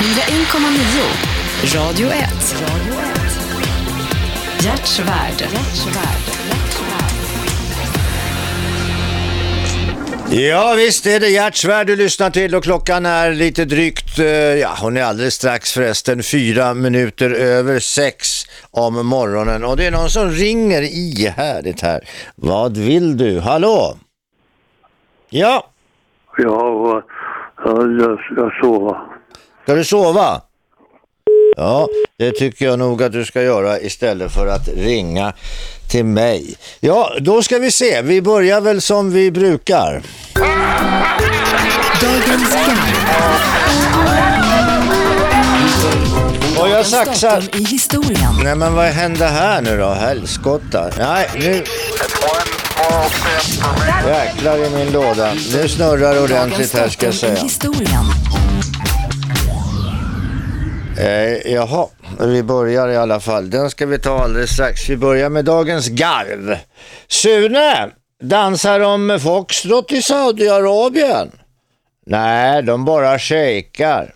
101,9 Radio 1. Hjärtsvärd. Ja visst är det Hjärtsvärd du lyssnar till och klockan är lite drygt, eh, ja hon är alldeles strax förresten, fyra minuter över sex om morgonen och det är någon som ringer i härligt här. Vad vill du? Hallå? Ja, Ja, ja jag ska sova. Ska du sova? Ja, det tycker jag nog att du ska göra istället för att ringa till mig. Ja, då ska vi se. Vi börjar väl som vi brukar. Dagens. Och jag saxar. Datum i historien. Nej men vad hände här nu då? Helskotta. Nej, nu... Jäklar i min låda. Nu snurrar det ordentligt här ska jag säga. historien. Eh, jaha, vi börjar i alla fall. Den ska vi ta alldeles strax. Vi börjar med dagens garv. Sune, dansar de foxtrot i Saudiarabien? Nej, de bara shakar.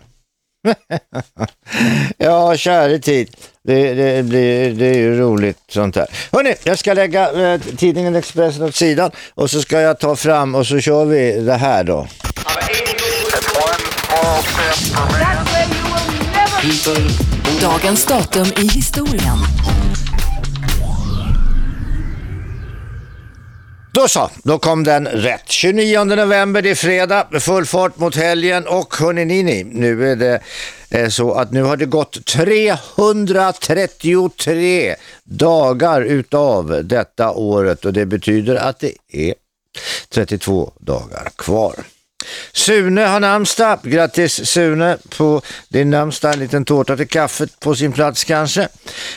ja, käre tid. Det, det, blir, det är ju roligt sånt här. Hörrni, jag ska lägga eh, tidningen Expressen åt sidan och så ska jag ta fram och så kör vi det här då. Dagens datum i historien. Då så, då kom den rätt. 29 november, det är fredag, full fart mot helgen och hörni ni, nu är det eh, så att nu har det gått 333 dagar utav detta året och det betyder att det är 32 dagar kvar. Sune har namnsdag. Grattis Sune på din namnsdag. En liten tårta till kaffet på sin plats kanske.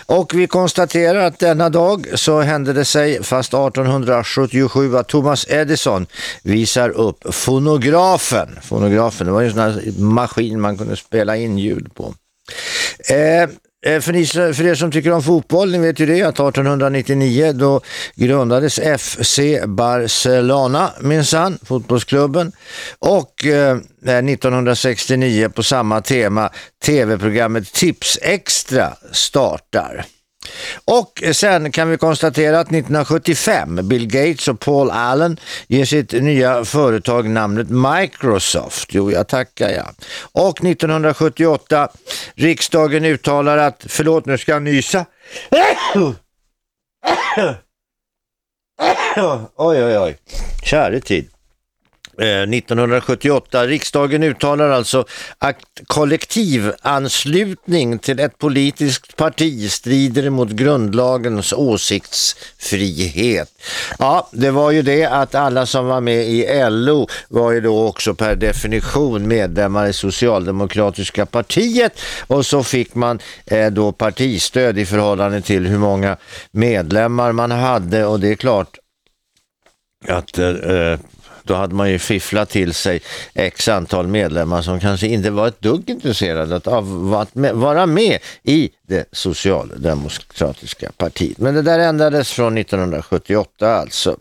Och vi konstaterar att denna dag så hände det sig fast 1877 att Thomas Edison visar upp fonografen. Fonografen, det var ju en sån här maskin man kunde spela in ljud på. Eh, Eh, för, ni, för er som tycker om fotboll, ni vet ju det att 1899 då grundades FC Barcelona minsann, fotbollsklubben. Och eh, eh 1969 på samma tema tv-programmet Tips Extra startar. Och sen kan vi konstatera att 1975 Bill Gates och Paul Allen ger sitt nya företag namnet Microsoft. Jo, jag tackar jag. Och 1978 riksdagen uttalar att, förlåt nu ska jag nysa. Oj, oj, oj. Käre tid. Eh, 1978. Riksdagen uttalar alltså att kollektivanslutning till ett politiskt parti strider mot grundlagens åsiktsfrihet. Ja, det var ju det att alla som var med i LO var ju då också per definition medlemmar i Socialdemokratiska partiet och så fick man eh, då partistöd i förhållande till hur många medlemmar man hade och det är klart att eh, eh då hade man ju fifflat till sig x antal medlemmar som kanske inte var ett dugg intresserade av att vara med i det socialdemokratiska partiet. Men det där ändrades från 1978 alltså.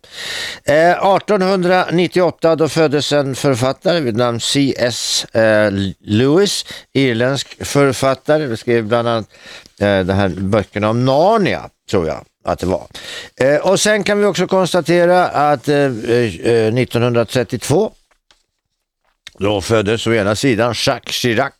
Eh, 1898 då föddes en författare vid namn C.S. Eh, Lewis, irländsk författare. Vi skrev bland annat eh, de här böckerna om Narnia tror jag att det var. Eh, och sen kan vi också konstatera att eh, eh, 1932 då föddes å ena sidan Jacques Chirac.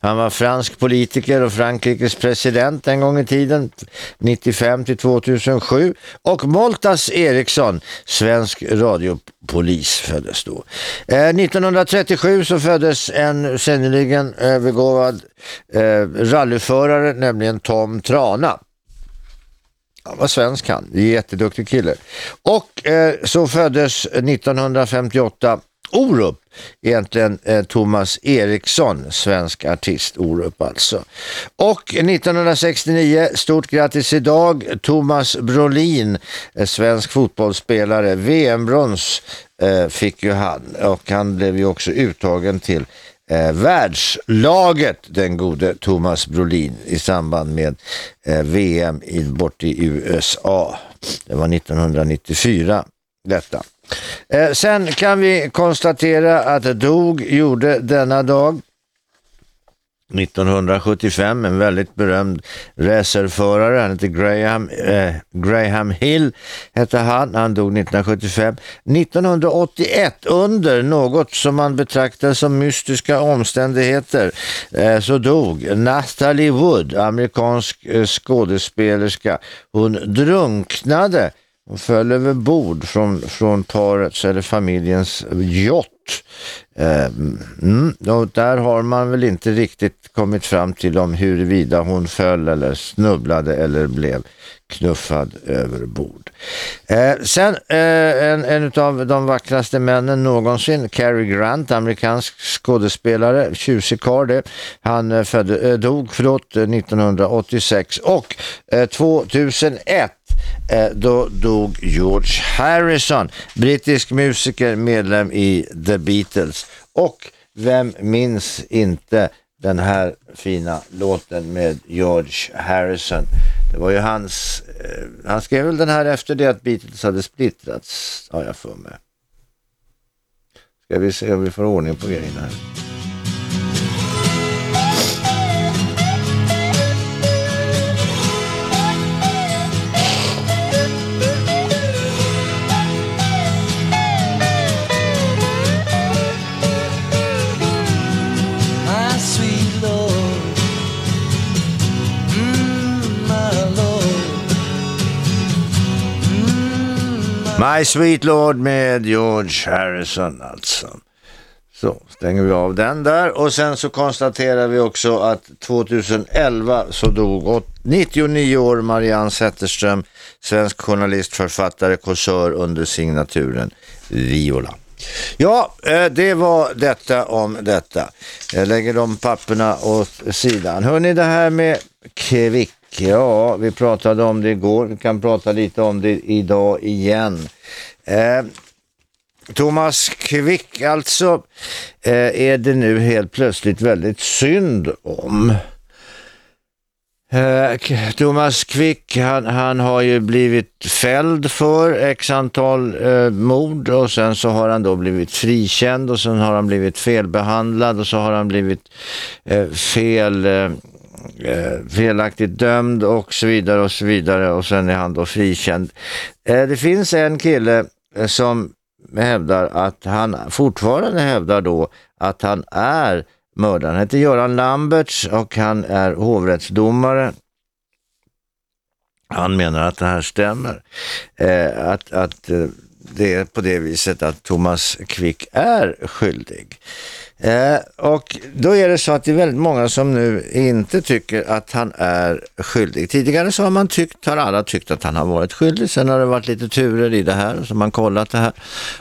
Han var fransk politiker och Frankrikes president en gång i tiden, 95 till 2007. Och Moltas Eriksson, svensk radiopolis föddes då. Eh, 1937 så föddes en synnerligen övergåvad eh, rallyförare, nämligen Tom Trana. Han var svensk han, det är jätteduktig kille. Och eh, så föddes 1958 Orup, egentligen eh, Thomas Eriksson, svensk artist Orup alltså. Och 1969, stort grattis idag, Thomas Brolin, eh, svensk fotbollsspelare, VM-brons eh, fick ju han och han blev ju också uttagen till eh, världslaget, den gode Thomas Brolin i samband med eh, VM i, bort i USA. Det var 1994 detta. Eh, sen kan vi konstatera att dog gjorde denna dag 1975, en väldigt berömd racerförare, han hette Graham, eh, Graham Hill, hette han, han dog 1975. 1981, under något som man betraktar som mystiska omständigheter, eh, så dog Natalie Wood, amerikansk eh, skådespelerska. Hon drunknade och föll över bord från, från parets eller familjens yacht. Eh, mm, där har man väl inte riktigt kommit fram till om huruvida hon föll eller snubblade eller blev knuffad över bord. Eh, sen eh, en, en av de vackraste männen någonsin, Cary Grant, amerikansk skådespelare, tjusig karl det. Han eh, födde, eh, dog förlåt, eh, 1986 och eh, 2001 Eh, då dog George Harrison, brittisk musiker, medlem i The Beatles. Och vem minns inte den här fina låten med George Harrison. Det var ju hans, eh, han skrev väl den här efter det att Beatles hade splittrats, har jag för mig. Ska vi se om vi får ordning på grejerna här. My Sweet Lord med George Harrison alltså. Så stänger vi av den där och sen så konstaterar vi också att 2011 så dog 99 år Marianne Zetterström, svensk journalist, författare, kursör under signaturen Viola. Ja, eh, det var detta om detta. Jag lägger de papperna åt sidan. Hörrni, det här med kvick Ja, vi pratade om det igår. Vi kan prata lite om det idag igen. Eh, Thomas Quick, alltså eh, är det nu helt plötsligt väldigt synd om. Eh, Thomas Quick, han, han, har ju blivit fälld för x antal eh, mord och sen så har han då blivit frikänd och sen har han blivit felbehandlad och så har han blivit eh, fel eh, Eh, felaktigt dömd och så vidare och så vidare och sen är han då frikänd. Eh, det finns en kille eh, som hävdar att han fortfarande hävdar då att han är mördaren. Han heter Göran Lamberts och han är hovrättsdomare. Han menar att det här stämmer. Eh, att, att eh, det är på det viset att Thomas Quick är skyldig. Eh, och då är det så att det är väldigt många som nu inte tycker att han är skyldig. Tidigare så har man tyckt, har alla tyckt att han har varit skyldig. Sen har det varit lite turer i det här, så man kollat det här.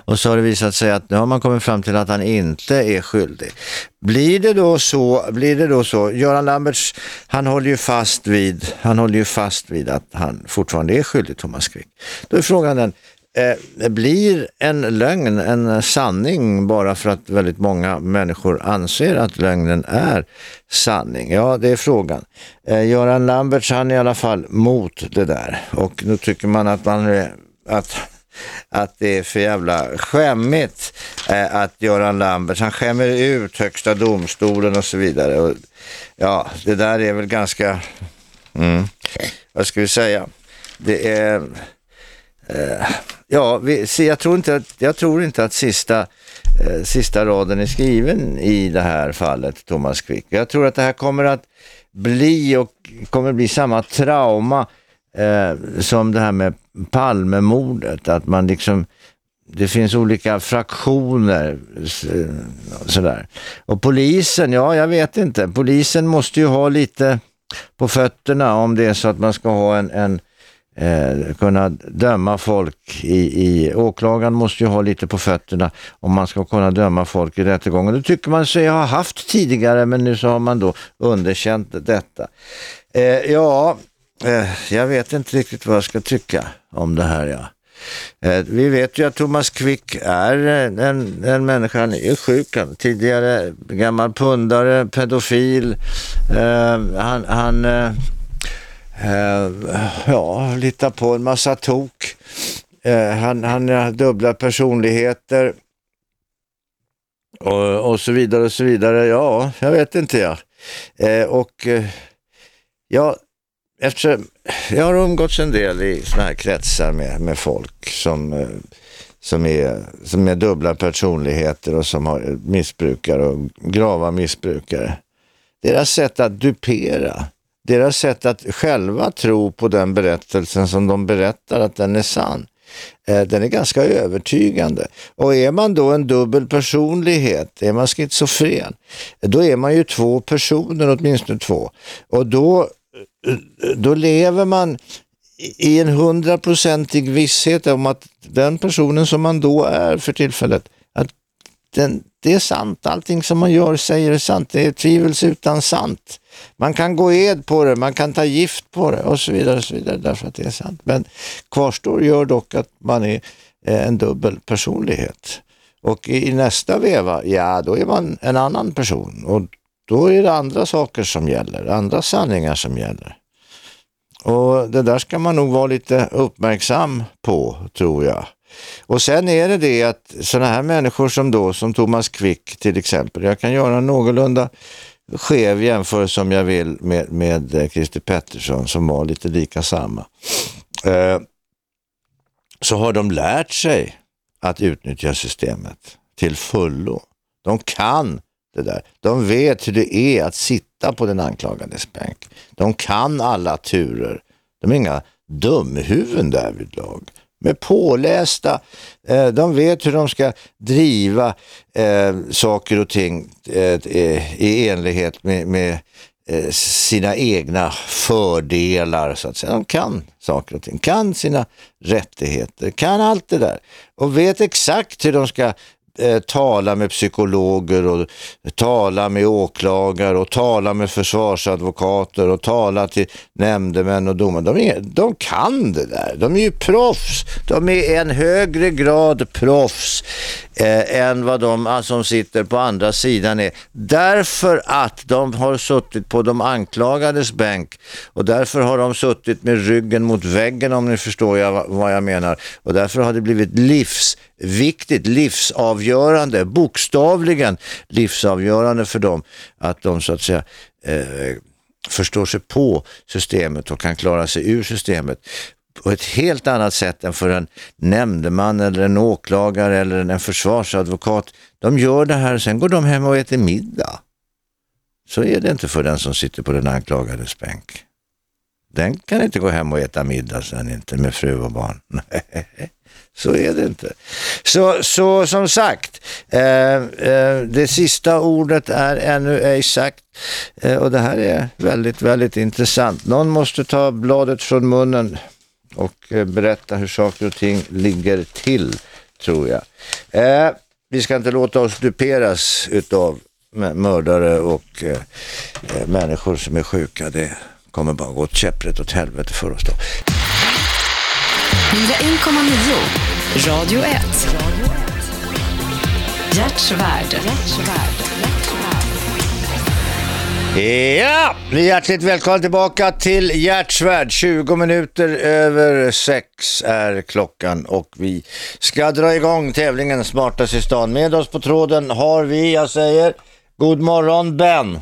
Och så har det visat sig att nu har man kommit fram till att han inte är skyldig. Blir det då så, blir det då så, Göran Lamberts, han håller ju fast vid, han håller ju fast vid att han fortfarande är skyldig Thomas Quick. Då är frågan den, eh, blir en lögn en sanning bara för att väldigt många människor anser att lögnen är sanning? Ja, det är frågan. Eh, Göran Lamberts han är i alla fall mot det där och nu tycker man att man eh, att att det är för jävla skämmigt eh, att Göran Lambert, han skämmer ut högsta domstolen och så vidare. Och, ja, det där är väl ganska, mm, vad ska vi säga, det är Eh, Eh, ja, vi, se, jag, tror inte att, jag tror inte att sista, eh, sista raden är skriven i det här fallet, Thomas Quick. Jag tror att det här kommer att bli och kommer bli samma trauma eh, som det här med Palmemordet. Att man liksom, det finns olika fraktioner sådär. Och polisen, ja jag vet inte. Polisen måste ju ha lite på fötterna om det är så att man ska ha en, en eh, kunna döma folk i, i... Åklagaren måste ju ha lite på fötterna om man ska kunna döma folk i rättegången. Det tycker man sig ha haft tidigare men nu så har man då underkänt detta. Eh, ja, eh, jag vet inte riktigt vad jag ska tycka om det här. Ja. Eh, vi vet ju att Thomas Quick är en, en människa, han är sjuk, han tidigare gammal pundare, pedofil. Eh, han, han eh, Eh, ja, lita på en massa tok. Eh, han, han har dubbla personligheter och, och så vidare och så vidare. Ja, jag vet inte jag. Eh, och eh, ja, eftersom jag har umgåtts en del i sådana här kretsar med, med folk som, eh, som, är, som är dubbla personligheter och som har missbrukare och grava missbrukare. Deras sätt att dupera, deras sätt att själva tro på den berättelsen som de berättar att den är sann eh, den är ganska övertygande. Och är man då en dubbel personlighet, är man schizofren, då är man ju två personer, åtminstone två. Och då, eh, då lever man i en hundraprocentig visshet om att den personen som man då är för tillfället, att den, det är sant, allting som man gör säger är sant, det är tvivelsutan sant. Man kan gå ed på det, man kan ta gift på det och så vidare, och så vidare därför att det är sant. Men kvarstår gör dock att man är eh, en dubbel personlighet. Och i nästa veva, ja då är man en annan person och då är det andra saker som gäller, andra sanningar som gäller. Och det där ska man nog vara lite uppmärksam på, tror jag. Och sen är det det att sådana här människor som då, som Thomas Quick till exempel, jag kan göra en någorlunda skev jämförelse om jag vill med, med eh, Christer Pettersson som var lite lika samma. Eh, så har de lärt sig att utnyttja systemet till fullo. De kan det där. De vet hur det är att sitta på den anklagades bänk. De kan alla turer. De är inga dumhuvuden därvidlag med pålästa, eh, de vet hur de ska driva eh, saker och ting eh, i enlighet med, med eh, sina egna fördelar så att säga. De kan saker och ting, kan sina rättigheter, kan allt det där och vet exakt hur de ska eh, tala med psykologer och tala med åklagare och tala med försvarsadvokater och tala till nämndemän och domare. De, är, de kan det där. De är ju proffs. De är i en högre grad proffs eh, än vad de ah, som sitter på andra sidan är. Därför att de har suttit på de anklagades bänk och därför har de suttit med ryggen mot väggen om ni förstår jag, vad jag menar. Och därför har det blivit livsviktigt, livsavgörande, bokstavligen livsavgörande för dem att de så att säga eh, förstår sig på systemet och kan klara sig ur systemet på ett helt annat sätt än för en nämndeman eller en åklagare eller en försvarsadvokat. De gör det här och sen går de hem och äter middag. Så är det inte för den som sitter på den anklagades bänk. Den kan inte gå hem och äta middag sen inte med fru och barn. Nej, så är det inte. Så, så som sagt, eh, eh, det sista ordet är ännu ej sagt eh, och det här är väldigt, väldigt intressant. Någon måste ta bladet från munnen och eh, berätta hur saker och ting ligger till, tror jag. Eh, vi ska inte låta oss duperas utav mördare och eh, eh, människor som är sjuka. Det kommer bara gå käpprätt åt helvete för oss då. 1,9 Radio 1 Hjärtsvärd. Ja, hjärtligt välkomna tillbaka till Hjärtsvärd. 20 minuter över sex är klockan och vi ska dra igång tävlingen Smartast i stan. Med oss på tråden har vi, jag säger, god morgon Ben.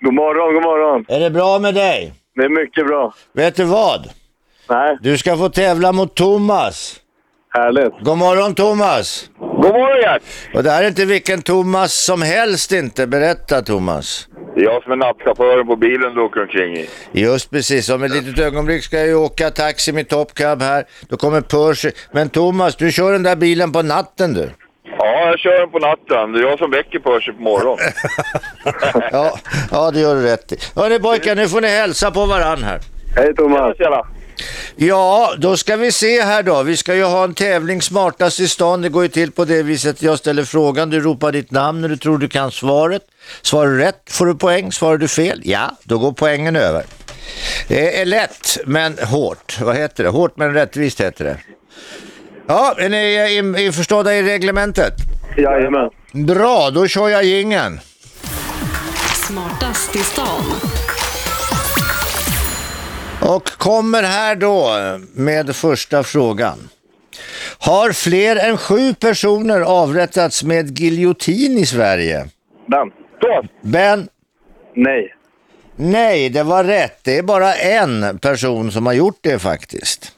God morgon, god morgon. Är det bra med dig? Det är mycket bra. Vet du vad? Nej, Du ska få tävla mot Thomas. härligt. God morgon Thomas. God morgon Gert! Och det här är inte vilken Thomas som helst inte. Berätta Thomas. Det är jag som är nattchauffören på bilen du åker omkring i. Just precis, om ett litet ögonblick ska jag ju åka taxi med Top Cab här. Då kommer Percy. Men Thomas, du kör den där bilen på natten du. Ja, jag kör den på natten. Det är jag som väcker Percy på morgonen. Ja, ja det gör du rätt i. Hörni pojkar, nu får ni hälsa på varann här. Hej Thomas. Tjena. Ja, då ska vi se här då. Vi ska ju ha en tävling smartast i stan. Det går ju till på det viset. Jag ställer frågan, du ropar ditt namn när du tror du kan svaret. Svarar du rätt får du poäng. Svarar du fel, ja, då går poängen över. Det är lätt men hårt. Vad heter det? Hårt men rättvist heter det. Ja, är ni in- införstådda i reglementet? Jajamän. Bra, då kör jag gingen. Smartast i stan. Och kommer här då med första frågan. Har fler än sju personer avrättats med giljotin i Sverige? Ben. Thomas. Ben, Nej. Nej, det var rätt. Det är bara en person som har gjort det faktiskt.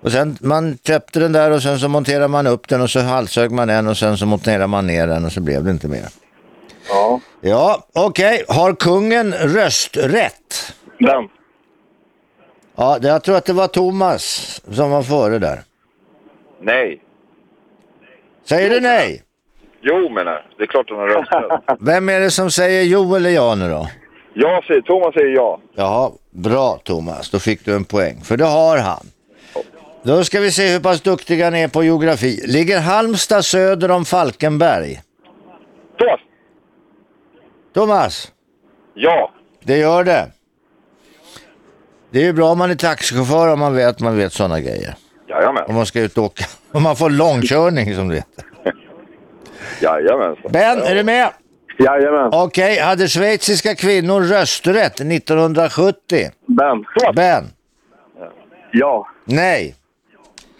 Och sen man köpte den där och sen så monterade man upp den och så halshög man den och sen så monterade man ner den och så blev det inte mer. Ja. Ja, okej. Har kungen rösträtt? Den. Ja, jag tror att det var Thomas som var före där. Nej. Säger du nej? Jo menar. Det är klart han har rösträtt. Vem är det som säger jo eller ja nu då? Jag säger, Thomas säger ja. Jaha, bra Thomas. Då fick du en poäng. För det har han. Då ska vi se hur pass duktig han är på geografi. Ligger Halmstad söder om Falkenberg? Thomas! Thomas, Ja. det gör det. Det är ju bra om man är taxichaufför om man vet man vet sådana grejer. Om Jajamän. man ska ut och åka. Om man får långkörning som det heter. Jajamensan. Ben, är du med? Jajamän. Okej, hade schweiziska kvinnor rösträtt 1970? Ben. Ben, Ja. nej.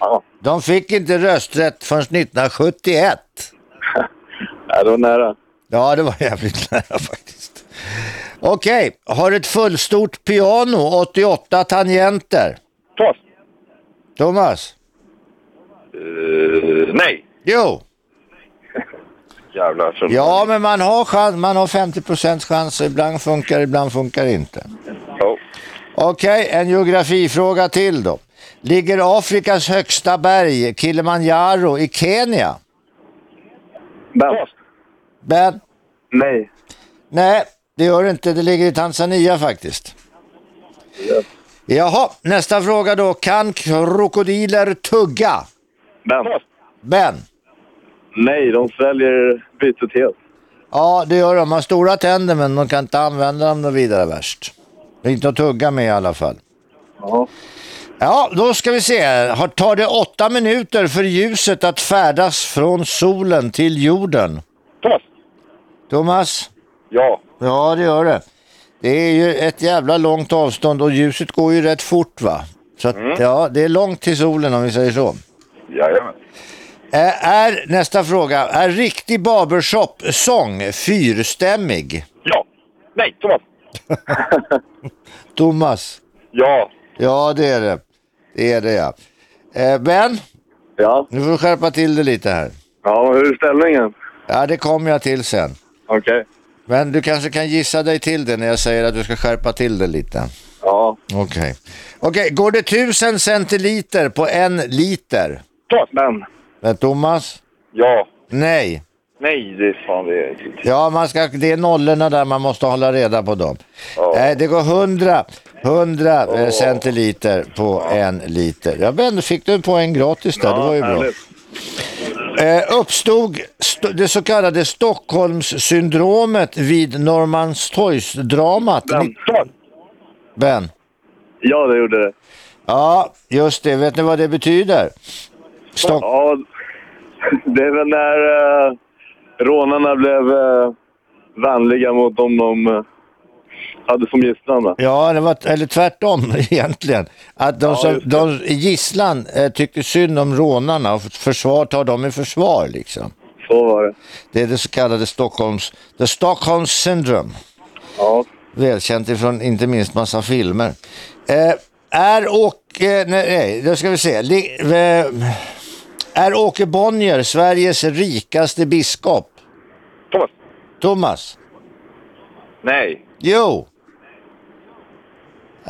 Ja. De fick inte rösträtt förrän 1971. ja det var nära. Ja, det var jävligt nära faktiskt. Okej, har ett fullstort piano, 88 tangenter. Thomas! Thomas? Uh, nej. Jo. Jävlar. Så... Ja, men man har, chans, man har 50% chans. Ibland funkar ibland funkar inte. Ja. Okej, en geografifråga till då. Ligger Afrikas högsta berg, Kilimanjaro, i Kenya? Ben. Thomas! Ben? Nej. Nej, det gör det inte. Det ligger i Tanzania faktiskt. Jaha, nästa fråga då. Kan krokodiler tugga? Ben. Ben? Nej, de sväljer bytet helt. Ja, det gör de. De har stora tänder men de kan inte använda dem något vidare värst. Det är inte att tugga med i alla fall. Ja. Ja, då ska vi se. Tar det åtta minuter för ljuset att färdas från solen till jorden? Thomas! Thomas? Ja. Ja, det gör det. Det är ju ett jävla långt avstånd och ljuset går ju rätt fort va? Så att, ja, det är långt till solen om vi säger så. Jajamän. Är, är nästa fråga, är riktig barbershop-sång fyrstämmig? Ja. Nej, Thomas! Thomas? Ja. Ja, det är det. Det är det ja. Ben, Ja. nu får du skärpa till det lite här. Ja, hur är ställningen? Ja, det kommer jag till sen. Okej. Men du kanske kan gissa dig till det när jag säger att du ska skärpa till det lite. Ja. Okej. Okej, går det tusen centiliter på en liter? Thomas! Ben. Men Thomas? Ja. Nej. Nej, det är fan det. Ja, man ska, det är nollorna där, man måste hålla reda på dem. Ja. Eh, det går 100, 100 eh, centiliter på en liter. Ja, men fick du en poäng gratis där, det var ju bra. Eh, uppstod st- det så kallade Stockholmssyndromet vid Norrmalmstorgsdramat? Ben. Ben? Ja, det gjorde det. Ja, just det. Vet ni vad det betyder? Stock- Ja, det är väl när uh, rånarna blev uh, vänliga mot dem de eh, hade som gisslan. va? Ja, det var, eller tvärtom egentligen. Att de, som, just de gisslan eh, tyckte synd om rånarna och försvar tar dem i försvar liksom. Så var det. Det är det så kallade Stockholms, the Stockholms syndrome. Ja. Välkänt ifrån inte minst massa filmer. Eh, är Åke, nej, nej, då ska vi se. Li, eh, är Åke Bonnier Sveriges rikaste biskop? Thomas! Thomas? Nej. Jo.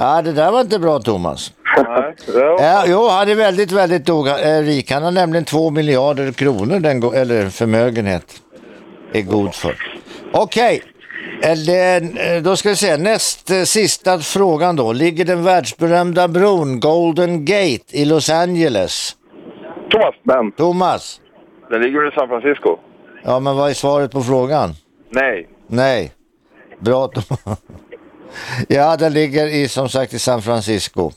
Ja, det där var inte bra Thomas. Nej. Ja. Ja, jo, han är väldigt, väldigt eh, rik. Han har nämligen två miljarder kronor, den eller förmögenhet, är god för. Okej, Eller, eh, då ska vi se, näst eh, sista frågan då. Ligger den världsberömda bron Golden Gate i Los Angeles? Thomas! Ben. Thomas? Den ligger i San Francisco. Ja, men vad är svaret på frågan? Nej. Nej. Bra Thomas. Ja, den ligger i, som sagt i San Francisco.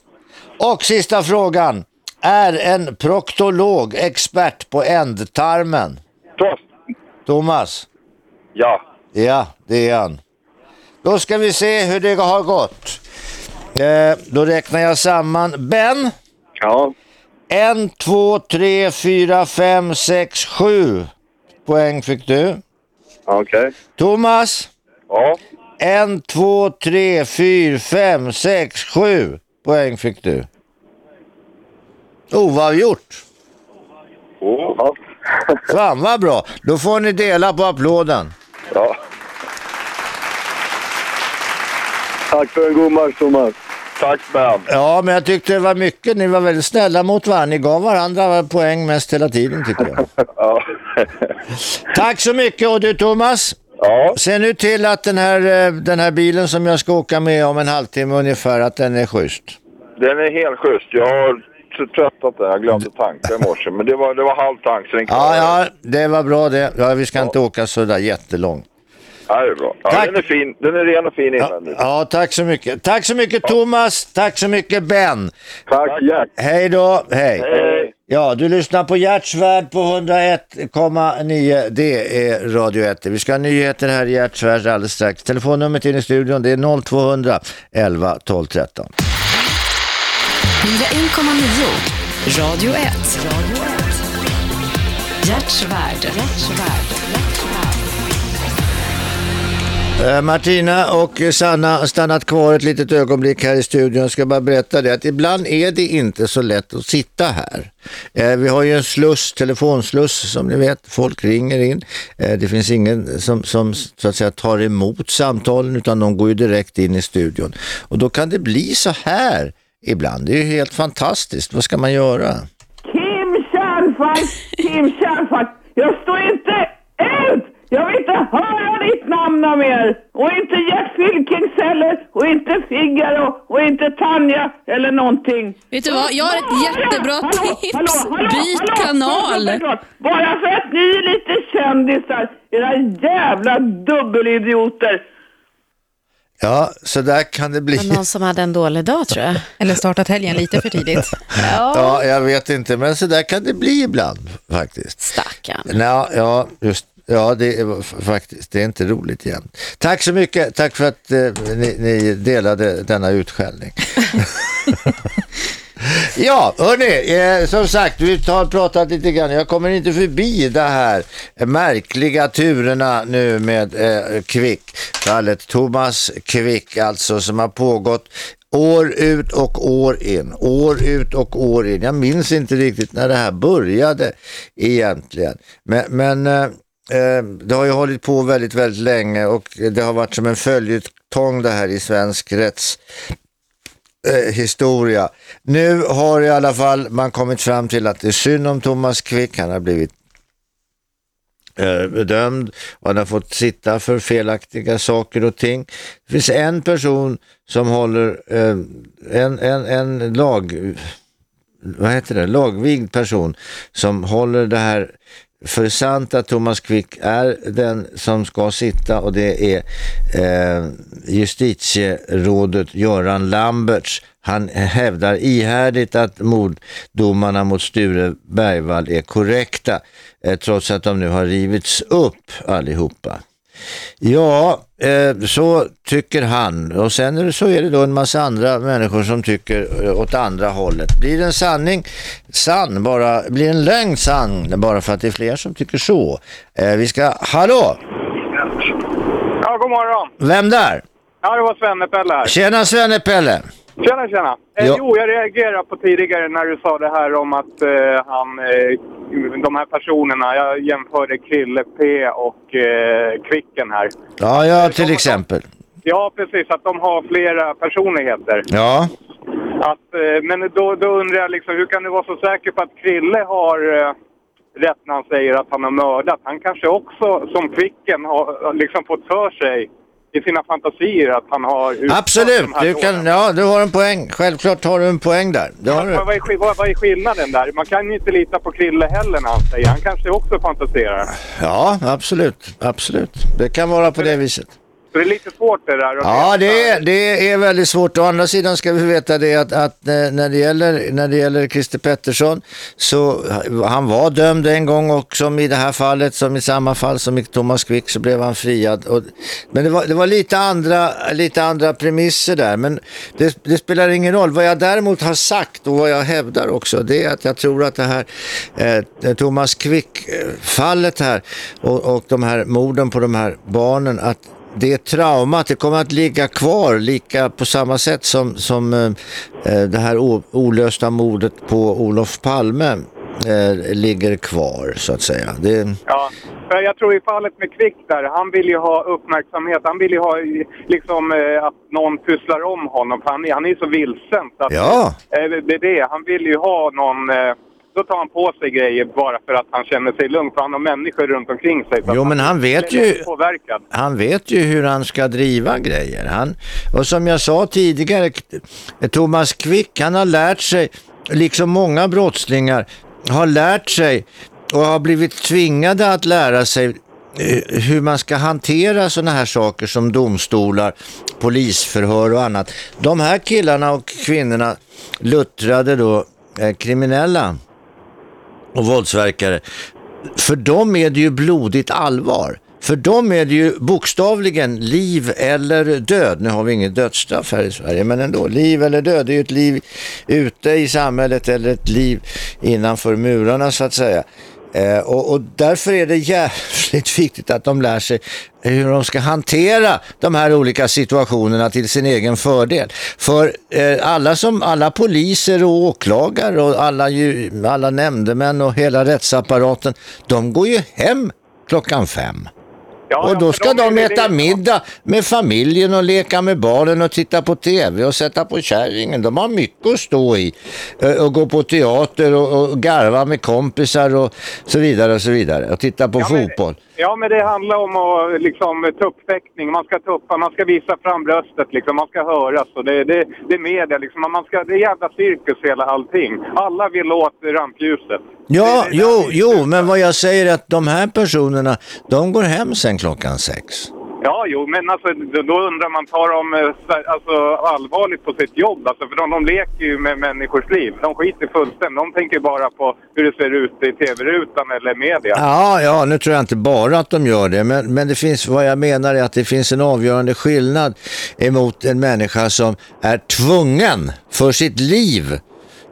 Och sista frågan. Är en proktolog expert på ändtarmen? Thomas! Thomas? Ja. Ja, det är han. Då ska vi se hur det har gått. Eh, då räknar jag samman. Ben? Ja. En, två, tre, fyra, fem, sex, sju poäng fick du. Okej. Thomas? Ja. En, två, tre, fyra, fem, sex, sju poäng fick du. Oavgjort. Ja. Fan vad bra. Då får ni dela på applåden. ja. Tack för en god match, Thomas. Tack Ben. Ja, men jag tyckte det var mycket. Ni var väldigt snälla mot varandra. Ni gav varandra poäng mest hela tiden tycker jag. Ja. Tack så mycket och du Thomas. Ja. Se nu till att den här, eh, den här bilen som jag ska åka med om en halvtimme ungefär, att den är schysst. Den är helt schysst. Jag har tröttat den. Jag glömde tanka i morse. Men det var, det var halv tank så den Ja, ja, det var bra det. Ja, vi ska inte åka så där jättelångt. Ja, det är bra. Ja, Tack. den är fin. Den är ren och fin Ja, invändigt. ja, tack så mycket. Tack så mycket Thomas. Tack så mycket Ben. Tack, Jack. Hej då. Hej. Hej. Ja, du lyssnar på Hjärtsvärd på 101,9. Det är Radio 1. Vi ska ha nyheter här i Hjärtsvärd alldeles strax. Telefonnumret in i studion det är 0200 11 12 13. 101,9. Radio 1. Radio 1. Hjärtsvärd. Hjärtsvärd. Eh, Martina och Sanna har stannat kvar ett litet ögonblick här i studion. Jag ska bara berätta det att ibland är det inte så lätt att sitta här. Eh, vi har ju en sluss, telefonsluss som ni vet. Folk ringer in. Eh, det finns ingen som, som så att säga tar emot samtalen utan de går ju direkt in i studion. Och då kan det bli så här ibland. Det är ju helt fantastiskt. Vad ska man göra? Kim Kärnfalk, Kim Kärnfalk, jag står inte! Jag vill inte höra ditt namn någon mer! Och inte Gert Fylkings heller, och inte Figaro, och inte Tanja eller någonting. Vet du vad, jag har ett jättebra tips. Byt kanal. Bara för att ni är lite kändisar, era jävla dubbelidioter. Ja, så där kan det bli. var någon som hade en dålig dag tror jag. Eller startat helgen lite för tidigt. Ja, jag vet inte, men så där kan det bli ibland faktiskt. Stackarn. Ja, ja, just Ja, det är faktiskt, det är inte roligt igen. Tack så mycket, tack för att eh, ni, ni delade denna utskällning. ja, hörni, eh, som sagt, vi har pratat lite grann. Jag kommer inte förbi det här märkliga turerna nu med eh, Kvick. Fallet Thomas Kvick alltså som har pågått år ut och år in. År ut och år in. Jag minns inte riktigt när det här började egentligen. Men, men eh, Eh, det har ju hållit på väldigt, väldigt länge och det har varit som en följetong det här i svensk rätts eh, historia. Nu har i alla fall man kommit fram till att det är synd om Thomas Quick. Han har blivit eh, bedömd och han har fått sitta för felaktiga saker och ting. Det finns en person som håller eh, en, en, en lag vad heter det, lagvigd person som håller det här för sant att Thomas Quick är den som ska sitta och det är eh, justitierådet Göran Lamberts. Han hävdar ihärdigt att morddomarna mot Sture Bergvall är korrekta eh, trots att de nu har rivits upp allihopa. Ja, eh, så tycker han. Och sen så är det då en massa andra människor som tycker eh, åt andra hållet. Blir en sanning sann bara, blir en lögn sann bara för att det är fler som tycker så. Eh, vi ska, hallå, Ja, god morgon. vem där? Ja, det var Svenne-Pelle här. Tjena Svenne-Pelle. Tjena, tjena. Eh. Jo, jag reagerade på tidigare när du sa det här om att han, de här personerna, jag jämförde Krille P och eh, Kvicken här. Ja, ja till exempel. Ja, precis, att de har flera personligheter. Ja, Att, eh, men då, då undrar jag liksom, hur kan du vara så säker på att Krille har eh, rätt när han säger att han har mördat? Han kanske också, som Kvicken, har liksom fått för sig i sina fantasier att han har... absolut. Du, kan, ja, du har en poäng. Självklart har du en poäng där. Det har Vad, du. vad, är, vad, vad är skillnaden där? Man kan ju inte lita på Krille heller när han säger. Han kanske också fantiserar. Ja, absolut. Absolut. Det kan vara på det viset. Så det är lite svårt det där. Ja, det är, det är väldigt svårt. Å andra sidan ska vi veta det att, att eh, när, det gäller, när det gäller Christer Pettersson så han var dömd en gång och som i det här fallet, som i samma fall som i Thomas Quick så blev han friad. Och, men det var, det var lite, andra, lite andra premisser där. Men det, det spelar ingen roll. Vad jag däremot har sagt och vad jag hävdar också det är att jag tror att det här eh, Thomas Quick-fallet här och, och de här morden på de här barnen att det traumat, det kommer att ligga kvar lika på samma sätt som, som eh, eh, det här olösta mordet på Olof Palme eh, ligger kvar så att säga. Det, Ja, jag tror i fallet med Kvick där, han vill ju ha uppmärksamhet. Han vill ju ha liksom att någon pysslar om honom. Han är, han är så vilsen. Så att, Ja. det är det. Han vill ju ha någon... Då tar han på sig grejer bara för att han känner sig lugn. För han har människor runt omkring sig. Jo, men han vet ju- Påverkad. han vet ju hur han ska driva grejer. Han, och som jag sa tidigare, Thomas Quick, han har lärt sig, liksom många brottslingar, har lärt sig och har blivit tvingade att lära sig eh, hur man ska hantera sådana här saker som domstolar, polisförhör och annat. De här killarna och kvinnorna luttrade då eh, kriminella och våldsverkare. För dem är det ju blodigt allvar. För dem är det ju bokstavligen liv eller död. Nu har vi inget dödsstraff här i Sverige, men ändå. Liv eller död, det är ju ett liv ute i samhället eller ett liv innanför murarna så att säga. Eh, och, och därför är det jävligt viktigt att de lär sig hur de ska hantera de här olika situationerna till sin egen fördel. För eh, alla, som, alla poliser och åklagare och alla, alla nämndemän och hela rättsapparaten, de går ju hem klockan fem. Ja, och då ska de de äta det- middag med familjen och leka med barnen och titta på tv och sätta på kärringen. De har mycket att stå i. Eh, Och gå på teater och, och garva med kompisar och så vidare och så vidare. Och titta på Ja, men- fotboll. Ja, men det handlar om att, liksom, tuppfäktning. Man ska tuppa, man ska visa fram bröstet, liksom. man ska höras. Och det, det, det är media, liksom. man ska, det är jävla cirkus hela allting. Alla vill åt rampljuset. Ja, Det- det- jo, jo, men vad jag säger är att de här personerna, de går hem sen klockan sex. Ja, jo, men alltså, då undrar man, tar de eh, alltså, allvarligt på sitt jobb? Alltså, för de, de leker ju med människors liv. De skiter fullständigt. De tänker bara på hur det ser ut i tv-rutan eller media. Ja, ja, nu tror jag inte bara att de gör det, men, men det finns, vad jag menar är att det finns en avgörande skillnad emot en människa som är tvungen för sitt liv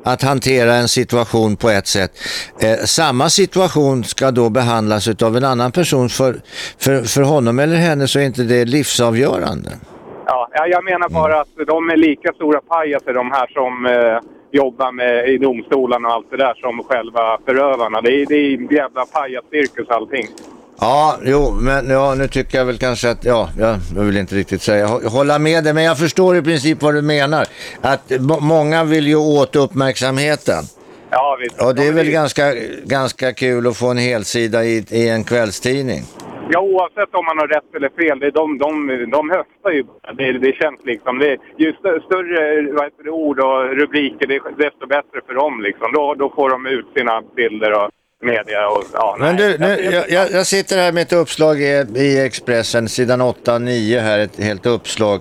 att hantera en situation på ett sätt. Eh, samma situation ska då behandlas av en annan person. För, för, för honom eller henne så är inte det livsavgörande. Ja, ja, jag menar bara att de är lika stora pajaser de här som eh, jobbar med i domstolarna och allt det där som själva förövarna. Det är, det är jävla pajascirkus allting. Ja, jo, men ja, nu tycker jag väl kanske att, ja, jag, vill inte riktigt säga, hå- hålla med dig, men jag förstår i princip vad du menar. Att må- många vill ju åt uppmärksamheten. Ja, visst. Och det är väl ganska, ganska kul att få en helsida i, i en kvällstidning. Ja, oavsett om man har rätt eller fel. Det är de, de, de höftar ju. Det, det känns liksom. Det, ju större vad heter det, ord och rubriker, det, desto bättre för dem. Liksom. Då, då får de ut sina bilder och media. Och, ja, Men du, nu, jag, jag, jag sitter här med ett uppslag i, i Expressen, sidan 8 och 9 här, ett helt uppslag.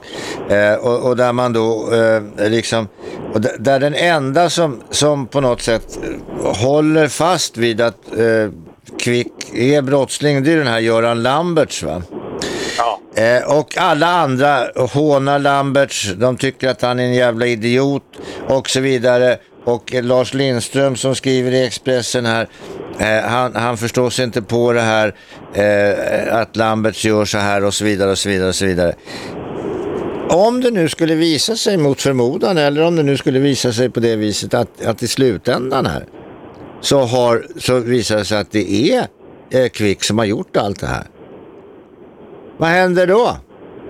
Eh, och, och där man då eh, liksom, och där, den enda som, som på något sätt eh, håller fast vid att eh, Kvick är brottsling, det är den här Göran Lamberts va? Ja. Eh, och alla andra hånar Lamberts, de tycker att han är en jävla idiot och så vidare. Och Lars Lindström som skriver i Expressen här, eh, han, han förstår sig inte på det här eh, att Lamberts gör så här och så vidare och så vidare och så vidare. Om det nu skulle visa sig mot förmodan eller om det nu skulle visa sig på det viset att, att i slutändan här så, har, så visar det sig att det är eh, Kvick som har gjort allt det här. Vad händer då?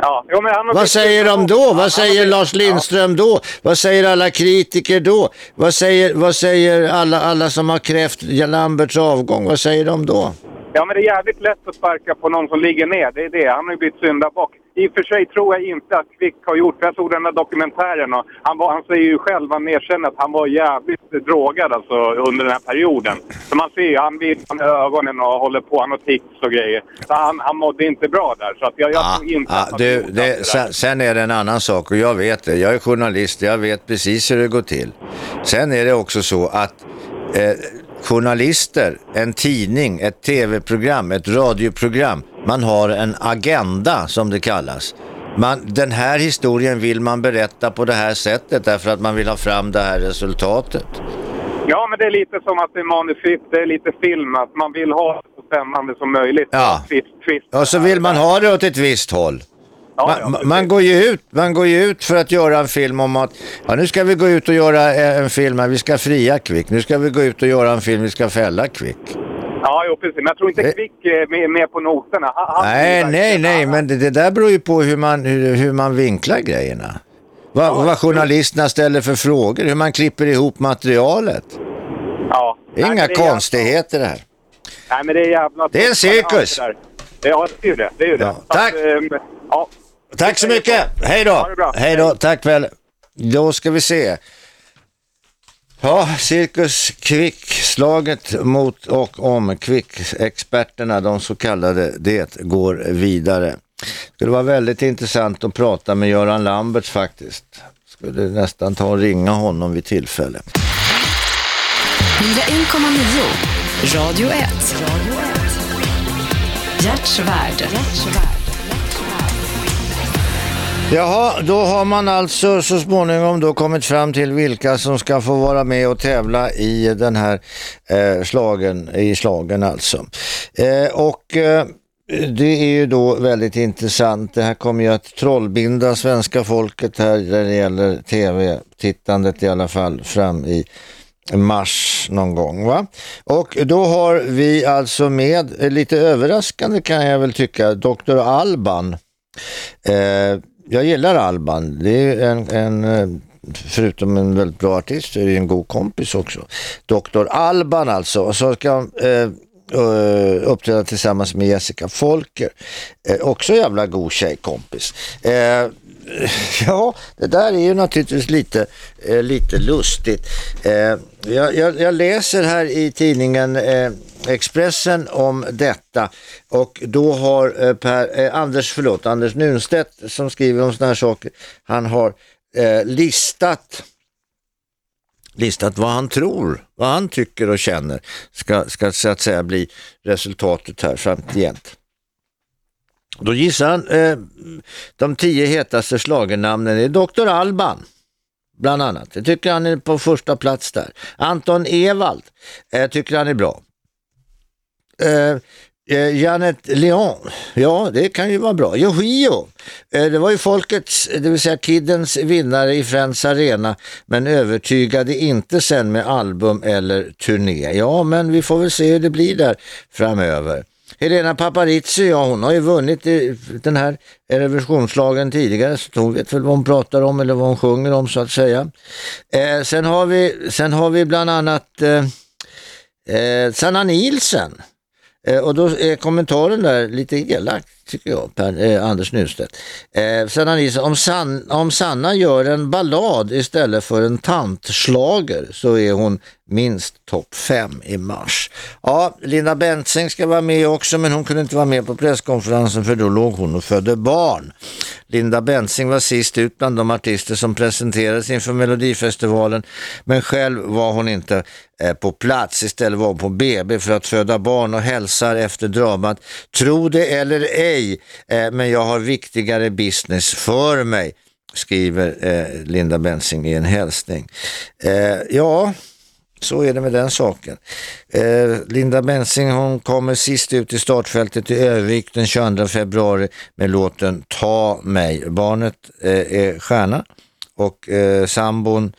Ja. Jo, Vad säger de då? Vad säger Lars Lindström då? Vad säger alla kritiker då? Vad säger, vad säger alla, alla som har krävt Lamberts avgång? Vad säger de då? Ja, men det är jävligt lätt att sparka på någon som ligger ner. Det är det. Han har ju blivit syndabock. I och för sig tror jag inte att Kvick har gjort Jag såg den där dokumentären och han, var, han säger ju själv, han erkänner att han var jävligt drogad alltså under den här perioden. Så man ser ju, han med ögonen och håller på, han har tics och grejer. Så han, han mådde inte bra där. Så att jag, jag tror inte Ja, att han du, det, där. sen, sen är det en annan sak och jag vet det. Jag är journalist, jag vet precis hur det går till. Sen är det också så att eh, journalister, en tidning, ett tv-program, ett radioprogram, man har en agenda som det kallas. Man, den här historien vill man berätta på det här sättet därför att man vill ha fram det här resultatet. Ja, men det är lite som att det är manusskript, det är lite film, att man vill ha det så spännande som möjligt. Ja. Twist, twist. Och så vill man ha det åt ett visst håll. Ja, ja, man, man, går ju ut, man går ju ut för att göra en film om att ja, nu ska vi gå ut och göra eh, en film här, vi ska fria Kvick. Nu ska vi gå ut och göra en film, vi ska fälla Kvick. Ja, jo, precis. Men jag tror inte Eh. Kvick är med, på noterna. Han, han Nej, ju nej, nej, men det, det där beror ju på hur man, hur, hur man vinklar grejerna. Vad, vad journalisterna ställer för frågor, hur man klipper ihop materialet. Ja. Det är Nej, inga det konstigheter det här. Nej, men det är jävla... Det är en cirkus. Ja, det är ju det. det, är ju det. Ja, tack. Att, ehm, ja. Tack så mycket. Hej då. Hej då. Tack väl. Då ska vi se. Ja, Cirkus Kvick, slaget mot och om Kvick-experterna, de så kallade, det går vidare. Det skulle vara väldigt intressant att prata med Göran Lamberts faktiskt. Skulle nästan ta och ringa honom vid tillfälle. 101,9 Radio 1. Hjärtsvärd. Jaha, då har man alltså så småningom då kommit fram till vilka som ska få vara med och tävla i den här eh, slagen, i slagen alltså. Eh, och eh, det är ju då väldigt intressant. Det här kommer ju att trollbinda svenska folket här när det gäller tv-tittandet i alla fall fram i mars någon gång. Va? Och då har vi alltså med, eh, lite överraskande kan jag väl tycka, Dr. Alban. Eh, jag gillar Alban. Det är en, en eh, förutom en väldigt bra artist så är det en god kompis också. Dr. Alban alltså. Och så ska han eh, eh, uppträda tillsammans med Jessica Folker. Eh, också jävla god tjejkompis. Eh, ja, det där är ju naturligtvis lite, eh, lite lustigt. Eh, jag, jag, jag läser här i tidningen eh, Expressen om detta och då har eh, per, eh, Anders, förlåt, Anders Nunstedt som skriver om sådana här saker, han har eh, listat listat vad han tror, vad han tycker och känner ska, ska så att säga bli resultatet här framgent. Då gissar han eh, de tio hetaste schlagernamnen är Dr. Alban bland annat. Jag tycker han är på första plats där. Anton Ewald eh, tycker han är bra. Eh, eh, Janet Leon, ja det kan ju vara bra. Yohio, eh, det var ju folkets, det vill säga Kiddens vinnare i Friends Arena, men övertygade inte sen med album eller turné. Ja, men vi får väl se hur det blir där framöver. Helena Paparizou, ja hon har ju vunnit i den här revisionslagen tidigare så hon vet väl vad hon pratar om eller vad hon sjunger om så att säga. Eh, sen, har vi, sen har vi bland annat eh, eh, Sanna Nielsen. Eh, och då är kommentaren där lite elak tycker jag, per, eh, Anders Nystedt. Eh, Sanna Nielsen, om, San, om Sanna gör en ballad istället för en tantslager så är hon minst topp fem i mars. Ja, Linda Bengtzing ska vara med också men hon kunde inte vara med på presskonferensen för då låg hon och födde barn. Linda Bensing var sist ut bland de artister som presenterades inför Melodifestivalen men själv var hon inte eh, på plats. Istället var hon på BB för att föda barn och hälsar efter dramat. Tro det eller ej, eh, men jag har viktigare business för mig skriver eh, Linda Bensing i en hälsning. Eh, ja, så är det med den saken. Eh, Linda Bensing hon kommer sist ut i startfältet i Övik den 22 februari med låten Ta mig. Barnet eh, är stjärna och eh, sambon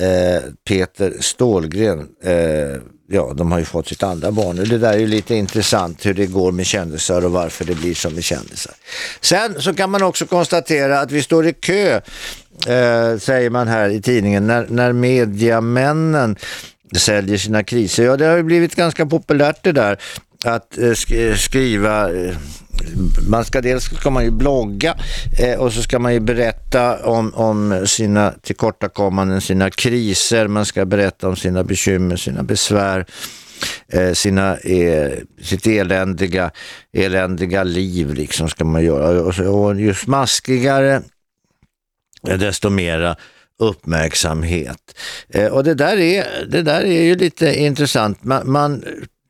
eh, Peter Stålgren, eh, ja de har ju fått sitt andra barn. Och Det där är ju lite intressant hur det går med kändisar och varför det blir som med kändisar. Sen så kan man också konstatera att vi står i kö, eh, säger man här i tidningen, när, när mediamännen säljer sina kriser. Ja, det har ju blivit ganska populärt det där att eh, skriva eh, man ska dels ska man ju blogga eh, och så ska man ju berätta om, om sina tillkortakommanden, sina kriser, man ska berätta om sina bekymmer, sina besvär, eh, sina, eh, sitt eländiga, eländiga liv liksom ska man göra. Och, och ju smaskigare eh, desto mera uppmärksamhet. Eh, och det där, är, det där är ju lite intressant. Man, man,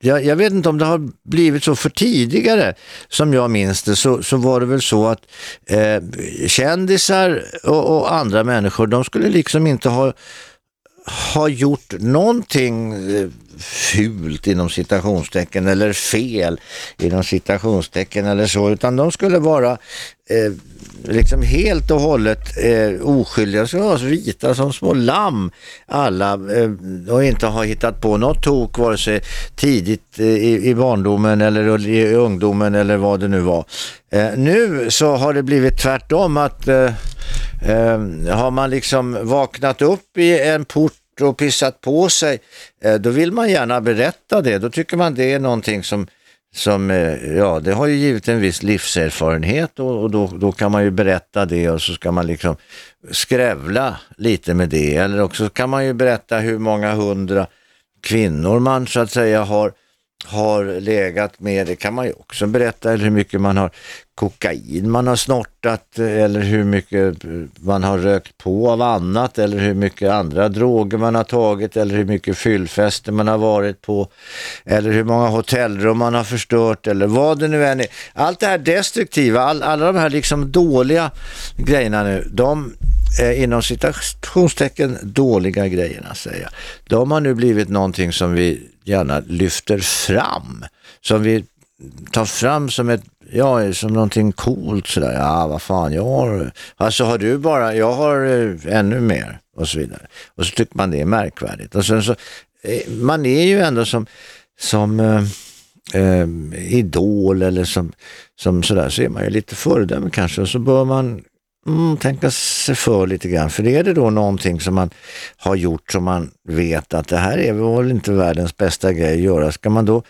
jag, jag vet inte om det har blivit så för tidigare som jag minns det så, så var det väl så att eh, kändisar och, och andra människor de skulle liksom inte ha ha gjort någonting eh, fult inom citationstecken eller fel inom citationstecken eller så utan de skulle vara eh, liksom helt och hållet eh, oskyldiga. De skulle vara vita som små lamm alla eh, och inte ha hittat på något tok vare sig tidigt eh, i, i barndomen eller i ungdomen eller vad det nu var. Eh, nu så har det blivit tvärtom att eh, eh, har man liksom vaknat upp i en port och pissat på sig, eh, då vill man gärna berätta det. Då tycker man det är någonting som, som eh, ja, det har ju givit en viss livserfarenhet och, och då, då kan man ju berätta det och så ska man liksom skrävla lite med det. Eller också kan man ju berätta hur många hundra kvinnor man så att säga har har legat med, det kan man ju också berätta, eller hur mycket man har kokain man har snortat eh, eller hur mycket eh, man har rökt på av annat eller hur mycket andra droger man har tagit eller hur mycket fyllfester man har varit på eller hur många hotellrum man har förstört eller vad det nu än är. Allt det här destruktiva, all, alla de här liksom dåliga grejerna nu, de är inom citationstecken dåliga grejerna säger jag, de har nu blivit någonting som vi gärna lyfter fram, som vi tar fram som ett ja, som någonting coolt sådär. Ja, vad fan, jag har, alltså har du bara, jag har eh, ännu mer och så vidare. Och så tycker man det är märkvärdigt. Och sen så, eh, man är ju ändå som, som eh, eh, idol eller som, som sådär, så är man ju lite föredöme kanske. Och så bör man mm, tänka sig för lite grann. För är det då någonting som man har gjort som man vet att det här är väl inte världens bästa grej att göra, ska man då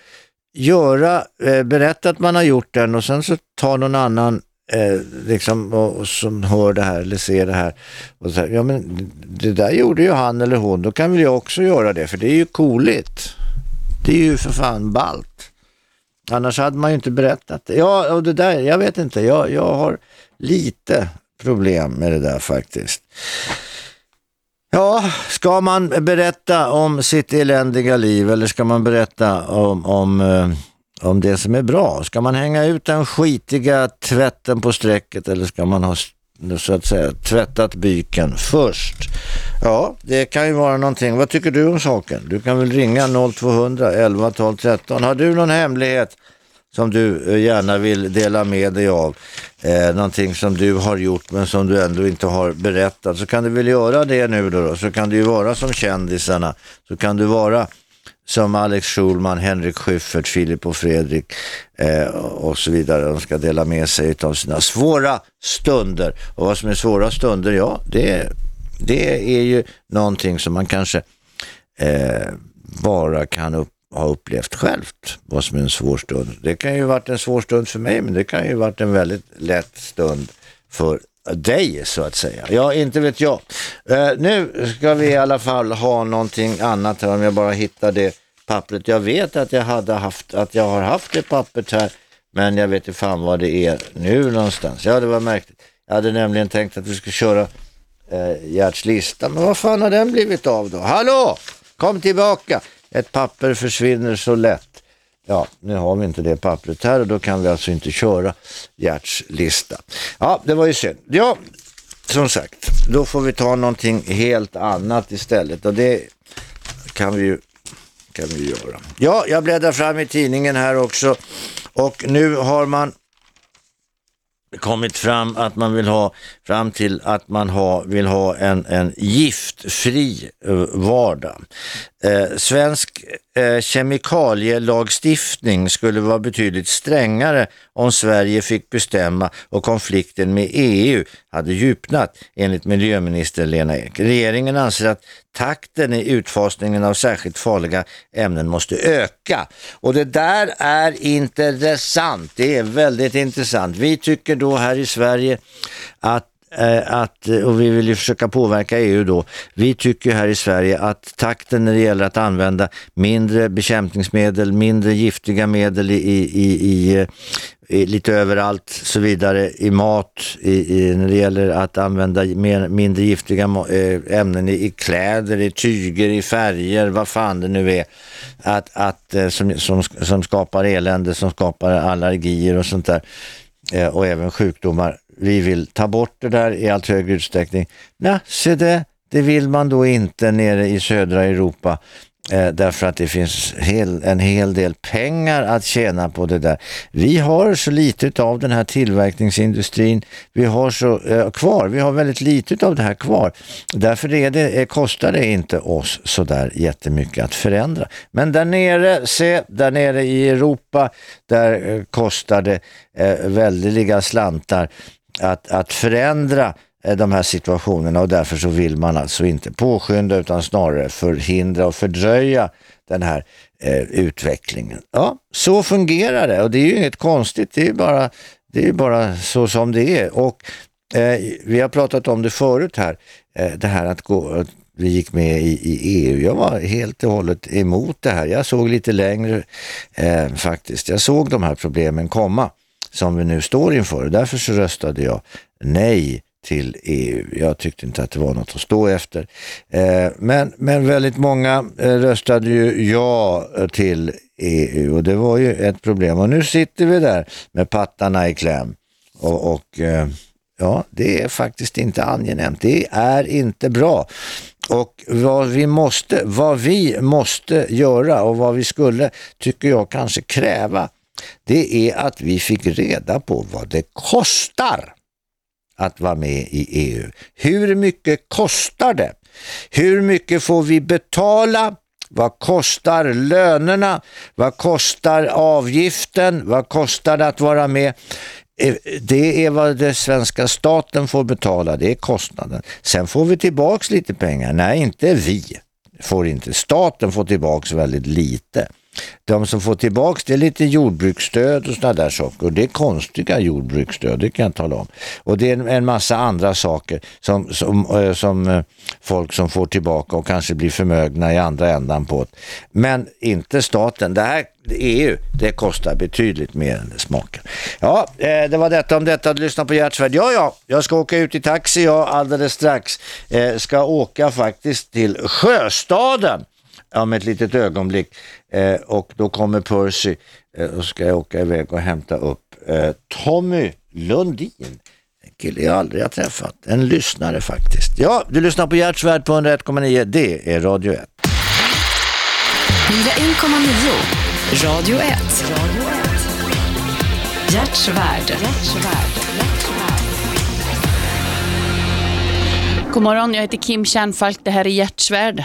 göra, eh, berätta att man har gjort den och sen så tar någon annan eh, liksom, och, och, som hör det här eller ser det här och säger, ja men det där gjorde ju han eller hon, då kan väl jag också göra det för det är ju cooligt. Det är ju för fan balt. Annars hade man ju inte berättat det. Ja, och det där, jag vet inte, jag, jag har lite problem med det där faktiskt. Ja, ska man berätta om sitt eländiga liv eller ska man berätta om, om, eh, om det som är bra? Ska man hänga ut den skitiga tvätten på strecket eller ska man ha så att säga tvättat byken först? Ja, det kan ju vara någonting. Vad tycker du om saken? Du kan väl ringa 0200 11 12 13. Har du någon hemlighet som du eh, gärna vill dela med dig av, eh, någonting som du har gjort men som du ändå inte har berättat, så kan du väl göra det nu då, då. så kan du ju vara som kändisarna, så kan du vara som Alex Schulman, Henrik Schyffert, Filip och Fredrik eh, och så vidare. De ska dela med sig av sina svåra stunder. Och vad som är svåra stunder, ja, det, det är ju någonting som man kanske eh, bara kan upp har upplevt självt vad som är en svår stund. Det kan ju varit en svår stund för mig men det kan ju varit en väldigt lätt stund för dig så att säga. Ja, inte vet jag. Eh, nu ska vi i alla fall ha någonting annat här om jag bara hittar det pappret. Jag vet att jag, hade haft, att jag har haft det pappret här men jag vet inte fan vad det är nu någonstans. Ja, det var märkligt. Jag hade nämligen tänkt att vi skulle köra eh, Gerts lista men vad fan har den blivit av då? Hallå! Kom tillbaka! Ett papper försvinner så lätt. Ja, nu har vi inte det pappret här och då kan vi alltså inte köra Gerts lista. Ja, det var ju synd. Ja, som sagt, då får vi ta någonting helt annat istället och det kan vi ju kan vi göra. Ja, jag bläddrar fram i tidningen här också och nu har man kommit fram att man vill ha fram till att man ha, vill ha en, en giftfri eh, vardag. Eh, svensk eh, kemikalielagstiftning skulle vara betydligt strängare om Sverige fick bestämma och konflikten med EU hade djupnat enligt miljöminister Lena Ek. Regeringen anser att takten i utfasningen av särskilt farliga ämnen måste öka. Och det där är intressant. Det är väldigt intressant. Vi tycker då här i Sverige att Eh, att, eh, och vi vill ju försöka påverka EU då, vi tycker här i Sverige att takten när det gäller att använda mindre bekämpningsmedel, mindre giftiga medel i, i, i, i eh, lite överallt så vidare, i mat, i, när det gäller att använda mer, mindre giftiga ämnen i, kläder, i tyger, i färger, vad fan det nu är, att, att, som, som, som skapar elände, som skapar allergier och sånt där och även sjukdomar vi vill ta bort det där i allt högre utsträckning. Nej, se det, det vill man då inte nere i södra Europa eh, därför att det finns hel, en hel del pengar att tjäna på det där. Vi har så lite av den här tillverkningsindustrin, vi har så eh, kvar, vi har väldigt lite av det här kvar. Därför är det, eh, kostar det inte oss så där jättemycket att förändra. Men där nere, se, där nere i Europa, där eh, kostar det eh, väldiga slantar att, att förändra eh, de här situationerna och därför så vill man alltså inte påskynda utan snarare förhindra och fördröja den här eh, utvecklingen. Ja, så fungerar det och det är ju inget konstigt, det är bara, det är bara så som det är. Och eh, vi har pratat om det förut här, eh, det här att gå att vi gick med i, i EU. Jag var helt och hållet emot det här. Jag såg lite längre eh, faktiskt. Jag såg de här problemen komma som vi nu står inför. Därför så röstade jag nej till EU. Jag tyckte inte att det var något att stå efter. Eh, men, men väldigt många eh, röstade ju ja eh, till EU och det var ju ett problem. Och nu sitter vi där med pattarna i kläm och, och ja, det är faktiskt inte angenämt. Det är inte bra. Och vad vi, måste, vad vi måste göra och vad vi skulle, tycker jag, kanske kräva, det är att vi fick reda på vad det kostar att vara med i EU. Hur mycket kostar det? Hur mycket får vi betala? Vad kostar lönerna? Vad kostar avgiften? Vad kostar det att vara med? Eh, det är vad den svenska staten får betala, det är kostnaden. Sen får vi tillbaks lite pengar. Nej, inte vi får inte. Staten får tillbaks väldigt lite. De som får tillbaka det är lite jordbruksstöd och sådana där saker. Och det är konstiga jordbruksstöd, det kan jag tala om. Och det är en massa andra saker som, som, eh, som eh, folk som får tillbaka och kanske blir förmögna i andra ändan på. det. Men inte staten. Det här EU, det kostar betydligt mer än det smakar. Ja, eh, det var detta om detta. Lyssna på Hjärtsvärd. Ja, ja, jag ska åka ut i taxi jag alldeles strax. Ska åka faktiskt till Sjöstaden om ett litet ögonblick eh, och då kommer Percy eh, och ska jag åka iväg och hämta upp eh, Tommy Lundin. En kille jag aldrig har träffat, en lyssnare faktiskt. Ja, du lyssnar på Hjärtsvärd på 101,9, det är Radio 1. 101,9. Radio 1. Hjärtsvärd. God morgon, jag heter Kim Kärnfalk. Det här är Hjärtsvärd.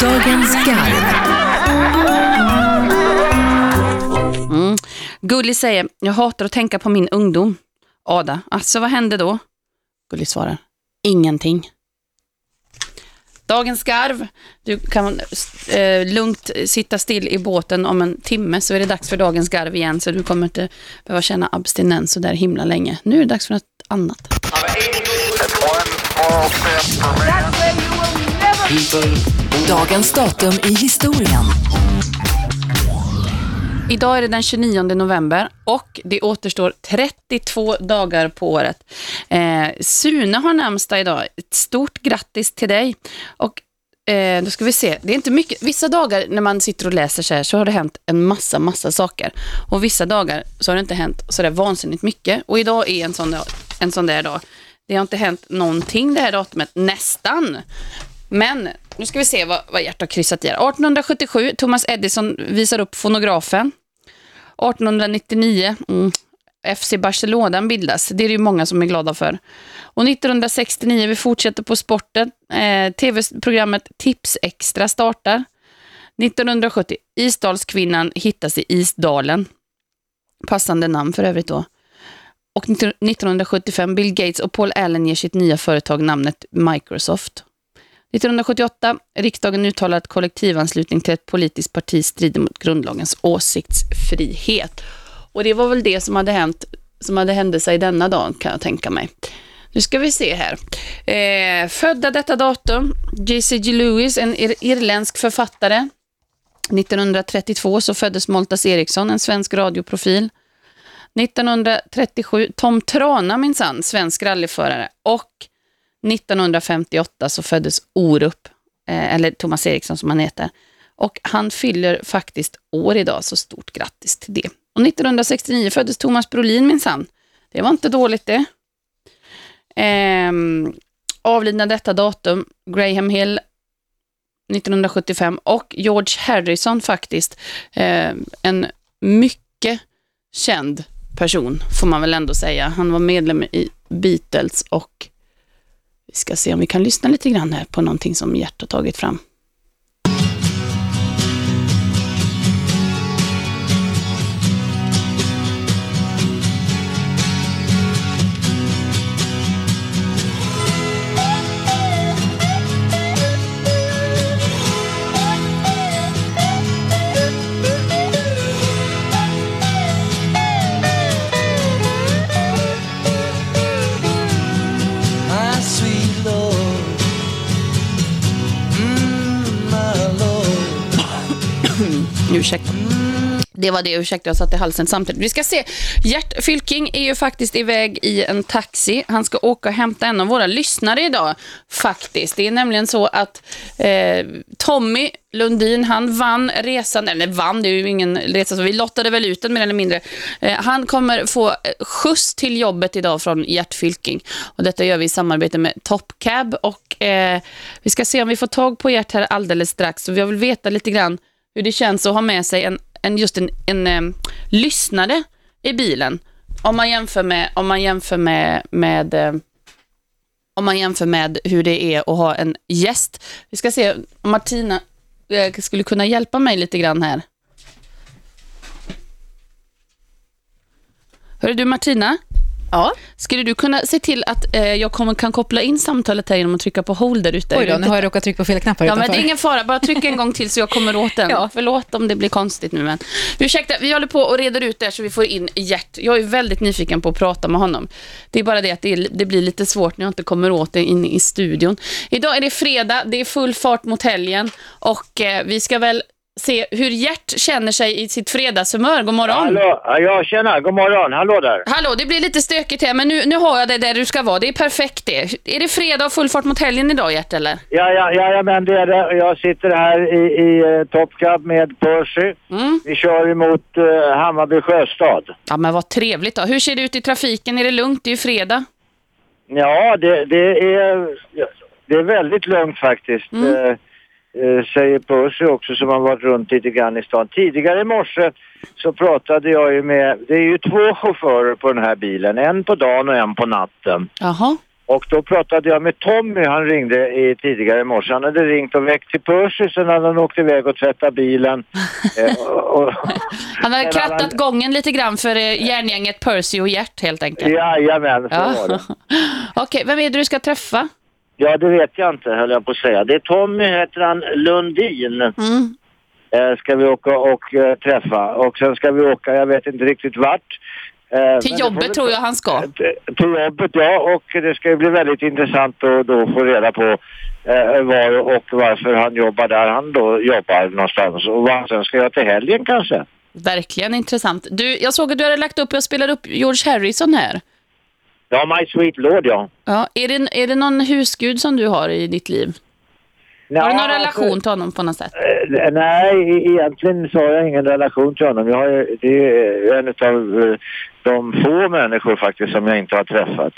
Dagens garv. Mm. Gulli säger, jag hatar att tänka på min ungdom. Ada, alltså vad hände då? Gulli svarar, ingenting. Dagens skarv. Du kan eh, lugnt sitta still i båten om en timme så är det dags för dagens skarv igen så du kommer inte behöva känna abstinens så där himla länge. Nu är det dags för något annat. Dagens datum i historien. Idag är det den 29 november och det återstår 32 dagar på året. Eh, Sune har namnsdag idag. Ett stort grattis till dig. Och eh, då ska vi se, det är inte mycket. Vissa dagar när man sitter och läser så här så har det hänt en massa, massa saker. Och vissa dagar så har det inte hänt så där vansinnigt mycket. Och idag är en sån, dag, en sån där dag. Det har inte hänt någonting det här datumet, nästan. Men nu ska vi se vad, vad Gert har kryssat i här. 1877, Thomas Edison visar upp fonografen. 1899, mm, FC Barcelona bildas. Det är det ju många som är glada för. Och 1969, vi fortsätter på sporten. Eh, TV-programmet Tips Extra startar. 1970, Isdalskvinnan hittas i Isdalen. Passande namn för övrigt då. Och 1975, Bill Gates och Paul Allen ger sitt nya företag namnet Microsoft. 1978, riksdagen uttalar att kollektivanslutning till ett politiskt parti strider mot grundlagens åsiktsfrihet. Och det var väl det som hade hänt, som hade hände sig denna dag kan jag tänka mig. Nu ska vi se här. Eh, födda detta datum, J.C.G. Lewis, en ir irländsk författare. 1932 så föddes Moltas Eriksson, en svensk radioprofil. 1937, Tom Trana minsann, svensk rallyförare. Och 1958 så föddes Orup, eh, eller Thomas Eriksson som han heter. Och han fyller faktiskt år idag, så stort grattis till det. Och 1969 föddes Thomas Brolin minsann. Det var inte dåligt det. Ehm, avlidna detta datum, Graham Hill 1975 och George Harrison faktiskt, eh, en mycket känd person får man väl ändå säga. Han var medlem i Beatles och vi ska se om vi kan lyssna lite grann här på någonting som Gert har tagit fram. Ursäkta. Det var det, ursäkta jag satte halsen samtidigt. Vi ska se, Gert Fylking är ju faktiskt iväg i en taxi. Han ska åka och hämta en av våra lyssnare idag, faktiskt. Det är nämligen så att eh, Tommy Lundin, han vann resan, eller vann, det är ju ingen resa, så vi lottade väl ut den mer eller mindre. Eh, han kommer få eh, skjuts till jobbet idag från Gert Fylking. Och detta gör vi i samarbete med Top Cab och eh, vi ska se om vi får tag på Gert här alldeles strax. Så vi vill veta lite grann hur det känns att ha med sig en, en just en, en eh, lyssnare i bilen. Om man jämför med, om man jämför med, med eh, om man jämför med hur det är att ha en gäst. Vi ska se om Martina eh, skulle kunna hjälpa mig lite grann här. Hörru du Martina? Ja. Skulle du kunna se till att eh, jag kommer, kan koppla in samtalet här genom att trycka på hold där ute? Oj då, nu har jag råkat trycka på fel knappar Ja, men det är ingen fara. Bara tryck en gång till så jag kommer åt den. Ja. Förlåt om det blir konstigt nu, men... Ursäkta, vi håller på och reder ut det så vi får in Gert. Jag är väldigt nyfiken på att prata med honom. Det är bara det att det, är, det blir lite svårt när jag inte kommer åt det inne i studion. Idag är det fredag, det är full fart mot helgen och eh, vi ska väl se hur Gert känner sig i sitt fredagshumör. God morgon. Hallå, ja tjena, god morgon, hallå där. Hallå, det blir lite stökigt här, men nu, nu har jag det där du ska vara. Det är perfekt det. Är det fredag och full fart mot helgen idag, Gert, eller? Ja, ja, ja, ja men det är det. Jag sitter här i, i uh, Top Cab med Percy. Mm. Vi kör emot uh, Hammarby Sjöstad. Ja, men vad trevligt då. Hur ser det ut i trafiken? Är det lugnt? Det är ju fredag. Ja, det, det, är, det är väldigt lugnt faktiskt. Mm. Eh, säger Percy också som har varit runt lite grann i stan. Tidigare i morse så pratade jag ju med, det är ju två chaufförer på den här bilen. En på dagen och en på natten. Jaha. Och då pratade jag med Tommy, han ringde i, tidigare i morse. Han hade ringt och väckt till Percy, sen hade han åkt iväg och tvättat bilen. eh, och, och, Han har En krattat annan- gången lite grann för eh, järngänget Percy och Gert helt enkelt. jajamän, så var det. Okej, vem är det du ska träffa? Ja, det vet jag inte höll jag på att säga. Det är Tommy, heter han, Lundin. Mm. Eh, ska vi åka och eh, träffa. Och sen ska vi åka, jag vet inte riktigt vart. Eh, Till jobbet vi- tror jag han ska. Till- Till jobbet, ja. Och det ska ju bli väldigt intressant att då få reda på eh, var och varför han jobbar där han då jobbar någonstans. Och vad sen ska göra till helgen kanske. Verkligen intressant. Du, jag såg att du hade lagt upp, jag spelade upp George Harrison här. Ja, My Sweet Lord, ja. Ja, är, det, är det någon husgud som du har i ditt liv? Ja, har du någon alltså- relation till honom på något sätt? Eh, Nej, e- egentligen så har jag ingen relation till honom. Jag har, det är en av eh, de få människor faktiskt som jag inte har träffat.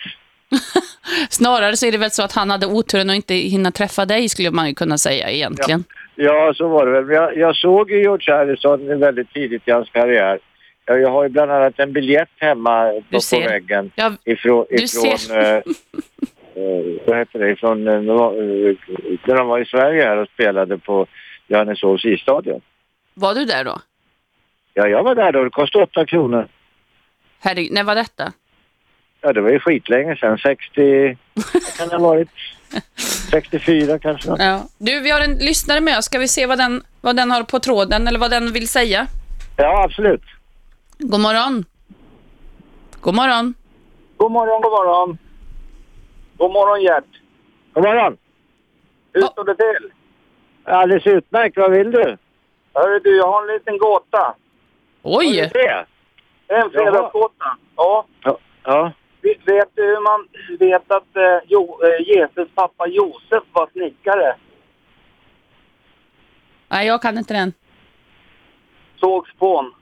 Snarare så är det väl så att han hade oturen att inte hinna träffa dig, skulle man ju kunna säga egentligen. Ja, så var det väl. Jag, jag såg ju George Harrison väldigt tidigt i hans karriär. Jag, jag har ju bland annat en biljett hemma på, på väggen Ja, ifrån, ifrån eh, eh, vad heter det, ifrån eh, eh, när de var i Sverige här och spelade på Johanneshovs isstadion. Var du där då? Ja, jag var där då. Det kostade 8 kronor. Herregud, när var detta? Ja, det var ju skitlänge sedan. 60... Vad kan det ha varit? 64 kanske. Ja. Du, vi har en lyssnare med oss. Ska vi se vad den, vad den har på tråden eller vad den vill säga? Ja, absolut. God morgon. God morgon. God morgon, god morgon. God morgon Gert. God morgon. Hur står det till? Alldeles utmärkt. Vad vill du? Hörru du, jag har en liten gåta. Oj! Det? En fredagsgåta. Ja. Ja. ja. Vet du hur man vet att eh, jo, eh, Jesus pappa Josef var snickare? Nej, jag kan inte den. Såg spån.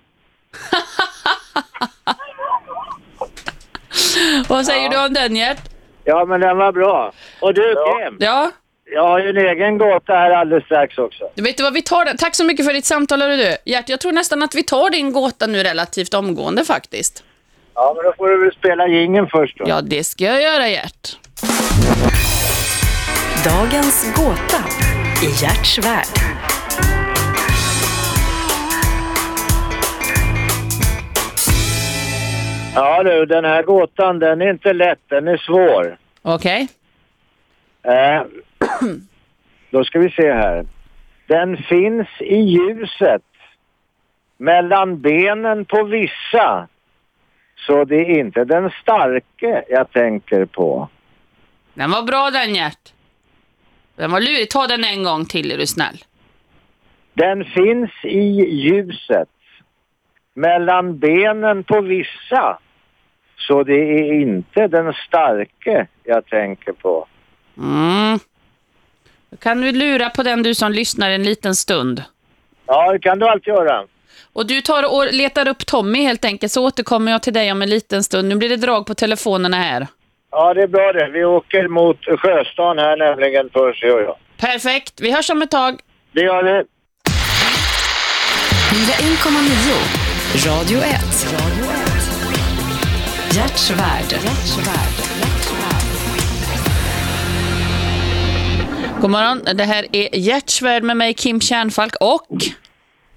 Vad säger du om den, Gert? Ja, men den var bra. Och du Kim, Ja, jag har ju en egen gåta här alldeles strax också. du vet du vad, vi tar den. Tack så mycket för ditt samtal, hörru du. Gert, jag tror nästan att vi tar din gåta nu relativt omgående faktiskt. Ja, men då får du väl spela jingeln först då. Ja, det ska jag göra, Gert. Dagens gåta i Gerts värld. Ja du, den här gåtan den är inte lätt, den är svår. Okej. Eh, då ska vi se här. Den finns i ljuset mellan benen på vissa. Så det är inte den starke jag tänker på. Den var bra den, Gert. Den var lurig. Ta den en gång till, är du snäll. Den finns i ljuset mellan benen på vissa. Så det är inte den starke jag tänker på. Mm. Kan du lura på den du som lyssnar en liten stund. Ja, det kan du alltid göra. Och du tar och letar upp Tommy helt enkelt, så återkommer jag till dig om en liten stund. Nu blir det drag på telefonerna här. Ja, det är bra det. Vi åker mot Sjöstan här nämligen först, gör jag. Perfekt, vi hörs om ett tag. Det gör vi. 101,9 Radio 1. Gerts värld. God morgon, det här är Gerts värld med mig Kim Kärnfalk och...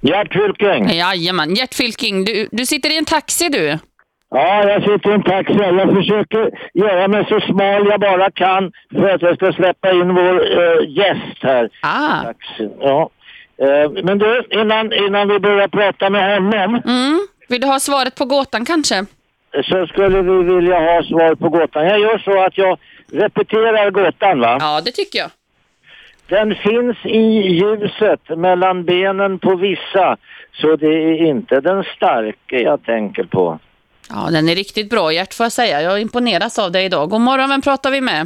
Gert Fylking. Jajamän, Gert Fylking. Du, du sitter i en taxi du. Ja, jag sitter i en taxi. Jag försöker göra mig så smal jag bara kan för att jag ska släppa in vår eh, gäst här. Ah. Taxin. Ja. Eh, men du, innan, innan vi börjar prata med honom Mm. Vill du ha svaret på gåtan kanske? så skulle vi vilja ha svar på gåtan. Jag gör så att jag repeterar gåtan va? Ja, det tycker jag. Den finns i ljuset mellan benen på vissa. Så det är inte den starke jag tänker på. Ja, den är riktigt bra Gert får jag säga. Jag imponeras av dig idag. God morgon, vem pratar vi med?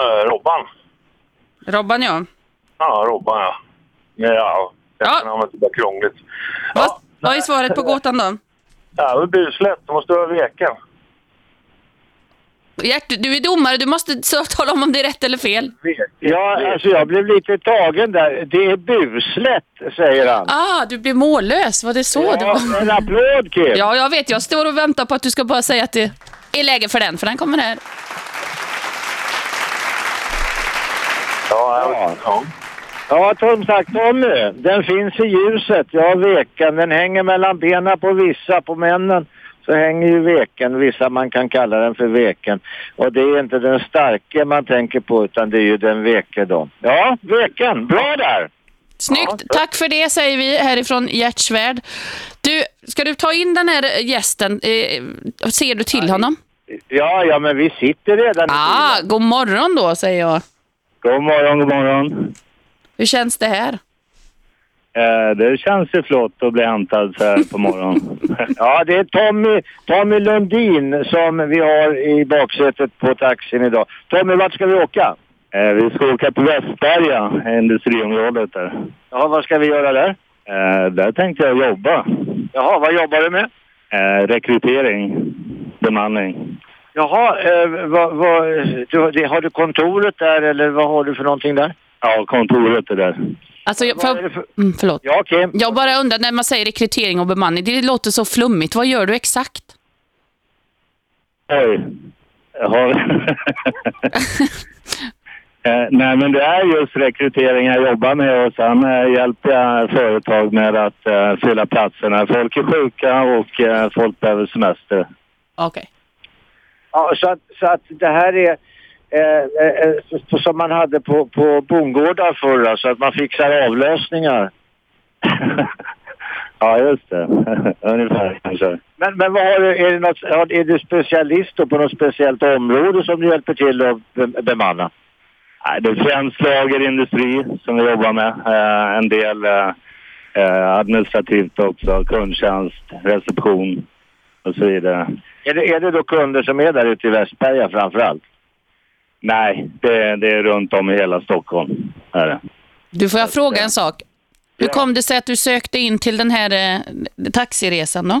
Uh, Robban. Robban ja. Ja, Robban ja. Ja, efternamnet är bara krångligt. Vad, vad är svaret på gåtan då? Ja, det är buslätt. Du måste vara veken. Gert, du är domare. Du måste så tala om om det är rätt eller fel. Ja, alltså jag blev lite tagen där. Det är buslätt, säger han. Ah, du blev mållös. Var det så? Ja, det var... en applåd Kim. Ja, jag vet. Jag står och väntar på att du ska bara säga att det är läge för den, för den kommer här. Ja, ja. Ja, som sagt Tommy, den finns i ljuset. Ja, veken. Den hänger mellan benen på vissa. På männen så hänger ju veken. Vissa man kan kalla den för veken. Och det är inte den starke man tänker på utan det är ju den veke då. Ja, veken. Bra där! Snyggt. Tack för det säger vi härifrån Gerts värld. Du, ska du ta in den här gästen? Eh, ser du till honom? Ja, ja, men vi sitter redan i Ah, god morgon då, säger jag. God morgon, god morgon. Hur känns det här? Eh, det känns ju flott att bli hämtad så här på morgonen. Ja, det är Tommy, Tommy Lundin som vi har i baksätet på taxin idag. Tommy, vart ska vi åka? Eh, vi ska åka till Västberga, industriområdet där. Ja, vad ska vi göra där? Eh, där tänkte jag jobba. Jaha, vad jobbar du med? Eh, rekrytering, bemanning. Jaha, eh, vad, vad, du, det, har du kontoret där eller vad har du för någonting där? Ja, kontoret är där. Alltså, jag, för, för... mm, förlåt. Ja, Kim. Jag bara undrar, när man säger rekrytering och bemanning, det låter så flummigt. Vad gör du exakt? Oj. Jaha. Eh, nej, men det är just rekrytering jag jobbar med och sen eh, hjälper jag företag med att eh, fylla platserna. Folk är sjuka och eh, folk behöver semester. Okej. Ja, så att, så att det här är eh, eh, som man hade på, på bondgårdar förr, alltså att man fixar avlösningar. ja, just det. Ungefär kanske. Men, men vad har du, är, det något, är du specialist på något speciellt område som du hjälper till att be- bemanna? Nej, det är främst lagerindustri som vi jobbar med. Eh, en del eh, eh, administrativt också, kundtjänst, reception och så vidare. Är det, är det då kunder som är där ute i Västberga framför allt? Nej, det, det är runt om i hela Stockholm. Är det. Du, får jag fråga en sak? Hur kom det sig att du sökte in till den här eh, taxiresan då?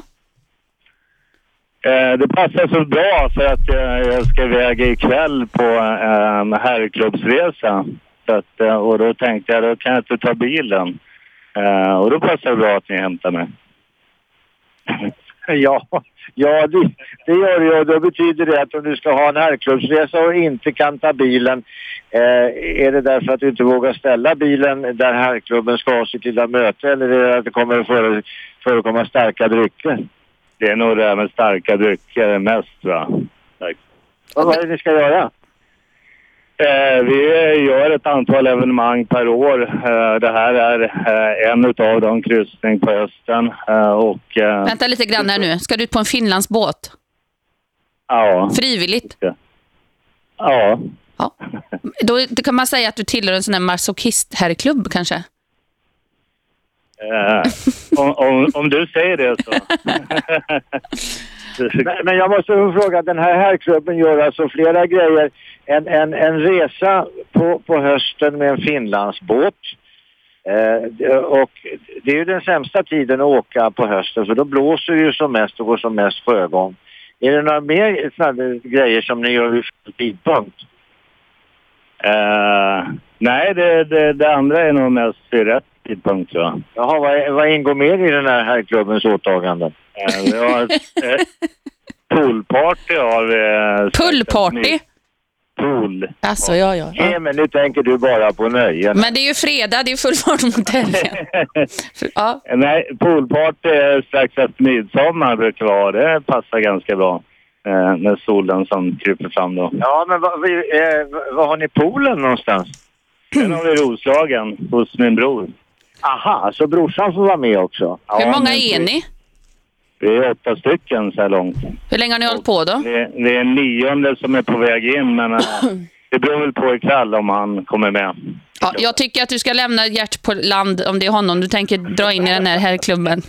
Eh, det passar så bra för att eh, jag ska iväg ikväll på eh, herrklubbsresa. Så att, eh, och då tänkte jag, då kan jag inte ta bilen. Och då passar det bra att ni hämtar mig. Ja, ja det, det gör det ju. Då betyder det att om du ska ha en herrklubbsresa och inte kan ta bilen, eh, är det därför att du inte vågar ställa bilen där herrklubben ska ha sitt lilla möte eller är det att det kommer att före, förekomma starka drycker? Det är nog det här med starka drycker mest va. Tack. Vad är det ni ska göra? Eh, vi gör ett antal evenemang per år. Eh, det här är eh, en utav dem, kryssning på hösten. Eh, och eh, Vänta lite grann här nu. Ska du ut på en Finlandsbåt? ja, Frivilligt? ja. Då, då kan man säga att du tillhör en sån här masochist-herrklubb kanske? Eh, om, om, om du säger det så. Men, men jag måste fråga, den här herrklubben gör alltså flera grejer. En, en, en resa på, på hösten med en Finlandsbåt. Eh, och det är ju den sämsta tiden att åka på hösten för då blåser det ju som mest och går som mest sjögång. Är det några mer sådana grejer som ni gör vid fel tidpunkt? Eh, nej, det, det, det andra är nog mest vid rätt tidpunkt tror jag. Jaha, vad, vad ingår mer i den här herrklubbens åtaganden? Eh, vi har ett eh, poolparty har vi. eh, Pullparty? Pool. Alltså, ja, ja. Nej, men nu tänker du bara på nöjen. Men det är ju fredag, det är full fart mot helgen. Ja. Nej, poolparty är strax efter midsommar brukar vara. Det passar ganska bra. Eh, med solen som kryper fram då. Ja, men vad, vi, eh, vad har ni poolen någonstans? Sen har vi Roslagen hos min bror. Aha, så brorsan får vara med också? Hur många men är ni? Vi är åtta stycken så här långt. Hur länge har ni hållit på då? Det, det är en nionde som är på väg in, men eh, det beror väl på ikväll om han kommer med. Ja, jag tycker att du ska lämna Gert på land om det är honom du tänker dra in i den här herrklubben.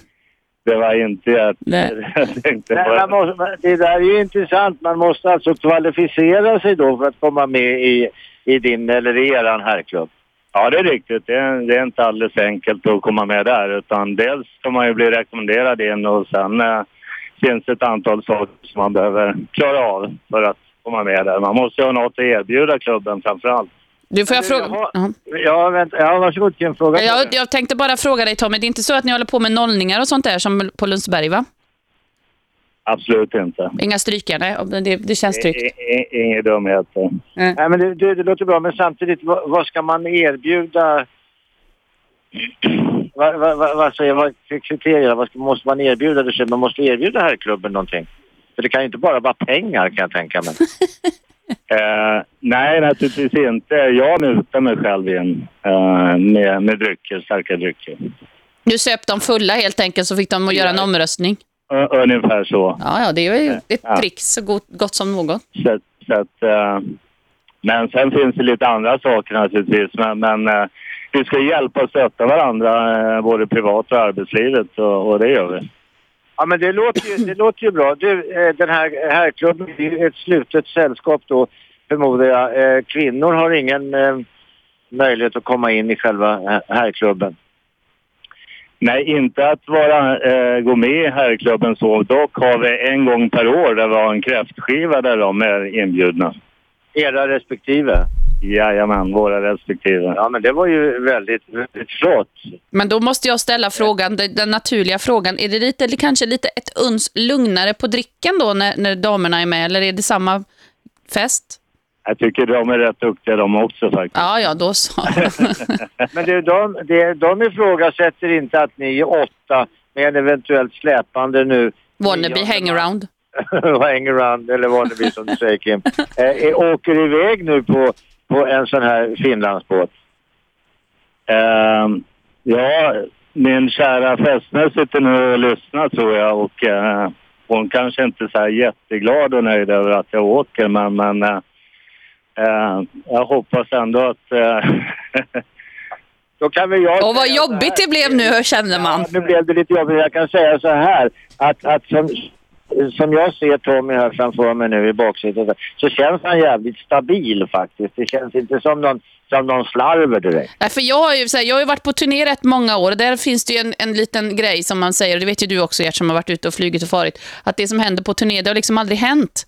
Det var inte jag, Nej. jag tänkte Nej, måste, det där är ju intressant. Man måste alltså kvalificera sig då för att komma med i, i din eller i eran herrklubb. Ja, det är riktigt. Det är, det är inte alldeles enkelt att komma med där. Utan dels ska man ju bli rekommenderad in och sen eh, finns det ett antal saker som man behöver klara av för att komma med där. Man måste ju ha något att erbjuda klubben framför allt. Du får jag fråga... Ja. Ja, vänta. Ja, varsågod Kim. Fråga. på Jag, jag tänkte bara fråga dig Tommy, det är inte så att ni håller på med nollningar och sånt där som på Lundsberg va? Absolut inte. Inga strykare, nej, det, det känns tryggt. Inga dumheter. Nej, men det, det, det låter bra. Men samtidigt, vad, vad ska man erbjuda? Vad, vad, vad, vad säger vad är kriterierna? Vad ska, måste man erbjuda? Det? Man måste erbjuda herrklubben någonting. För det kan ju inte bara vara pengar kan jag tänka mig. Eh, nej, naturligtvis inte. Jag mutar mig själv in eh, med, med drycker, starka drycker. Du söp dem fulla helt enkelt så fick de att göra en omröstning. Ungefär så. Ja, ja, det är ju ett Ja. trick så gott, gott som något. så, så att, eh, men sen finns det lite andra saker naturligtvis. Men, men eh, vi ska hjälpa och stötta varandra, eh, både privat och arbetslivet. Och, och det gör vi. Ja, men det låter ju, det låter ju bra. Du, eh, den här herrklubben är ju ett slutet sällskap då, förmodar jag. Eh, Kvinnor har ingen eh, möjlighet att komma in i själva eh, herrklubben. Nej, inte att vara, eh, gå med i herrklubben så. Dock har vi en gång per år där vi har en kräftskiva där de är inbjudna. Era respektive. Jajamän, våra respektive. Ja, men det var ju väldigt, väldigt flott. Men då måste jag ställa frågan, den, den naturliga frågan, är det lite, eller kanske lite ett uns lugnare på dricken då när, när damerna är med, eller är det samma fest? Jag tycker de är rätt duktiga de också faktiskt. Ja, ja, då så. Men du, de, de, de ifrågasätter inte att ni är åtta med en eventuellt släpande nu Wannabe hangaround. hangaround, eller wannabe som du säger Kim, eh, eh, åker iväg nu på, på en sån här Finlandsbåt. Ehm, ja, min kära fästmö sitter nu och lyssnar tror jag och eh, hon kanske inte är så här jätteglad och nöjd över att jag åker men, men eh, eh, jag hoppas ändå att eh, Då kan väl jag Och vad jobbigt det blev nu, känner man. Ja, nu blev det lite jobbigt. Jag kan säga så här att, att som som jag ser Tommy här framför mig nu i baksätet så känns han jävligt stabil faktiskt. Det känns inte som någon, som någon slarver direkt. Nej, för jag, har ju, så här, jag har ju varit på turné rätt många år och där finns det ju en, en liten grej som man säger, och det vet ju du också Gert som har varit ute och flugit och farit, att det som händer på turné, det har liksom aldrig hänt.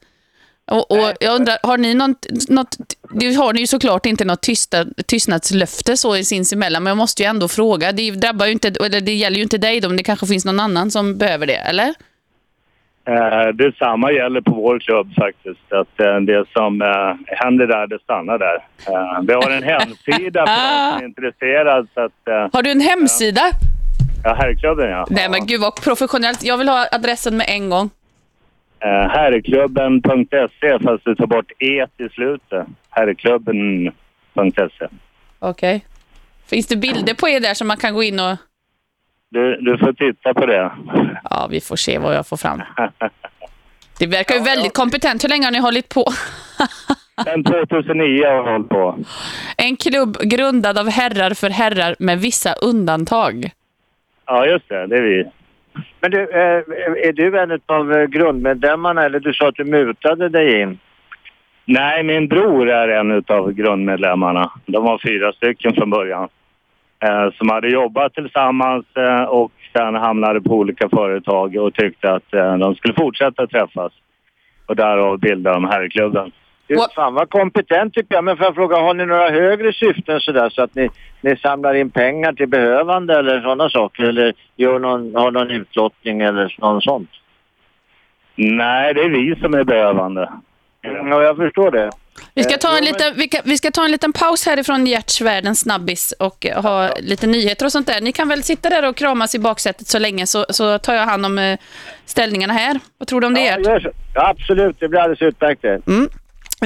Och, och jag undrar, har ni något, något, det har ni ju såklart inte något tysta, tystnadslöfte så i sinsemellan, men jag måste ju ändå fråga, det drabbar ju inte, eller det gäller ju inte dig då, men det kanske finns någon annan som behöver det, eller? Eh, detsamma gäller på vår klubb faktiskt. Att eh, det som eh, händer där, det stannar där. Eh, vi har en hemsida för de som är intresserade. Så att, eh, Har du en hemsida? ja, herrklubben ja. Nej men gud vad professionellt, jag vill ha adressen med en gång. Eh, herrklubben.se fast du tar bort e till slutet. Herrklubben.se. Okej. Finns det bilder på er där som man kan gå in och... Du, du får titta på det. Ja, vi får se vad jag får fram. Det verkar ju väldigt kompetent. Hur länge har ni hållit på? Sen 2009 har jag hållit på. En klubb grundad av herrar för herrar med vissa undantag. Ja, just det. Det är vi. Men du, eh, är du en av grundmedlemmarna eller du sa att du mutade dig in? Nej, min bror är en av grundmedlemmarna. De var fyra stycken från början. Eh, som hade jobbat tillsammans eh, och sen hamnade på olika företag och tyckte att de skulle fortsätta träffas. Och därav bildade de herrklubben. Du, fan vad kompetent tycker jag. Men får jag fråga, har ni några högre syften sådär så att ni, ni samlar in pengar till behövande eller sådana saker? Eller gör någon, har någon utlottning eller något sånt? Nej, det är vi som är behövande. Ja, jag förstår det. Vi ska, ta en liten, vi, kan, vi ska ta en liten paus härifrån Gerts världens snabbis och ha lite nyheter och sånt där. Ni kan väl sitta där och kramas i baksätet så länge så, så tar jag hand om eh, ställningarna här. Vad tror du om det. Ja, absolut, det blir alldeles utmärkt det. Mm.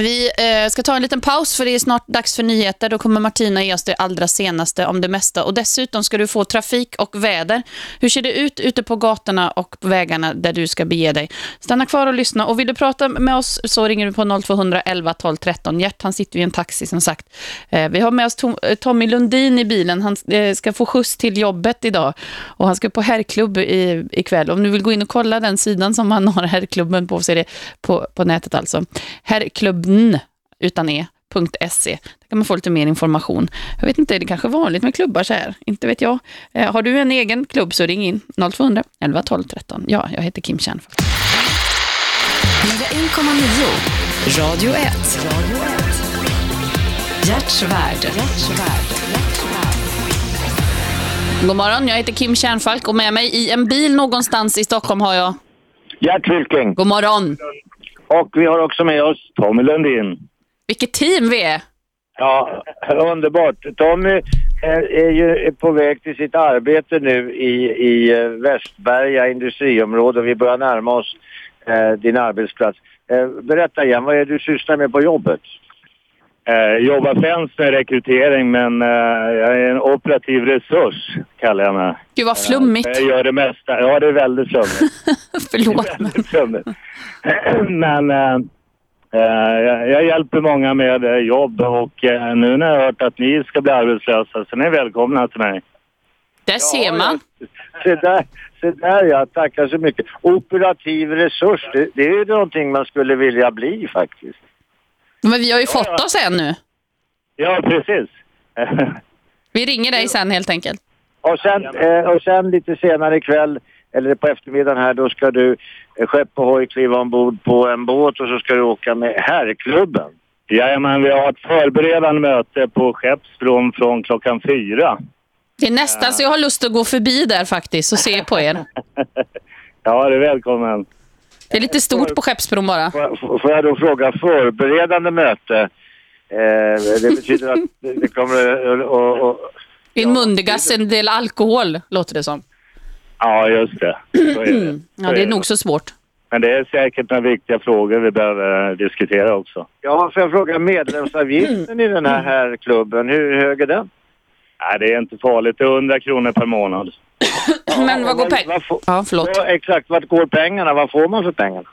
Vi eh, ska ta en liten paus för det är snart dags för nyheter. Då kommer Martina ge oss det allra senaste om det mesta. Och dessutom ska du få trafik och väder. Hur ser det ut ute på gatorna och på vägarna där du ska bege dig? Stanna kvar och lyssna. Och vill du prata med oss så ringer du på 0211 12 13. Gert han sitter i en taxi som sagt. Eh, vi har med oss Tom, eh, Tommy Lundin i bilen. Han eh, ska få skjuts till jobbet idag. Och han ska på herrklubb i, ikväll. Om du vill gå in och kolla den sidan som han har herrklubben på så är det på, på nätet alltså. Herrklubb Herrklubben utan e.se. Där kan man få lite mer information. Jag vet inte, det är kanske är vanligt med klubbar så här. Inte vet jag. Eh, har du en egen klubb så ring in 0200 11 12 13. Ja, jag heter Kim Kärnfalk. 1,9 Radio 1. Hjärtsvärd. God morgon, jag heter Kim Kärnfalk och med mig i en bil någonstans i Stockholm har jag... Gert Fylking. God morgon. Och vi har också med oss Tommy Lundin. Vilket team vi är. Ja, underbart. Tommy är, ju på väg till sitt arbete nu i, i eh, Västberga industriområde. Vi börjar närma oss eh, din arbetsplats. Eh, berätta igen, vad är det du sysslar med på jobbet? Eh, jobbar främst med rekrytering men eh, jag är en operativ resurs kallar jag mig. Gud vad flummigt. Jag gör det mesta. Ja, det är väldigt flummigt. Förlåt. väldigt flummigt. men eh, eh, jag, jag hjälper många med eh, jobb och eh, nu när jag har hört att ni ska bli arbetslösa så ni är välkomna till mig. Där ser man. Se där, se där ja, tackar så mycket. Operativ resurs, det, det är ju någonting man skulle vilja bli faktiskt. Men vi har ju fått oss en nu. Ja, precis. Vi ringer dig sen helt enkelt. Och sen, eh, och sen lite senare ikväll, eller på eftermiddagen här, då ska du eh, skepp och hoj kliva ombord på en båt och så ska du åka med herrklubben. Jajamän, vi har ett förberedande möte på Skeppsbron från klockan fyra. Det är nästan så jag har lust att gå förbi där faktiskt och se på er. Ja, det är välkommen. Det är lite stort på Skeppsbron bara. Får får jag då fråga, förberedande möte, eh, det betyder att det kommer att... Och, och, I en mundigas en del alkohol, låter det som. Ja, just det. Så är det. Ja, det är nog så svårt. Men det är säkert några viktiga frågor vi behöver eh, diskutera också. ja, får jag fråga medlemsavgiften i den här herrklubben, hur hög är den? Nej, det är inte farligt. Det är 100 kronor per månad. Men vad går pengarna? Ja, förlåt. Ja, exakt, vart går pengarna? Vad får man för pengarna?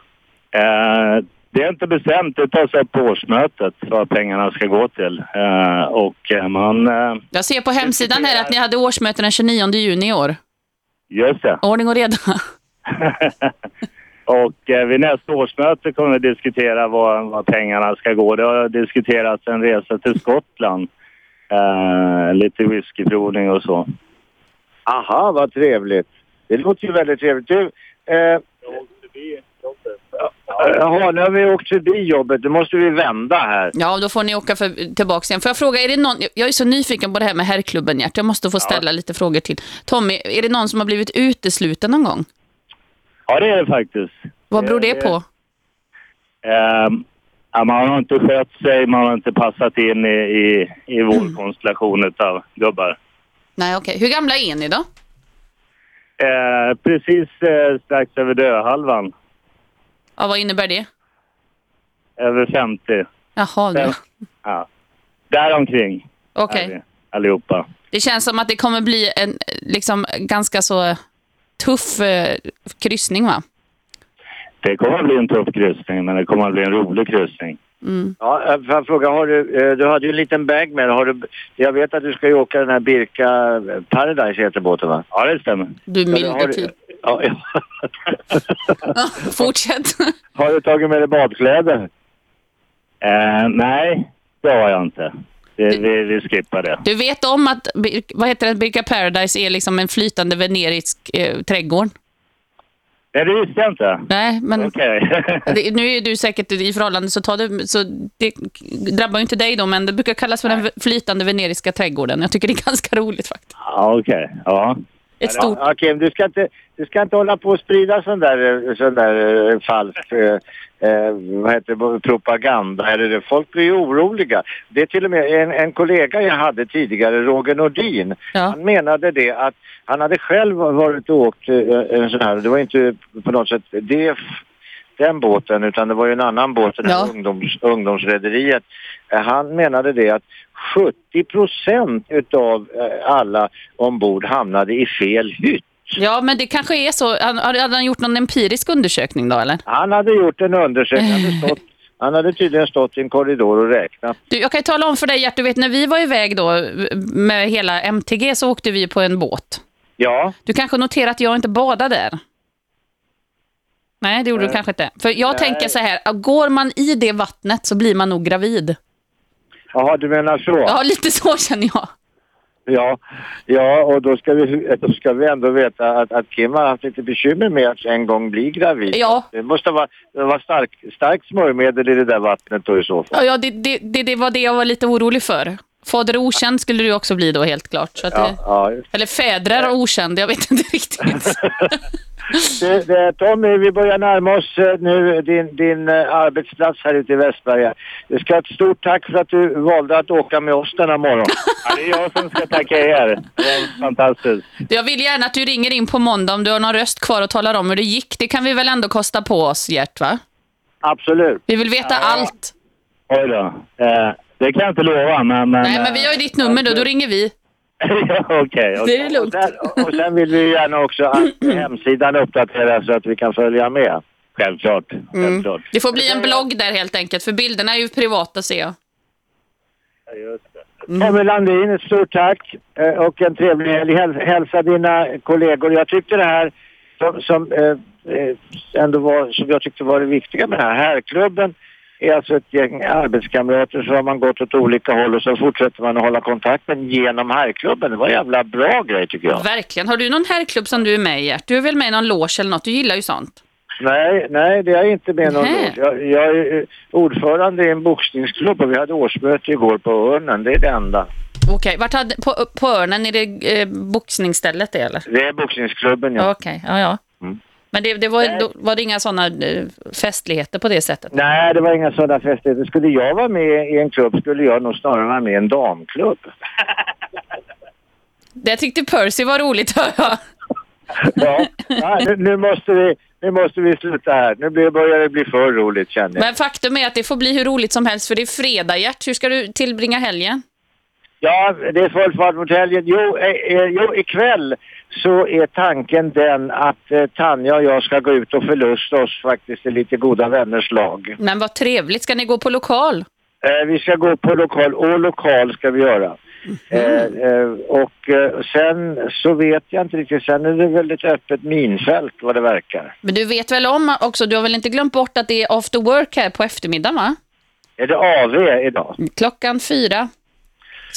Eh, det är inte bestämt. Det tas upp på årsmötet vad pengarna ska gå till. Eh, och eh, man... Eh, Jag ser på hemsidan här att ni hade årsmöte den 29 juni i år. just det. Ordning och reda. Och eh, vid nästa årsmöte kommer vi diskutera var, var pengarna ska gå. Det har diskuterats en resa till Skottland. Eh, lite whiskyprovning och så. Aha, vad trevligt. Det låter ju väldigt trevligt. Du, eh, Jaha, nu har vi åkt förbi jobbet. Nu måste vi vända här. Ja, då får ni åka för, tillbaka igen. Får jag fråga, är det någon, jag är så nyfiken på det här med herrklubben, Gert. Jag måste få ställa lite frågor till. Tommy, är det någon som har blivit utesluten någon gång? Ja, det är det faktiskt. Vad beror det på? Ehm, ja, man har inte skött sig, man har inte passat in i, i, i vår konstellation av gubbar. Nej, okej. Hur gamla är ni då? Eh, precis eh, strax över dödhalvan. Ja, vad innebär det? Över 50. Jaha, du. Ja. Däromkring Okej. är vi allihopa. Det känns som att det kommer bli en liksom ganska så tuff eh, kryssning, va? Det kommer att bli en tuff kryssning, men det kommer att bli en rolig kryssning. Mm. Ja, eh, får jag fråga, har du, eh, du hade ju en liten bag med har du, Jag vet att du ska ju åka den här Birka eh, Paradise heter båten va? Ja, det stämmer. Du milde du- typ. Ja, ja. Fortsätt. Har du tagit med dig badkläder? Eh, nej, det har jag inte. Det, vi, vi skippar det. Du vet om att vad heter det, Birka Paradise är liksom en flytande venerisk eh, trädgård? Nej, det visste jag inte. Nej, men Okej. det, nu är du säkert i förhållande så, ta det, så det drabbar ju inte dig då, men det brukar kallas för den flytande veneriska trädgården. Jag tycker det är ganska roligt faktiskt. Ja, okej. Ja. Ett stort... Ja, Kim, du ska inte, du ska inte hålla på och sprida sån där, eh, sån där eh, falsk eh, eh, vad heter det, propaganda. Eller det. Folk blir ju oroliga. Det är till och med en, en kollega jag hade tidigare, Roger Nordin. Han menade det att han hade själv varit och åkt en sån här, det var inte på något sätt det den båten utan det var ju en annan båt, den här ungdoms, ungdomsrederiet. Eh, Han menade det att 70 procent utav eh, alla ombord hamnade i fel hytt. Ja, men det kanske är så. Han- Hade han gjort någon empirisk undersökning då, eller? Han hade gjort en undersökning, han hade, stått, han hade tydligen stått i en korridor och räknat. Du, jag kan ju tala om för dig, Gert, du vet när vi var iväg då med hela MTG så åkte vi på en båt. Ja. Du kanske noterar att jag inte badade där? Nej, det gjorde du kanske inte. För jag Nej. tänker så här, går man i det vattnet så blir man nog gravid. Jaha, du menar så? Ja, lite så känner jag. Ja, ja och då ska, vi, då ska vi ändå veta att, att Kim har haft lite bekymmer med att en gång bli gravid. Ja. Det måste vara, det var stark, starkt smörjmedel i det där vattnet då i så fall. Ja, ja det, det, det, det var det jag var lite orolig för. Fader okänd skulle du också bli då helt klart. Så att Ja, det, ja, eller fädrar okänd, jag vet inte riktigt. Det, det, Tommy, vi börjar närma oss eh, nu din, din eh, arbetsplats här ute i Västberga. Jag ska ha ett stort tack för att du valde att åka med oss denna morgon. Ja, det är jag som ska tacka er. Det var fantastiskt. Jag vill gärna att du ringer in på måndag om du har någon röst kvar och talar om hur det gick. Det kan vi väl ändå kosta på oss, Gert, va? Absolut. Vi vill veta allt. Oj då. Eh, det kan jag inte lova, men... men Nej, men vi har ju ditt nummer då, då ringer vi. ja, Okej. Det är lugnt. Och sen, och sen vill vi gärna också att hemsidan uppdateras så att vi kan följa med. Självklart. Mm. Det får bli en blogg där helt enkelt, för bilderna är ju privata ser jag. Tommy Landin, ett stort tack eh, och en trevlig helg. Häl- Hälsa dina kollegor. Jag tyckte det här som, som eh, eh, ändå var, som jag tyckte var det viktiga med den här herrklubben är alltså ett gäng arbetskamrater så har man gått åt olika håll och så fortsätter man att hålla kontakten genom herrklubben. Det var en jävla bra grej tycker jag. Verkligen. Har du någon herrklubb som du är med i, Gert? Du är väl med i någon loge eller något? Du gillar ju sånt. Nej, nej, det är jag inte med någon loge. jag, jag är eh, ordförande i en boxningsklubb och vi hade årsmöte igår på Örnen. Det är det enda. Okej, vart hade, på, på Örnen, är det eh, boxningsstället det eller? Det är boxningsklubben, ja. Okej, ja ja. Men det, det var, då, var det inga sådana eh, festligheter på det sättet? Nej, det var inga sådana fester. Skulle jag vara med i en klubb skulle jag nog snarare vara med i en damklubb. Det tyckte Percy var roligt, hör jag. Ja, ja nu, nu, måste vi, nu måste vi sluta här. Nu blir, börjar det bli för roligt känner jag. Men faktum är att det får bli hur roligt som helst, för det är fredag, Gert. Hur ska du tillbringa helgen? Ja, det är full fart mot helgen. Jo, eh, eh, jo, ikväll så är tanken den att eh, Tanja och jag ska gå ut och förlusta oss faktiskt i lite goda vänners lag. Men vad trevligt. Ska ni gå på lokal? Eh, vi ska gå på lokal, och lokal ska vi göra. Eh, eh, och eh, sen så vet jag inte riktigt, sen är det väl ett öppet minfält vad det verkar. Men du vet väl om också, du har väl inte glömt bort att det är after work här på eftermiddagen va? Är det AV idag? Klockan fyra.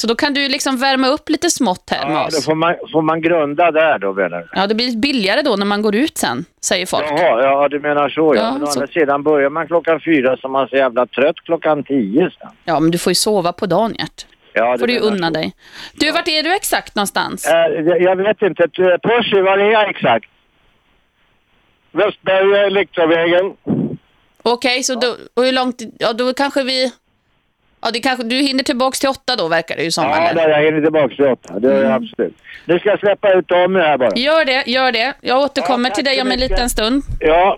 Så då kan du liksom värma upp lite smått här med Ja, då oss. får man, får man grunda där då menar? Ja, det blir billigare då när man går ut sen, säger folk. Jaha, ja du menar så ja. Ja, Men å andra sidan börjar man klockan fyra så man är så jävla trött klockan tio sen. Ja, men du får ju sova på dagen, Gert. Ja, får du ju unna så. dig. Du, vart är du exakt någonstans? Eh, jag- vet inte. T- Percy, var är jag exakt? Västberga, Elektravägen. Okej, så då, och hur långt, ja då kanske vi, ja det kanske, du hinner tillbaks till åtta då verkar det ju som. Ja, där jag hinner tillbaka till åtta. Det är Mm. absolut. Nu ska jag släppa ut Tommy här bara. Gör det, gör det. Jag återkommer Ja, till dig om en liten stund. Ja.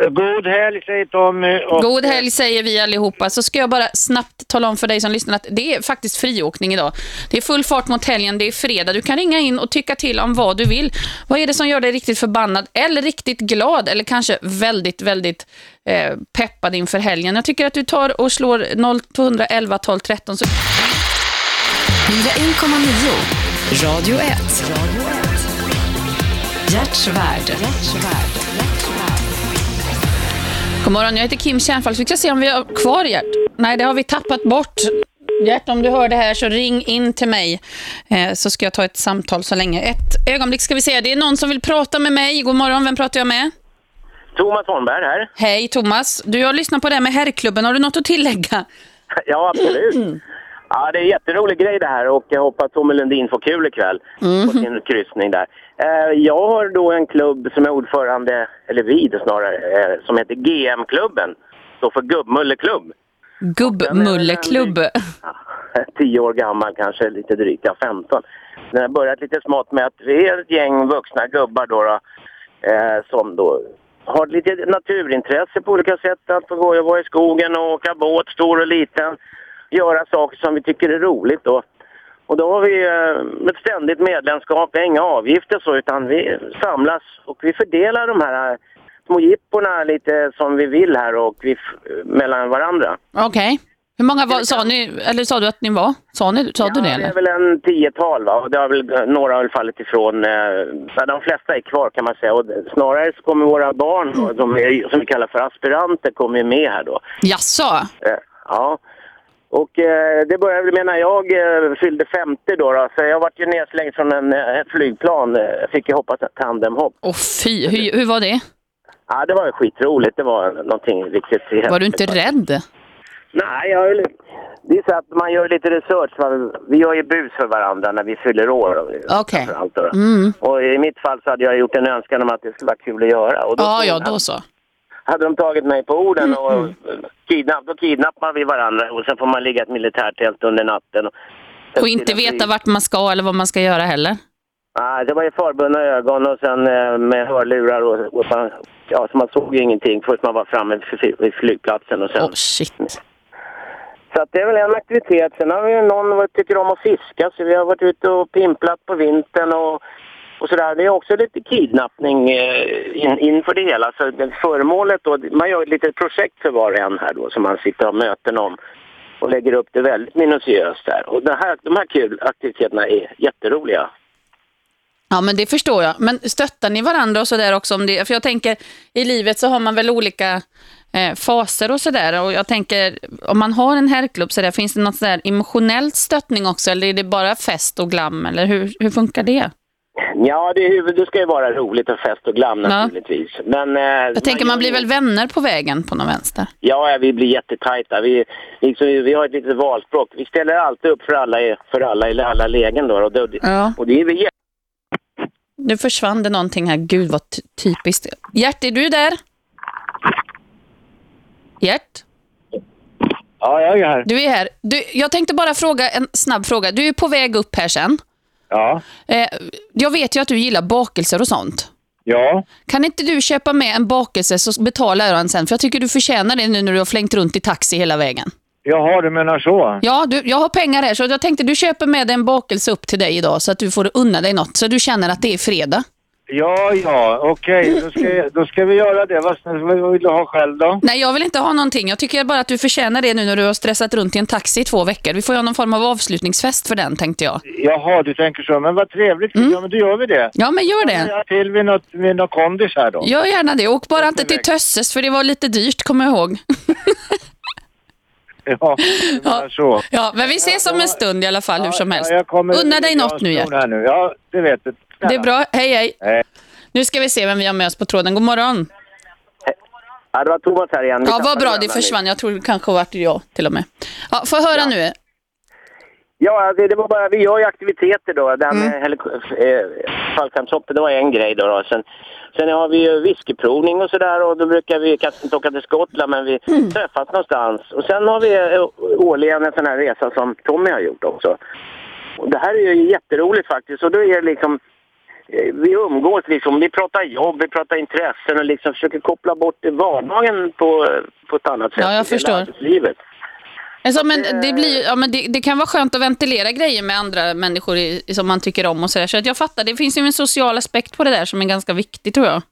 Eh, God helg säger Tommy. Och, God helg säger vi allihopa. Så ska jag bara snabbt tala om för dig som lyssnar att det är faktiskt friåkning idag. Det är full fart mot helgen, det är fredag. Du kan ringa in och tycka till om vad du vill. Vad är det som gör dig riktigt förbannad eller riktigt glad eller kanske väldigt, väldigt eh, peppad inför helgen? Jag tycker att du tar och slår 0211 12 13 så 101,9 Radio 1. Hjärtsvärd. God morgon, jag heter Kim Kärnfalk. Vi ska se om vi har kvar Gert. Nej, det har vi tappat bort. Gert, om du hör det här så ring in till mig eh, så ska jag ta ett samtal så länge. Ett ögonblick ska vi se. Det är någon som vill prata med mig. God morgon, vem pratar jag med? Thomas Holmberg här. Hej Thomas. Du har lyssnat på det här med herrklubben. Har du något att tillägga? Ja, absolut. Ja, det är en jätterolig grej det här och jag hoppas Tommy Lundin får kul ikväll på sin kryssning där. Eh, Jag har då en klubb som är ordförande, eller vi snarare, eh, som heter GM-klubben. Står för Gubbmulleklubb. Gubbmulleklubb. Tio år gammal, kanske lite drygt, ja 15. Den har börjat lite smått med att vi är ett gäng vuxna gubbar då, då eh, som då har lite naturintresse på olika sätt. Att få gå och vara i skogen och åka båt, stor och liten. Göra saker som vi tycker är roligt då. Och då har vi eh, ett ständigt medlemskap, inga avgifter så utan vi samlas och vi fördelar de här eh, små jipporna lite som vi vill här och vi f- mellan varandra. Okej. Hur många var, sa ni, eller sa du att ni var? Sa, ni, sa du det Det eller? är väl en tiotal va? Och det har väl, några har väl fallit ifrån. Eh, de flesta är kvar kan man säga. Och snarare så kommer våra barn, då, de är, som vi kallar för aspiranter, kommer med här då. Jaså? Eh, ja. Och eh, det började med när jag eh, fyllde 50 då, då. Så jag vart ju nedslängd från en, eh, ett flygplan. Eh, Jag fick ju hoppa tandemhopp. Åh fy, hur, hur var det? Ja, det var ju skitroligt. Det var någonting riktigt. Var du inte rädd? Nej, jag är, det är så att man gör lite research. Vi gör ju bus för varandra när vi fyller år. Okej. då. Mm. Och i mitt fall så hade jag gjort en önskan om att det skulle vara kul att göra. Och då Ja, ja, då så. Hade de tagit mig på orden och kidnapp, då kidnappar vi varandra och sen får man ligga i ett militärtält under natten. Och, Och inte veta vart man ska eller vad man ska göra heller? Nej, det var ju förbundna ögon och sen eh, med hörlurar och, och man, ja, så man såg ju ingenting först man var framme vid flygplatsen och sen... Oh, shit. Så det är väl en aktivitet. Sen har vi ju någon som tycker om att fiska så vi har varit ute och pimplat på vintern och, och sådär. Det är också lite kidnappning eh, in, inför det hela. Så det, föremålet då, man gör ett litet projekt för var och en här då som man sitter och har möten om och lägger upp det väldigt minutiöst där. Och det här, de här kul aktiviteterna är jätteroliga. Ja, men det förstår jag. Men stöttar ni varandra och sådär också? Om det, för jag tänker, i livet så har man väl olika eh, faser och sådär. Och jag tänker, om man har en herrklubb så där, finns det något sådär emotionellt stöttning också? Eller är det bara fest och glam? Eller hur, hur funkar det? Ja, det, är det ska ju vara roligt och fest och glam naturligtvis. Men, eh, Jag tänker, man blir väl vänner på vägen på någon vänster? Ja, vi blir jättetajta. Vi, liksom, vi har ett litet valspråk. Vi ställer alltid upp för alla, i- för alla i alla lägen. Då, och, det, Ja. och det är vi jätte... Nu försvann det någonting här. Gud vad ty- typiskt. Gert, är du där? Gert? Ja, jag är här. Du är här. Du, jag tänkte bara fråga en snabb fråga. Du är på väg upp här sen. Ja. Eh, jag vet ju att du gillar bakelser och sånt. Ja. Kan inte du köpa med en bakelse så betalar jag den sen? För jag tycker du förtjänar det nu när du har flängt runt i taxi hela vägen. Jaha, du menar så? Ja, du, jag har pengar här så jag tänkte du köper med dig en bakelse upp till dig idag så att du får unna dig något. Så du känner att det är fredag. Ja, ja, okej. Då, ska, jag- då ska vi göra det. Vad, vad vill du ha själv då? Nej, jag vill inte ha någonting. Jag tycker bara att du förtjänar det nu när du har stressat runt i en taxi i två veckor. Vi får göra någon form av avslutningsfest för den, tänkte jag. Jaha, du tänker så. Men vad trevligt. Ja, men då gör vi det. Mm. Ja, men gör det. Jag till vid något, vid något kondis här då. Gör gärna det. Åk bara inte till Tösses, för det var lite dyrt, kommer jag ihåg. Ja, du menar så. Ja, men vi ses om en stund i alla fall, hur som helst. Ja, jag kommer- Unna dig jag något nu, Gert. stor här nu. Ja, det vet du. Det är bra. Hej, hej. Hej. Nu ska vi se vem vi har med oss på tråden. God morgon. Ja, det var Thomas här igen. Vi Ja, vad bra. Det försvann. Jag tror det kanske varit jag till och med. Ja, få höra nu. Ja, det, det var bara, vi gör ju aktiviteter då. Det här Mm. med helik- eh, fallskärmshoppet, det var en grej då. då. Sen, sen har vi ju whiskyprovning och sådär och då brukar vi kanske inte åka till Skottland men vi Mm. träffas någonstans. Och sen har vi eh, årligen en sån här resa som Tommy har gjort också. Och det här är ju jätteroligt faktiskt och då är det liksom eh, vi umgås liksom, vi pratar jobb, vi pratar intressen och liksom försöker koppla bort vardagen på, på ett annat sätt. Ja, jag förstår. Alltså, men det, blir, ja, men det, det kan vara skönt att ventilera grejer med andra människor i, som man tycker om och sådär. Så att jag fattar, det finns ju en social aspekt på det där som är ganska viktig tror jag.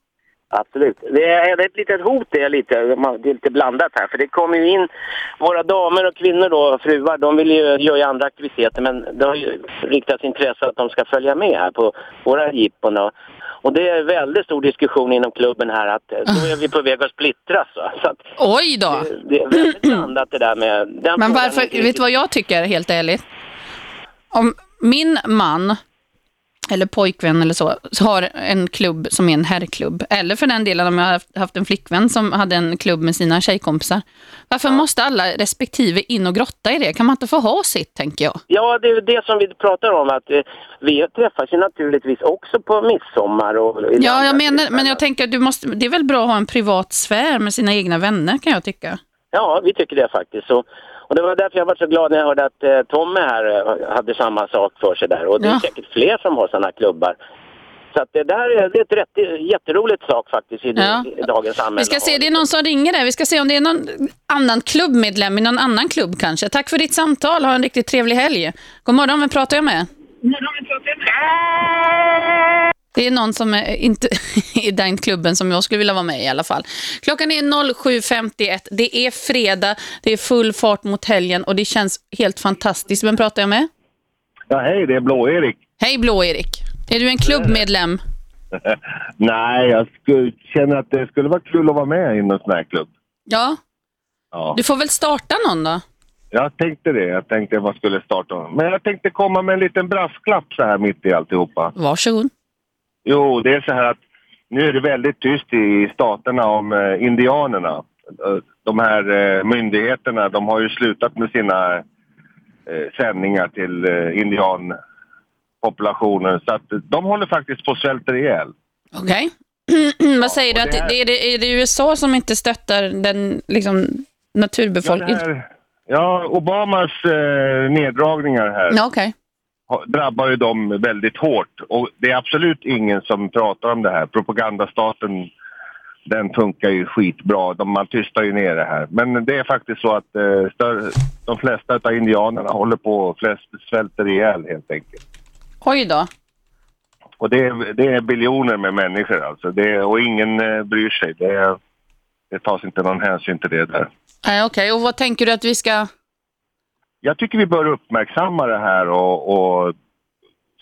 Absolut. Det är det är ett litet hot det är lite, det är lite blandat här. För det kommer ju in, våra damer och kvinnor då, fruar, de vill ju göra andra aktiviteter men det har ju riktats intresse att de ska följa med här på våra jippon. Och, och det är väldigt stor diskussion inom klubben här att eh, då är vi på väg att splittras. Va? Så att Oj då! det är väldigt blandat det där med... Den Men varför, vet du vad jag tycker helt ärligt? Om min man eller pojkvän eller så, så har en klubb som är en herrklubb, eller för den delen om jag har haft- en flickvän som hade en klubb med sina tjejkompisar. Varför måste alla respektive in och grotta i det? Kan man inte få ha sitt, tänker jag? Ja, det är det som vi pratar om. att eh, Vi träffas ju naturligtvis också på midsommar. Och, Ja, jag menar, men jag tänker att du måste, det är väl bra att ha en privat sfär med sina egna vänner, kan jag tycka. Ja, vi tycker det faktiskt. Så, och det var därför jag var så glad när jag hörde att eh, Tommy här eh, hade samma sak för sig där. Och det är Ja. säkert fler som har sådana klubbar. Så att det där är, det är ett rätt, jätteroligt sak faktiskt i, Ja. i dagens samhälle. Vi ska se, det är någon som ringer där. Vi ska se om det är någon annan klubbmedlem i någon annan klubb kanske. Tack för ditt samtal. Ha en riktigt trevlig helg. God morgon, vem pratar jag med? Det är någon som är inte i den klubben som jag skulle vilja vara med i i alla fall. Klockan är 07.51. Det är fredag, det är full fart mot helgen och det känns helt fantastiskt. Vem pratar jag med? Ja, hej, det är Blå-Erik. Hej Blå-Erik. Är du en klubbmedlem? Nej, jag skulle, känner att det skulle vara kul att vara med i någon sån här klubb. Ja. Ja. Du får väl starta någon då? Jag tänkte det. Jag tänkte man skulle starta. Men jag tänkte komma med en liten brasklapp så här mitt i alltihopa. Varsågod. Jo, det är så här att nu är det väldigt tyst i staterna om eh, indianerna. Eh, De här eh, myndigheterna, de har ju slutat med sina eh, sändningar till eh, indianpopulationen. Så att de håller faktiskt på att svälta ihjäl. Okej. Vad säger du? Att det, är, det, är det USA som inte stöttar den liksom, naturbefolkningen? Ja, här- Ja, Obamas eh, neddragningar här Ja, okej. ha- drabbar ju dem väldigt hårt. Och det är absolut ingen som pratar om det här. Propagandastaten, den funkar ju skitbra. De, man tystar ju ner det här. Men det är faktiskt så att eh, större, de flesta av indianerna håller på och flest svälter ihjäl helt enkelt. Oj då. Och det är, det är biljoner med människor alltså. Det och ingen eh, bryr sig. Det, det tas inte någon hänsyn till det där. Nej, Okej, och vad tänker du att vi ska... Jag tycker vi bör uppmärksamma det här och, och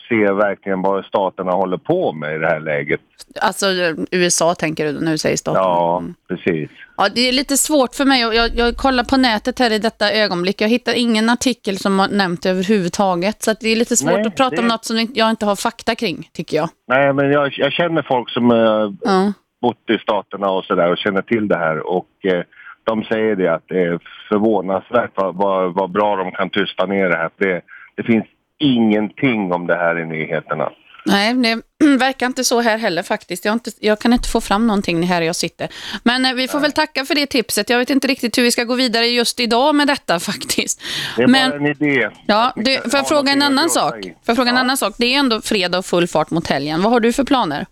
se verkligen vad staterna håller på med i det här läget. Alltså USA tänker du du säger staten? Ja, precis. Ja, det är lite svårt för mig. Jag, jag kollar på nätet här i detta ögonblick. Jag hittar ingen artikel som har nämnt det överhuvudtaget. Så det är lite svårt Nej, att prata det- om något som jag inte har fakta kring, tycker jag. Nej, men jag, jag känner folk som uh, Ja. bott i staterna och sådär och känner till det här. Och eh, de säger det att det är förvånansvärt vad, vad, vad bra de kan tysta ner det här. För det, det finns ingenting om det här i nyheterna. Nej, det verkar inte så här heller faktiskt. Jag, inte, jag kan inte få fram någonting här jag sitter. Men eh, vi får väl tacka för det tipset. Jag vet inte riktigt hur vi ska gå vidare just idag med detta faktiskt. Det är Men, bara en idé. ja, du, får jag fråga en annan sak? jag fråga en annan sak? Det är ändå fredag och full fart mot helgen. Vad har du för planer?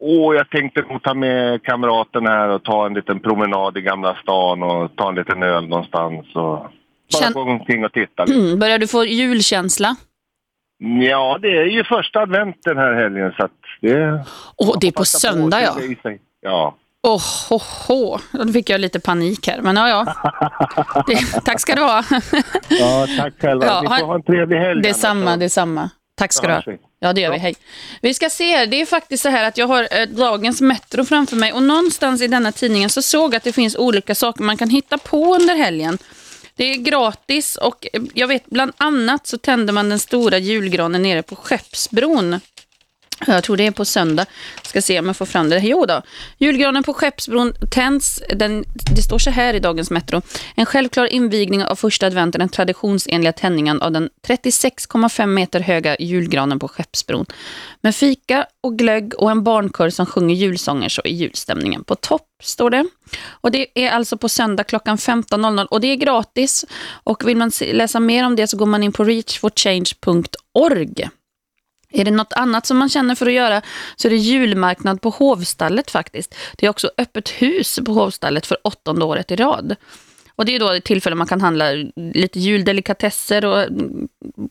Åh, jag tänkte nog ta med kamraten här och ta en liten promenad i Gamla stan och ta en liten öl någonstans. Och bara gå omkring och titta lite. Mm, börjar du få julkänsla? Ja, det är ju första advent den här helgen så att det... Och det är på söndag ja. i sig. Ja. Åh, ho. Då fick jag lite panik här, men ja, ja. Det, tack ska du ha. Ja, tack själva. Ja, Ni får ha- en trevlig helg. Detsamma, detsamma. Tack ska Så du ha. Ja, det gör vi. Hej. Vi ska se. Det är faktiskt så här att jag har eh, dagens Metro framför mig och någonstans i denna tidningen så såg jag att det finns olika saker man kan hitta på under helgen. Det är gratis och eh, jag vet bland annat så tänder man den stora julgranen nere på Skeppsbron. Jag tror det är på söndag. Ska se om jag får fram det. Jo då. Julgranen på Skeppsbron tänds. Den, det står så här i dagens Metro. En självklar invigning av första advent är den traditionsenliga tändningen av den 36,5 meter höga julgranen på Skeppsbron. Med fika och glögg och en barnkör som sjunger julsånger så är julstämningen på topp, står det. Och det är alltså på söndag klockan 15.00 och det är gratis. Och vill man läsa mer om det så går man in på reachforchange.org. Är det något annat som man känner för att göra så är det julmarknad på Hovstallet faktiskt. Det är också öppet hus på Hovstallet för åttonde året i rad. Och det är då ett tillfälle man kan handla lite juldelikatesser och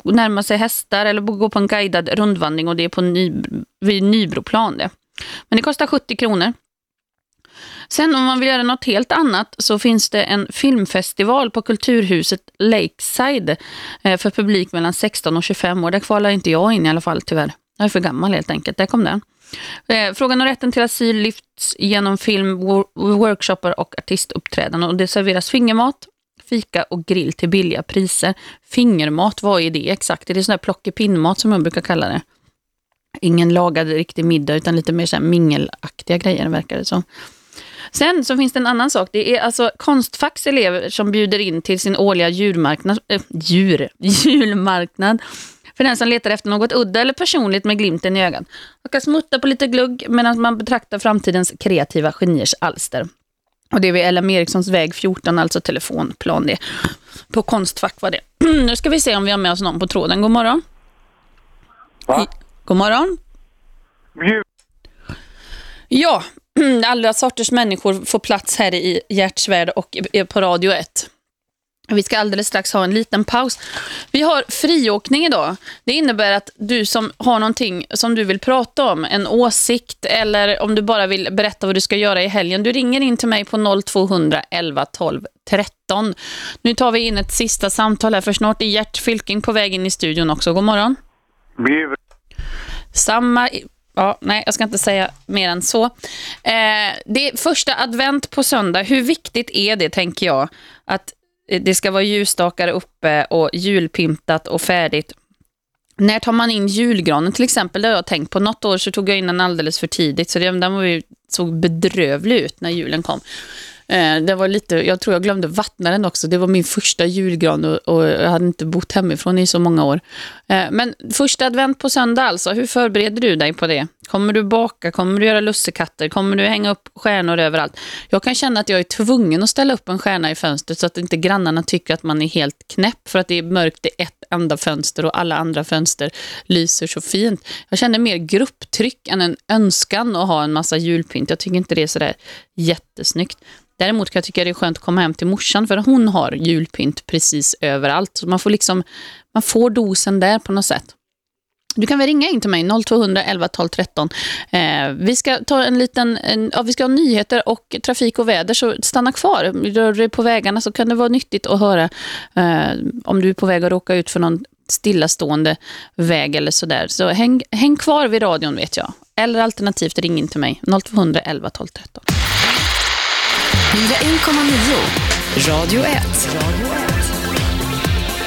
närma sig hästar eller gå på en guidad rundvandring och det är på ny, vid Nybroplan det. Men det kostar 70 kronor. Sen om man vill göra något helt annat så finns det en filmfestival på Kulturhuset Lakeside eh, för publik mellan 16 och 25 år. Där kvalar inte jag in i alla fall tyvärr. Jag är för gammal helt enkelt. Där kom den. Eh, frågan om rätten till asyl lyfts genom film, workshoppar och artistuppträdanden. Och det serveras fingermat, fika och grill till billiga priser. Fingermat, vad är det exakt? Är det sån där plockepinnmat som jag brukar kalla det? Ingen lagad riktig middag utan lite mer så här mingelaktiga grejer verkar det som. Sen så finns det en annannan sak. Det är alltså Konstfacks elever som bjuder in till sin årliga djurmarknad, äh, djur, julmarknad för den som letar efter något udda eller personligt med glimten i ögat. Man kan smutta på lite glugg medan man betraktar framtidens kreativa geniers alster. Och det är vid LM Erikssons väg 14, alltså telefonplan det. På Konstfack var det. nu ska vi se om vi har med oss någon på tråden. God morgon. Va? God morgon. Ja, alla sorters människor får plats här i Hjärtsvärd och på Radio 1. Vi ska alldeles strax ha en liten paus. Vi har friåkning idag. Det innebär att du som har någonting som du vill prata om, en åsikt eller om du bara vill berätta vad du ska göra i helgen. Du ringer in till mig på 0200 11 12 13. Nu tar vi in ett sista samtal här för snart är Gert Fylking på väg in i studion också. God morgon. Samma... Ja, nej, jag ska inte säga mer än så. Eh, det är första advent på söndag. Hur viktigt är det, tänker jag, att eh, det ska vara ljusstakar uppe och julpyntat och färdigt. När tar man in julgranen till exempel? Det har jag tänkt på. Något år så tog jag in den alldeles för tidigt, så den var ju, såg bedrövlig ut när julen kom. Eh, det var lite, jag tror jag glömde vattna den också. Det var min första julgran och, och jag hade inte bott hemifrån i så många år. Eh, men första advent på söndag alltså, hur förbereder du dig på det? Kommer du baka? Kommer du göra lussekatter? Kommer du hänga upp stjärnor överallt? Jag kan känna att jag är tvungen att ställa upp en stjärna i fönstret så att inte grannarna tycker att man är helt knäpp för att det är mörkt i ett enda fönster och alla andra fönster lyser så fint. Jag känner mer grupptryck än en önskan att ha en massa julpynt. Jag tycker inte det är sådär jättesnyggt. Däremot kan jag tycka det är skönt att komma hem till morsan för hon har julpynt precis överallt. Så man får liksom, man får dosen där på något sätt. Du kan väl ringa in till mig, 0200 11 12 13. Eh, vi ska ta en liten, en, ja, vi ska ha nyheter och trafik och väder, så stanna kvar. Rör dig på vägarna så kan det vara nyttigt att höra eh, om du är på väg att råka ut för någon stillastående väg eller sådär. Så häng, häng kvar vid radion vet jag. Eller alternativt ring in till mig, 0200 11 12 13. 101,9 Radio 1.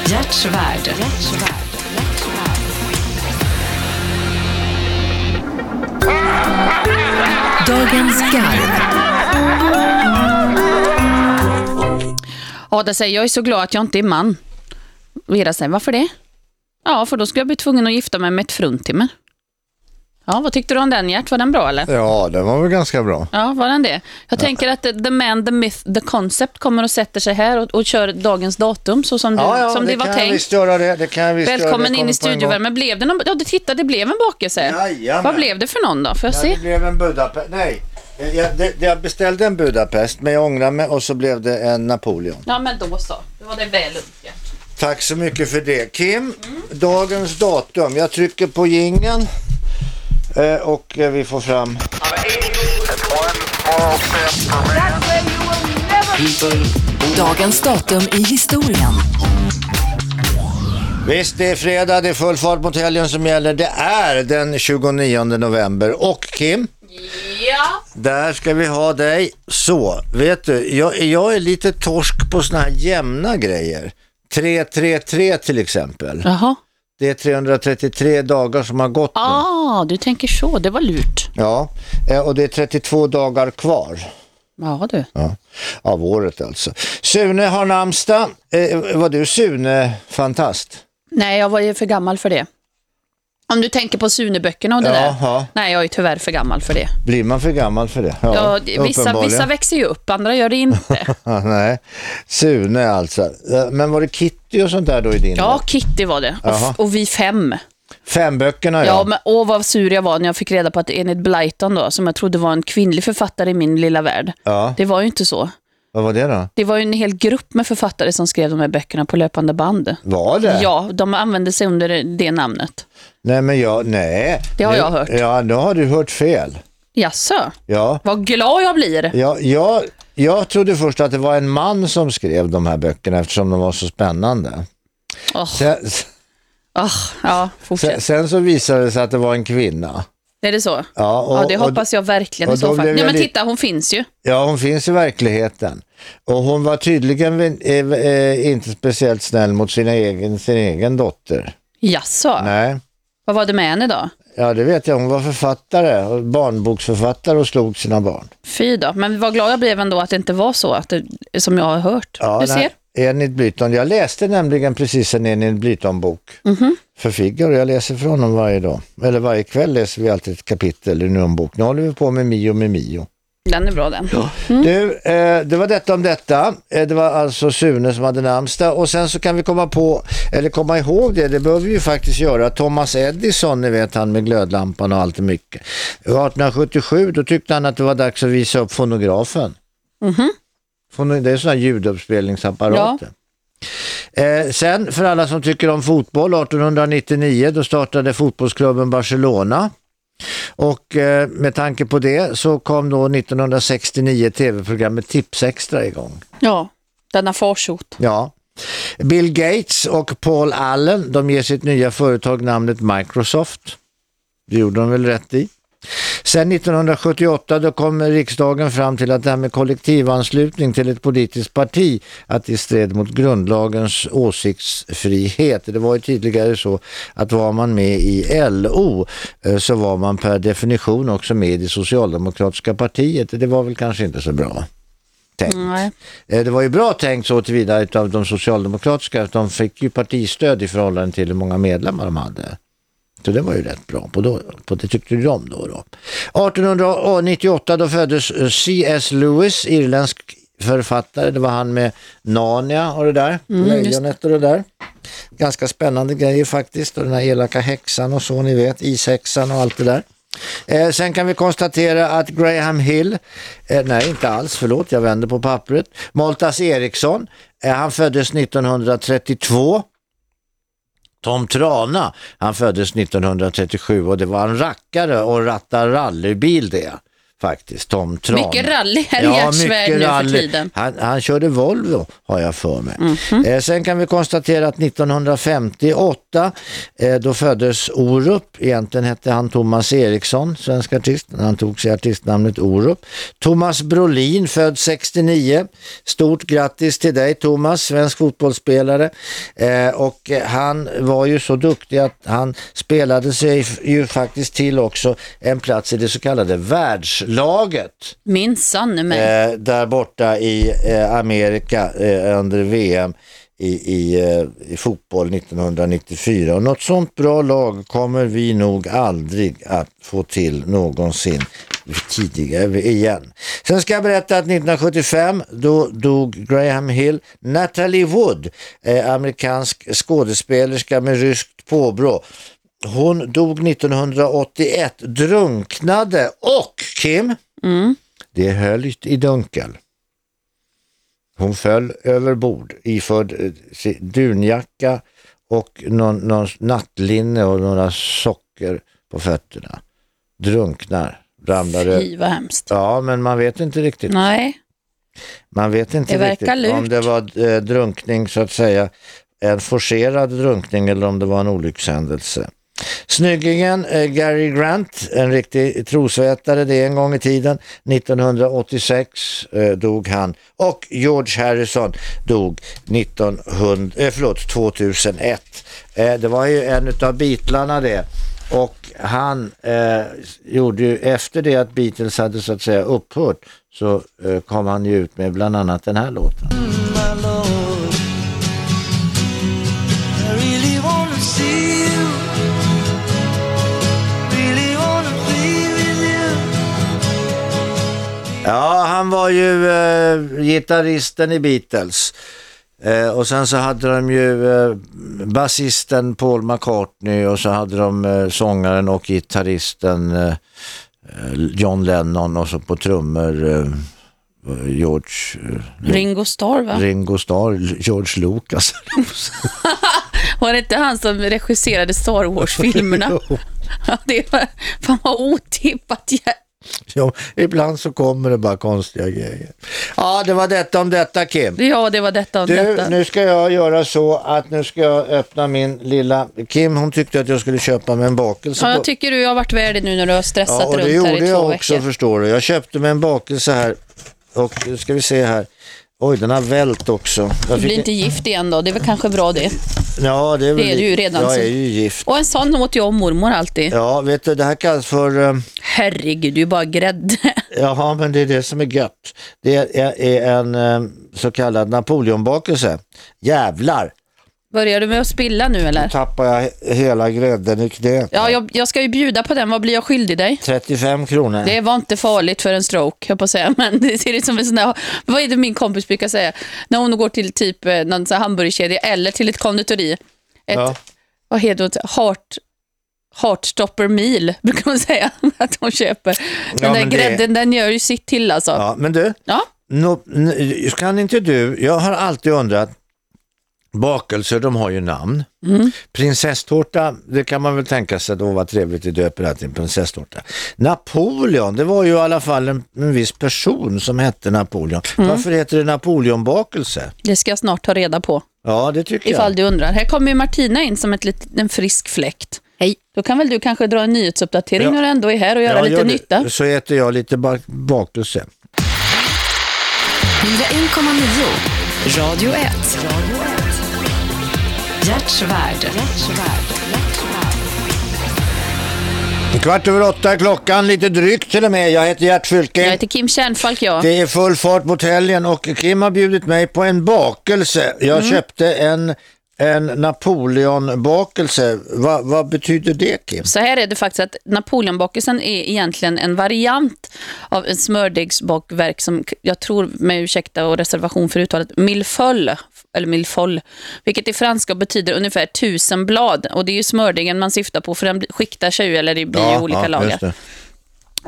Hjärtsvärd. Dagens garv. Ada säger, jag är så glad att jag inte är man. Vera säger, varför det? Ja, för då skulle jag bli tvungen att gifta mig med ett fruntimmer. Ja, vad tyckte du om den Gert? Var den bra eller? Ja, den var väl ganska bra. Ja, var den det? Jag tänker att the, man, the myth, the concept kommer och sätter sig här och, och kör dagens datum så som, du, Ja, ja, som det, det var kan jag tänkt. visst göra det. det kan göra. Välkommen Det in i studiovärmen. Blev det någon, ja, du titta, det blev en bakelse. Jajamän. Vad blev det för någon då? Får jag Ja, se? det blev en Budapest. Nej, jag, det, jag beställde en Budapest men jag ångrar mig och så blev det en Napoleon. Ja, men då så. Det var det väl Gert. Tack så mycket för det. Kim, dagens datum. Jag trycker på jingeln eh, och eh, vi får fram... Dagens datum i historien. Visst, det är fredag, det är full fart mot helgen som gäller. Det är den 29 november. Och Kim, Ja. där ska vi ha dig. Så, vet du, jag, jag är lite torsk på såna här jämna grejer. 333 till exempel. Jaha. Det är 333 dagar som har gått nu. Ah, du tänker så. Det var lurt. Ja, eh, och det är 32 dagar kvar. Ja, du. Ja, av året alltså. Sune har namnsdag. Eh, var du Sune-fantast? Nej, jag var ju för gammal för det. Om du tänker på Sune-böckerna och det Ja, där. ja. Nej, jag är tyvärr för gammal för det. Blir man för gammal för det? Ja, vissa, uppenbarligen. vissa växer ju upp, andra gör det inte. Nej, Sune alltså. Men var det Kitty och sånt där då i din? Ja, Kitty var det. Jaha. Och, och vi fem. Femböckerna Ja, ja. men åh vad sur jag var när jag fick reda på att Enid Blyton då, som jag trodde var en kvinnlig författare i min lilla värld. ja. Det var ju inte så. Vad var det då? Det var ju en hel grupp med författare som skrev de här böckerna på löpande band. Var det? Ja, de använde sig under det namnet. Nej, men jag, nej. Det har Nu- jag hört. Ja, då har du hört fel. Jaså? Ja. Vad glad jag blir. Ja, jag, jag trodde först att det var en man som skrev de här böckerna eftersom de var så spännande. Åh. Sen, Ah, ja, sen, sen så visade det sig att det var en kvinna. Är det så? Ja, och- ja, det hoppas jag verkligen i så fall. Nej, men titta, hon finns ju. Ja, hon finns i verkligheten. Och hon var tydligen eh, eh, inte speciellt snäll mot sin egen, sin egen dotter. Jaså? Nej. Vad var det med henne då? Ja, det vet jag. Hon var författare, barnboksförfattare och slog sina barn. Fy då. Men vad glad jag blev ändå att det inte var så, att det, som jag har hört. Ja, du ser? Enid Blyton. Jag läste nämligen precis en Enid Blyton-bok Mhm. för Figaro. Jag läser från honom varje dag. Eller varje kväll läser vi alltid ett kapitel ur någon bok. Nu håller vi på med Mio med Mio. Den är bra den. Du, eh, det var detta om detta. Eh, det var alltså Sune som hade namnsdag och sen så kan vi komma på, eller komma ihåg det, det behöver vi ju faktiskt göra. Thomas Edison, ni vet han med glödlampan och allt och mycket. 1877 då tyckte han att det var dags att visa upp fonografen. Mhm. Fono- Det är sådana ljuduppspelningsapparater. Eh, sen för alla som tycker om fotboll, 1899 då startade fotbollsklubben Barcelona. Och eh, med tanke på det så kom då 1969 tv-programmet Tipsextra igång. Ja, denna farsot. Ja. Bill Gates och Paul Allen, de ger sitt nya företag namnet Microsoft. Det gjorde de väl rätt i. Sen 1978 då kom riksdagen fram till att det här med kollektivanslutning till ett politiskt parti att det stred mot grundlagens åsiktsfrihet. Det var ju tidigare så att var man med i LO eh, så var man per definition också med i det socialdemokratiska partiet. Det var väl kanske inte så bra tänkt. Eh, Det var ju bra tänkt så tillvida utav de socialdemokratiska att de fick ju partistöd i förhållande till hur många medlemmar de hade. Så det var ju rätt bra på, då, på det tyckte de då. då. 1898 då föddes eh, C.S. Lewis, irländsk författare. Det var han med Narnia och det där, Mm, Lejonet och det där. Ganska spännande grejer faktiskt. Och den här elaka häxan och så ni vet, ishäxan och allt det där. Eh, sen kan vi konstatera att Graham Hill, eh, nej inte alls, förlåt jag vänder på pappret. Maltas Eriksson, eh, han föddes 1932. Tom Trana, han föddes 1937 och det var en rackare och rattar rallybil det faktiskt, Tom Trana. Mycket rally här i Gärdsvärd nu för tiden. Han, han körde Volvo har jag för mig. Mhm. Eh, sen kan vi konstatera att 1958 eh, då föddes Orup. Egentligen hette han Thomas Eriksson, svensk artist. Han tog sig artistnamnet Orup. Thomas Brolin född 69. Stort grattis till dig Thomas, svensk fotbollsspelare. Eh, och han var ju så duktig att han spelade sig ju faktiskt till också en plats i det så kallade världslaget. Minsann mig. Eh, där borta i eh, Amerika eh, under VM i, i, eh, i fotboll 1994. Och något sånt bra lag kommer vi nog aldrig att få till någonsin tidigare igen. Sen ska jag berätta att 1975 då dog Graham Hill, Natalie Wood, eh, amerikansk skådespelerska med ryskt påbrå. Hon dog 1981, drunknade och Kim, Mm. det är höljt i dunkel. Hon föll över bord iförd eh, dunjacka och någon, någon nattlinne och några socker på fötterna. Drunknar, ramlade. Fy vad hemskt. Ja, men man vet inte riktigt. Nej, Man vet inte Det riktigt om lurt. det var eh, drunkning så att säga, en forcerad drunkning eller om det var en olyckshändelse. Snyggingen eh, Gary Grant, en riktig trosvetare det en gång i tiden, 1986 eh, dog han och George Harrison dog 1900, eh, förlåt, 2001. Eh, det var ju en av Beatlarna det och han eh, gjorde ju efter det att Beatles hade så att säga upphört så eh, kom han ju ut med bland annat den här låten. Ja, han var ju eh, gitarristen i Beatles. Eh, och sen så hade de ju eh, basisten Paul McCartney och så hade de eh, sångaren och gitarristen eh, eh, John Lennon och så på trummor eh, George Ringo Starr va? Ringo Starr, George Lucas. Var det inte han som regisserade Star Wars-filmerna? Det var, fan vad otippat. Ja, ibland så kommer det bara konstiga grejer. Ja, det var detta om detta Kim. Ja, det var detta och Du, detta. nu ska jag göra så att nu ska jag öppna min lilla... Kim hon tyckte att jag skulle köpa mig en bakelse. Ja, jag tycker du har varit värd det nu när du har stressat Ja, och det runt här gjorde i två jag också veckor. förstår du. Jag köpte mig en bakelse här och nu ska vi se här. Oj, den har vält också. Du blir inte gift igen då, det är väl kanske bra det. Ja, det är, väl Det är du ju redan, Jag är ju gift. Och en sån åt jag och mormor alltid. Ja, vet du, det här kallas för... eh, Herregud, du är bara grädde. Jaha, men det är det som är gött. Det är, är en eh, så kallad Napoleonbakelse. Jävlar, Börjar du med att spilla nu eller? tappar jag he- hela grädden i knät. Ja, jag, jag ska ju bjuda på den. Vad blir jag skyldig dig? 35 kronor. Det var inte farligt för en stroke, jag på att säga. Men det ser ut som en sån där, vad är det min kompis brukar säga? När hon går till typ eh, någon sån hamburgerkedja eller till ett konditori. Ett, Ja. Vad heter det? Heart, Heartstopper meal, brukar man säga att hon köper. Den Ja, där men det- grädden, den gör ju sitt till alltså. Ja, men du, Ja. nå- n- kan inte du, jag har alltid undrat, bakelser de har ju namn. Mm. Prinsesstårta, det kan man väl tänka sig då vad trevligt det döper det till en prinsesstårta. Napoleon, det var ju i alla fall en, en viss person som hette Napoleon. Mm. Varför heter det Napoleonbakelse? Det ska jag snart ta reda på, Ja, det tycker ifall jag. du undrar. Här kommer ju Martina in som ett lit, en frisk fläkt. Hej. Då kan väl du kanske dra en nyhetsuppdatering Ja. när du ändå är här och göra Ja, lite gör nytta. Så äter jag lite bak- bakelse. 101,9 Radio 1. Hjärtsvärd. Kvart över åtta är klockan, lite drygt till och med. Jag heter Gert Fylke. Jag heter Kim Kärnfalk, ja. Det är full fart mot helgen och Kim har bjudit mig på en bakelse. Jag Mm. köpte en, en Napoleonbakelse. Va, vad betyder det Kim? Så här är det faktiskt att Napoleonbakelsen är egentligen en variant av en smördegsbakverk som jag tror, med ursäkta och reservation för uttalet, millefeuille, eller millefeuille, vilket i franska betyder ungefär tusen blad. Och det är ju smördegen man syftar på för den skiktar sig ju, eller det blir ju olika lager. just det.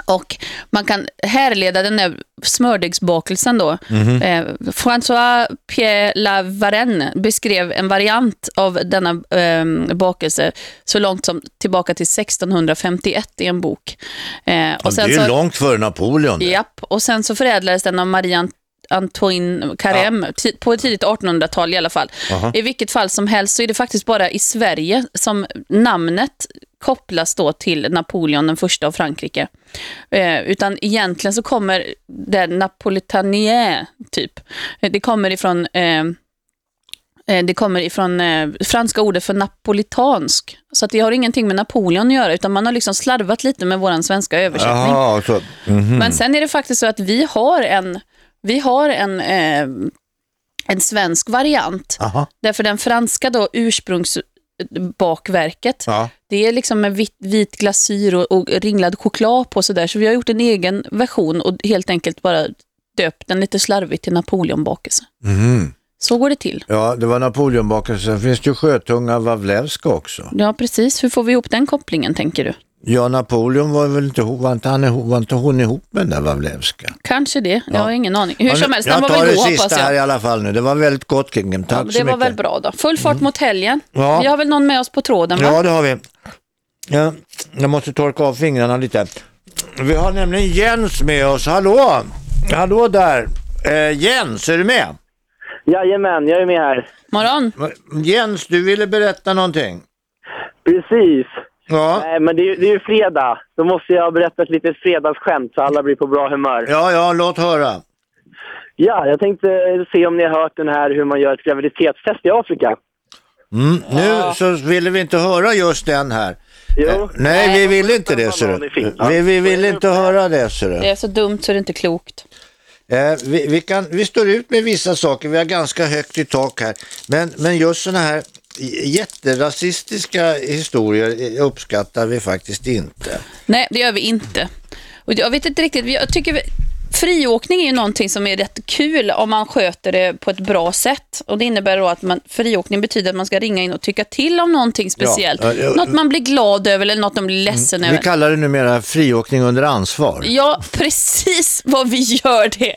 Och man kan härleda den där smördegsbakelsen då. Mhm. Eh, François Pierre Lavarenne beskrev en variant av denna eh, bakelse så långt som tillbaka till 1651 i en bok. Eh, Ja, och det är så, långt före Napoleon. Japp, och sen så förädlades den av Marie Ant- Antoine Carême ti- på tidigt 1800-tal i alla fall. Aha. I vilket fall som helst så är det faktiskt bara i Sverige som namnet kopplas då till Napoleon den första av Frankrike. Eh, utan egentligen så kommer det napolitanien typ. Eh, Det kommer ifrån eh, eh, det kommer ifrån eh, franska ordet för napolitansk. Så att det har ingenting med Napoleon att göra, utan man har liksom slarvat lite med vår svenska översättning. Jaha, så. mhm. Men sen är det faktiskt så att vi har en, vi har en, eh, en svensk variant. Aha. Därför den franska då ursprungsbakverket, Ja. det är liksom med vit, vit glasyr och, och ringlad choklad på sådär. Så vi har gjort en egen version och helt enkelt bara döpt den lite slarvigt till Napoleonbakelse. Mhm. Så går det till. Ja, det var Napoleonbakelse. Sen finns det ju Sjötunga Wawlewska också. Ja, precis. Hur får vi ihop den kopplingen, tänker du? Ja, Napoleon var väl inte, var inte, han, ihop- var inte hon ihop med den där Wawlewska? Kanske det, jag Ja. har ingen aning. Hur Ja, som helst, han var Jag tar väl det god sista hoppas här i jag. alla fall nu. Det var väldigt gott Kim. Tack Ja, så det mycket. var väl bra då. Full fart mot helgen. Ja. Vi har väl någon med oss på tråden va? Ja, det har vi. Ja, jag måste torka av fingrarna lite. Vi har nämligen Jens med oss. Hallå! Hallå där! Eh, Jens, är du med? Jajamän, jag är med här. Morgon! Jens, du ville berätta någonting. Precis. Ja. Nej, men det är, ju- det är ju fredag. Då måste jag berätta ett litet fredagsskämt så alla blir på bra humör. Ja, ja, låt höra. Ja, jag tänkte se om ni har hört den här hur man gör ett graviditetstest i Afrika. Mm, nu så ville vi inte höra just den här. Jo. Eh, nej, vi vill inte det, ser du. Vi, vi vill inte höra det, ser du. Det är så dumt så det är inte klokt. Eh, vi, vi, kan, vi står ut med vissa saker, vi har ganska högt i tak här. Men, men just sådana här jätterasistiska historier uppskattar vi faktiskt inte. Nej, det gör vi inte. Och jag vet inte riktigt, jag tycker vi- friåkning är ju någonting som är rätt kul om man sköter det på ett bra sätt. Och det innebär då att man, friåkning betyder att man ska ringa in och tycka till om någonting speciellt. Ja, ja, ja. Något man blir glad över eller något man blir ledsen Vi över. kallar det numera friåkning under ansvar. Ja, precis vad vi gör det.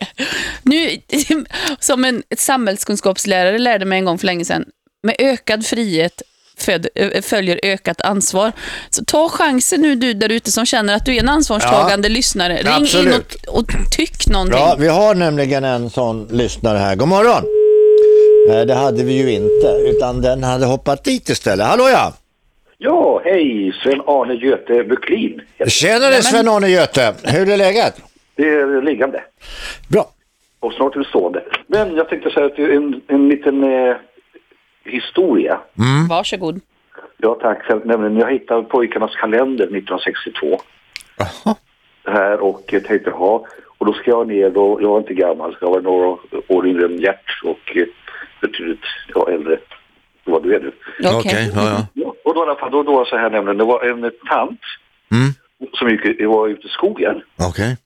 Nu, som en samhällskunskapslärare lärde mig en gång för länge sedan, med ökad frihet föd, ö- följer ökat ansvar. Så ta chansen nu du där ute som känner att du är en ansvarstagande Ja, lyssnare. Ring in absolut. och, och tyck någonting. Ja, vi har nämligen en sån lyssnare här. God morgon! Nej, det hade vi ju inte, utan den hade hoppat dit istället. Hallå ja! Ja, hej, Sven-Arne Göte Bucklin. Tjenare Sven-Arne Göte! Hur är läget? Det är liggande. Bra. Och snart är det stående. Men jag tänkte säga att en, en liten eh, historia. Varsågod. Ja, tack. För, nämligen, jag hittade pojkarnas kalender 1962. Här och jag tänkte, ja, och då ska jag ner då, jag var inte gammal, jag var några år yngre än Gert och eh, betydligt ja, äldre. Vad du är nu. Okej, ja, ja. Ja, och då i alla fall, då, då var det så här nämligen, det var en tant Mm. som gick, var ute i skogen. Okej.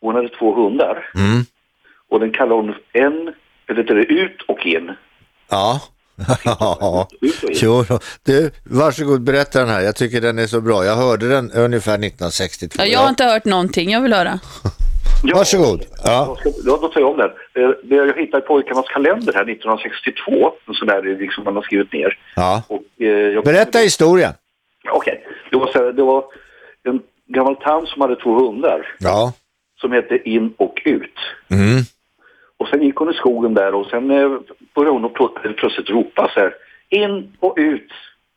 Hon hade två hundar Mm. och den kallade hon en, eller ut och in. Ja. Ja, jo, då. du, varsågod berätta den här. Jag tycker den är så bra. Jag hörde den ungefär 1962. Ja, jag har inte hört någonting, jag vill höra. Varsågod. Ja. Ja, då tar jag om den. Det- Jag hittade pojkarnas kalender här 1962, en sån där liksom man har skrivit ner. ja. Och, eh, jag, Berätta historien. Okej, det, var så här, det var en gammal tant som hade två hundar Ja. som hette In och Ut. Mm. Och sen gick hon i skogen där och sen eh, började hon plö- plötsligt ropa så här. In och ut,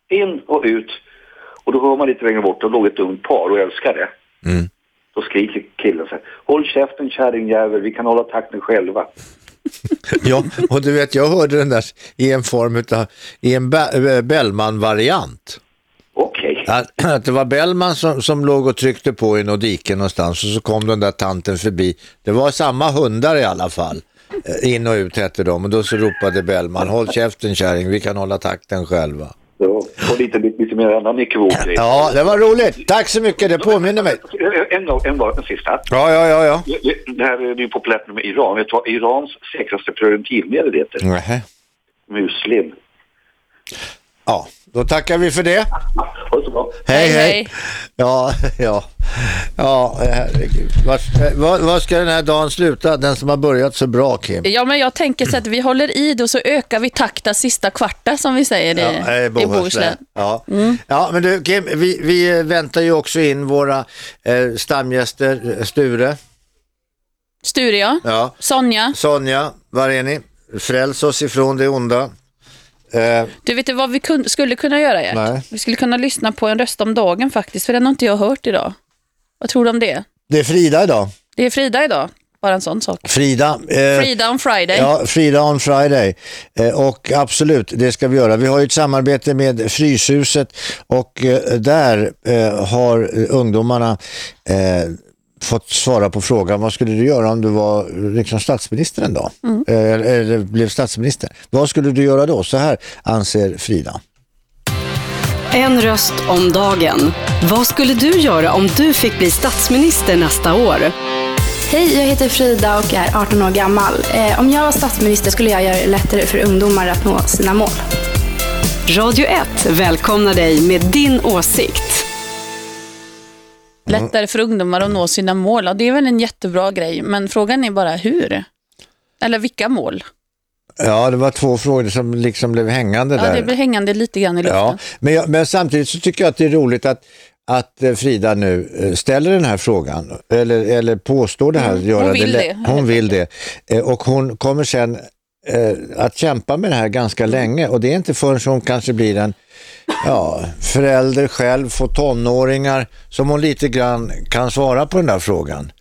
in och ut. Och då hör man lite längre bort, då låg ett ungt par och älskade. Mm. Då skriker killen så här. Håll käften kärringjävel, vi kan hålla takten själva. Ja, och du vet, jag hörde den där i en form utav, i en eh, Bellman-variant. Okej. Att, att det var Bellman som, som låg och tryckte på i något dike någonstans och så kom den där tanten förbi. Det var samma hundar i alla fall. Eh, In och ut hette de och då så ropade Bellman, håll käften kärring, vi kan hålla takten själva. Ja, och lite, lite, mer annan nivå. Ja, det var roligt. Tack så mycket, det påminner mig. En, gång- en, var en sista. Ja, ja, ja, ja. Det- här är ju populärt med Iran. Vet du vad Irans säkraste preventivmedel heter? Nähä. Muslim. Ja, då tackar vi för det. Ha det så bra. Hej, Hej, hej. Ja, ja. Ja, herregud. Vad, vad, vad ska den här dagen sluta? Den som har börjat så bra, Kim. Ja, men jag tänker så att vi håller i det och så ökar vi takta sista kvarta som vi säger i, Ja, i Bohuslän. Ja. Mm. ja, men du Kim, vi, vi väntar ju också in våra eh, stamgäster, eh, Sture, Sture, ja. ja. Sonja. Sonja, var är ni? Fräls oss ifrån det onda. Eh, Du vet vad vi kun, skulle kunna göra, Gert? Nej. Vi skulle kunna lyssna på en röst om dagen faktiskt, för den har inte jag hört idag. Vad tror du om det? det är Frida idag. Det är Frida idag, bara en sån sak. Frida. eh, Frida on Friday. Ja, Frida on Friday. Eh, och absolut, det ska vi göra. Vi har ju ett samarbete med Fryshuset och eh, där eh, har ungdomarna eh, fått svara på frågan vad skulle du göra om du var liksom statsminister en dag? Mm. Eh, eller, eller blev statsminister. Vad skulle du göra då? Så här anser Frida. En röst om dagen. Vad skulle du göra om du fick bli statsminister nästa år? Hej, jag heter Frida och är 18 år gammal. Eh, om jag var statsminister skulle jag göra det lättare för ungdomar att nå sina mål. Radio 1 välkomnar dig med din åsikt. Lättare för ungdomar att nå sina mål. Och det är väl en jättebra grej, men frågan är bara hur? Eller vilka mål? Ja, det var två frågor som liksom blev hängande Ja, där. det blir hängande lite grann i luften. Ja, men, jag, men samtidigt så tycker jag att det är roligt att, att eh, Frida nu eh, ställer den här frågan, eller, eller påstår det här. Mm, göra hon vill lä- det, Hon vill det. Eh, Och hon kommer sen att kämpa med det här ganska länge och det är inte förrän hon kanske blir en ja, förälder själv, får tonåringar, som hon lite grann kan svara på den där frågan.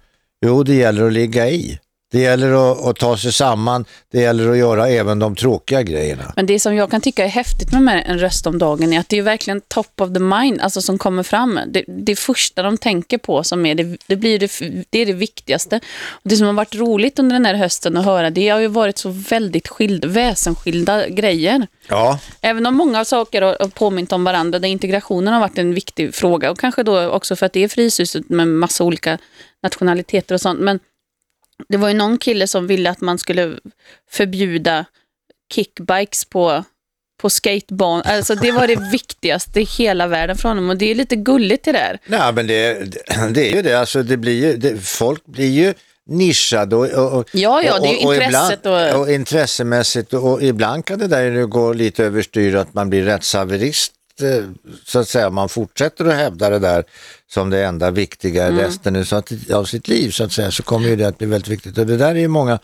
Jo, det gäller att ligga i. Det gäller att, att ta sig samman, det gäller att göra även de tråkiga grejerna. Men det som jag kan tycka är häftigt med en röst om dagen är att det är verkligen top of the mind, alltså som kommer fram. Det, det första de tänker på som är det, det, blir det, det är det viktigaste. Och det som har varit roligt under den här hösten att höra, det har ju varit så väldigt skild, väsensskilda grejer. Ja. Även om många saker har påmint om varandra, där integrationen har varit en viktig fråga och kanske då också för att det är Fryshuset med massa olika nationaliteter och sånt. Men det var ju någon kille som ville att man skulle förbjuda kickbikes på, på skateban. Alltså det var det viktigaste i hela världen för honom och det är lite gulligt det där. Nej, men det, det är ju det. Alltså, det blir ju, det, folk blir ju nischade och, och, och, Ja, ja, det är och, intresset ibland, och- och intressemässigt och, och ibland kan det där ju gå lite överstyr att man blir rättshaverist så att säga. Man fortsätter att hävda det där som det enda viktiga Mm. resten så att, av sitt liv så att säga så kommer ju det att bli väldigt viktigt. Och det där är ju många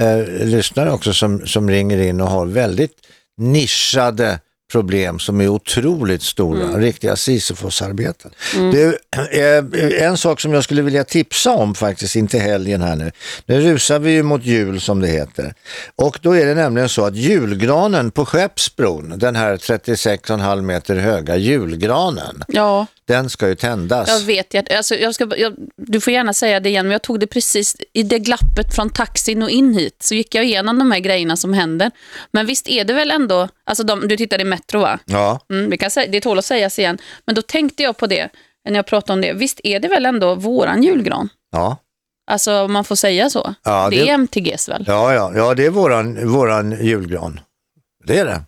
eh, lyssnare också som, som ringer in och har väldigt nischade problem som är otroligt stora, Mm. riktiga Sisyfos-arbeten. Mm. Du, eh, en sak som jag skulle vilja tipsa om faktiskt in till helgen här nu. Nu rusar vi ju mot jul som det heter. Och då är det nämligen så att julgranen på Skeppsbron, den här 36,5 meter höga julgranen, Ja, den ska ju tändas. jag vet. Jag, alltså, jag ska, jag, du får gärna säga det igen, men jag tog det precis i det glappet från taxin och in hit. Så gick jag igenom de här grejerna som händer. Men visst är det väl ändå, alltså de, du tittade i Metro va? Ja. Mm, vi kan det tål att sägas igen. Men då tänkte jag på det, när jag pratade om det. Visst är det väl ändå våran julgran? Ja. Alltså om man får säga så. Ja, det, det- är MTGs väl? Ja, ja, ja, det är våran, våran julgran. Det är det.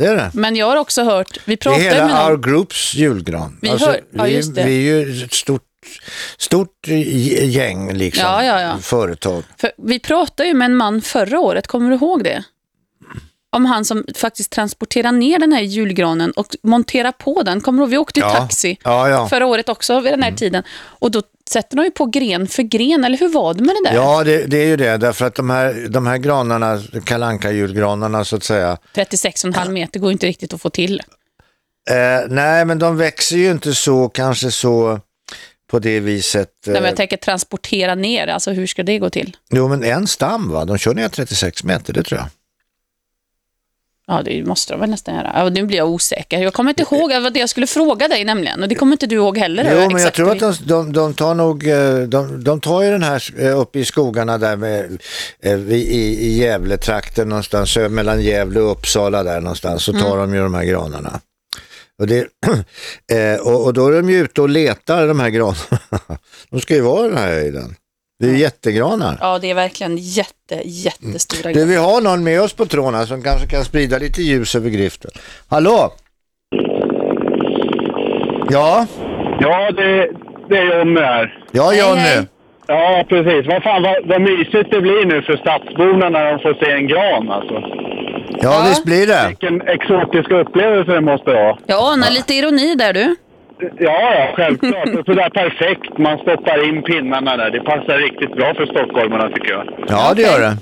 Det är det. Men jag har också hört, vi Det är pratade med hela någon... Our Groups julgran. Alltså, Vi hör- ja, just det. vi är ju ett stort, stort gäng liksom, Ja, ja, ja. företag. För vi pratade ju med en man förra året, kommer du ihåg det? Om han som faktiskt transporterar ner den här julgranen och monterar på den. Kommer du ihåg? Vi åkte Ja. taxi Ja, ja. förra året också vid den här tiden. Och då sätter de ju på gren för gren, eller hur var det med det där? Ja, det, det är ju det, därför att de här, de här granarna, kalanka julgranarna så att säga, 36,5 meter går inte riktigt att få till. eh, nej men de växer ju inte så, kanske så på det viset. Eh, Nej, men jag tänker transportera ner, alltså hur ska det gå till? Jo men en stam va, de kör ner 36 meter, det tror jag. Ja, det måste de väl nästan göra. Ja, nu blir jag osäker. Jag kommer inte ihåg, det jag skulle fråga dig nämligen. Och det kommer inte du ihåg heller. Jo, men jag tror att de, de, de tar nog, eh, de, de tar ju den här eh, uppe i skogarna där med, eh, i, i Gävletrakten någonstans, mellan Gävle och Uppsala där någonstans, så tar Mm. de ju de här granarna. Och, det, och, och då är de ju ute och letar de här granarna. De ska ju vara den här höjden. Det är ju jättegranar. Ja, det är verkligen jätte, jättestora Du, vi har någon med oss på tråden här som kanske kan sprida lite ljus över griften. Hallå? Ja? Ja, det, det är Jonny här. Ja, Jonny. Ja, precis. Vad fan, vad, vad mysigt det blir nu för stadsborna när de får se en gran alltså. Ja, visst blir det. Vilken exotisk upplevelse det måste vara. Jag anar lite ironi där du. Ja, ja, självklart. Och sådär perfekt. Man stoppar in pinnarna där. Det passar riktigt bra för stockholmarna tycker jag. Ja, det gör det.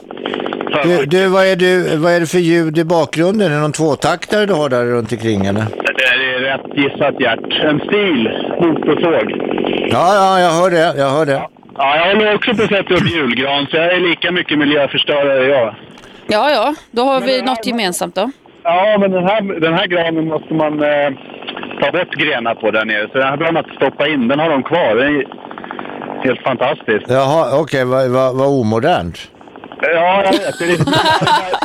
Du, du, vad, är du, vad är det för ljud i bakgrunden? Är det någon tvåtaktare du har där runt omkring eller? Det är rätt gissat Gert. En stil motorsåg. Ja, ja, jag hör det, jag hör det. Ja, jag håller också på att sätta upp julgran så jag är lika mycket miljöförstörare jag. Ja, ja, då har vi något gemensamt då. Ja, men den här, den här granen måste man eh, ta bort grenar på där nere. Så den behöver man inte stoppa in. Den har de kvar. Det är helt fantastiskt. Jaha, okej, vad, vad, vad omodernt. Ja, jag vet. Det, är lite,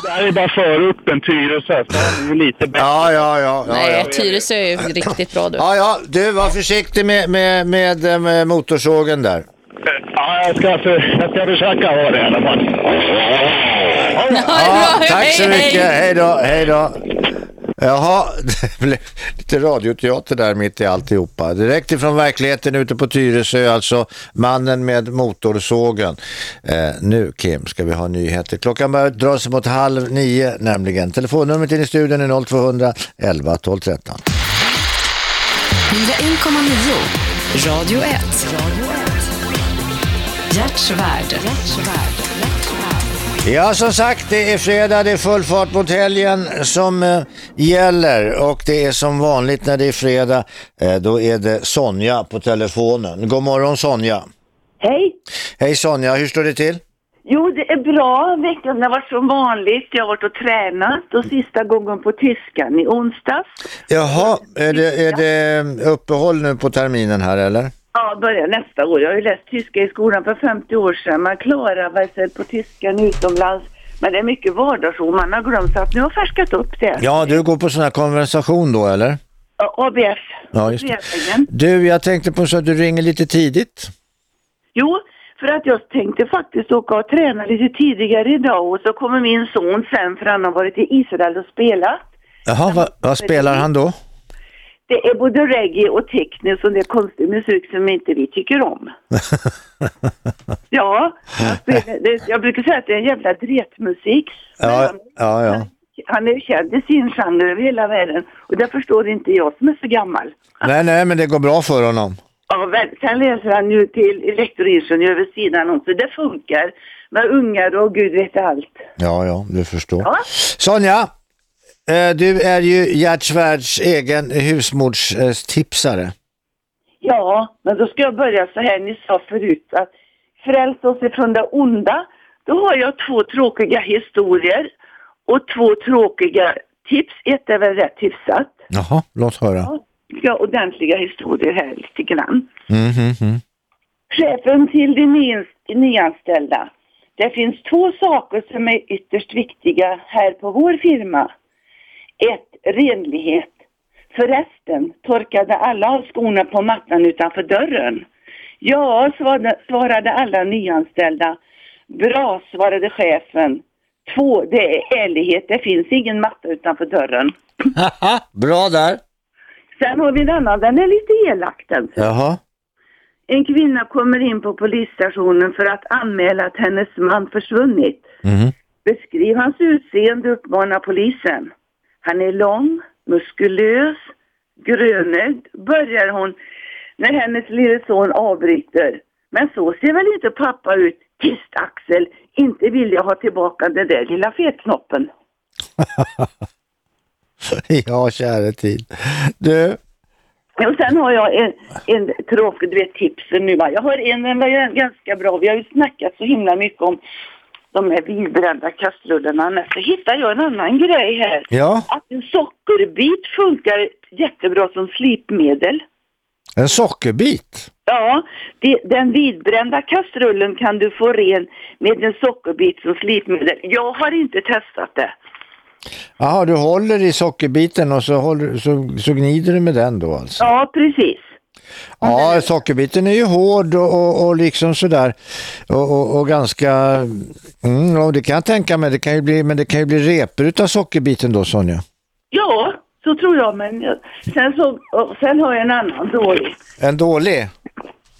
det här är bara förorten Tyresö. Så det är lite bättre. Ja, ja, ja. ja, Nej, ja. Tyresö är ju riktigt bra du. Ja, ja, du var försiktig med, med, med, eh, med motorsågen där. Ja, jag ska, jag ska försöka ha det i alla fall. Ja, tack så mycket, hej då, hej då. Jaha, det blev lite radioteater där mitt i alltihopa. Direkt ifrån verkligheten ute på Tyresö, alltså mannen med motorsågen. Eh, nu Kim ska vi ha nyheter. Klockan börjar dra sig mot halv nio nämligen. Telefonnumret in i studion är 0200 11 12 13. 1,9 Radio 1. Hjärtsvärd. Ja, som sagt, det är fredag, det är full fart mot helgen som eh, gäller och det är som vanligt när det är fredag, eh, då är det Sonja på telefonen. God morgon Sonja. Hej! Hej Sonja, hur står det till? Jo, det är bra. Veckan har varit som vanligt. Jag har varit och tränat och sista gången på tyskan i onsdags. Jaha, är det, är det uppehåll nu på terminen här eller? Ja, börjar nästa år. Jag har ju läst tyska i skolan för 50 år sedan. Man klarar sig på tyskan utomlands. Men det är mycket vardagsord man har glömt så att nu har färskat upp det. Ja, du går på sån här konversation då eller? Ja, ABF. Ja, just det. Du, jag tänkte på så att du ringer lite tidigt. Jo, för att jag tänkte faktiskt åka och träna lite tidigare idag och så kommer min son sen för han har varit i Israel och spelat. Jaha, vad, vad spelar han då? Det är både reggae och techno som det är konstig musik som inte vi tycker om. Ja, jag, spelar, det, jag brukar säga att det är en jävla dretmusik. Ja, ja, ja. Han är ju känd i sin genre över hela världen och det förstår inte jag som är så gammal. Nej, nej, men det går bra för honom. Ja, sen läser han ju till elektroingenjör vid sidan om, så det funkar. Med ungar och gud vet allt. Ja, ja, du förstår. Ja. Sonja, du är ju Gert Svärds egen husmordstipsare. Ja, men då ska jag börja så här. Ni sa förut att fräls oss ifrån det onda. Då har jag två tråkiga historier och två tråkiga tips. Ett är väl rätt hyfsat. Jaha, låt höra. Ja, ordentliga historier här lite grann. Mm, mm, mm. Chefen till de ny- nyanställda. Det finns två saker som är ytterst viktiga här på vår firma. Ett, renlighet. Förresten torkade alla av skorna på mattan utanför dörren. Ja, svarade, alla nyanställda. Bra, svarade chefen. Två, det är ärlighet. Det finns ingen matta utanför dörren. Bra där. Sen har vi en annan, den är lite elak den. Jaha. En kvinna kommer in på polisstationen för att anmäla att hennes man försvunnit. Mhm. Beskriv hans utseende, uppmanar polisen. Han är lång, muskulös, grönögd, börjar hon när hennes lille son avbryter. Men så ser väl inte pappa ut? Tyst Axel, inte vill jag ha tillbaka den där lilla fetknoppen. ja, kära tid. Du, Och sen har jag en, en tråkig, du vet tipsen nu va. Jag har en, den var ganska bra. Vi har ju snackat så himla mycket om de här bilbrända kastrullerna. Men så hittar jag en annan grej här. Ja. Att en sockerbit funkar jättebra som slipmedel. en sockerbit. Ja, det, den vidbrända kastrullen kan du få ren med en sockerbit som slipmedel. Jag har inte testat det. Jaha, du håller i sockerbiten och så, håller, så, så gnider du med den då alltså? Ja, precis. Ja, sockerbiten är ju hård och, och, och liksom sådär och, och, och ganska, mm, och det kan jag tänka mig, det kan ju bli, men det kan ju bli repor utav sockerbiten då Sonja. Ja, så tror jag. Men jag- sen, så, sen har jag en annan dålig. En dålig?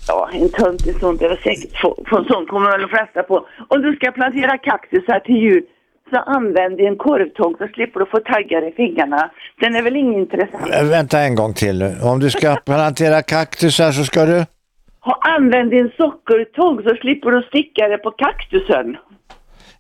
Ja, en töntig sånt är väl säkert få, få, sånt kommer väl de flesta på. Om du ska plantera kaktusar till jul så använd en korvtång så slipper du få taggar i fingrarna. Den är väl ingen intressant. Äh, Vänta en gång till nu. Om du ska plantera kaktusar så ska du... Ha, använd din sockertång så slipper du sticka det på kaktusen.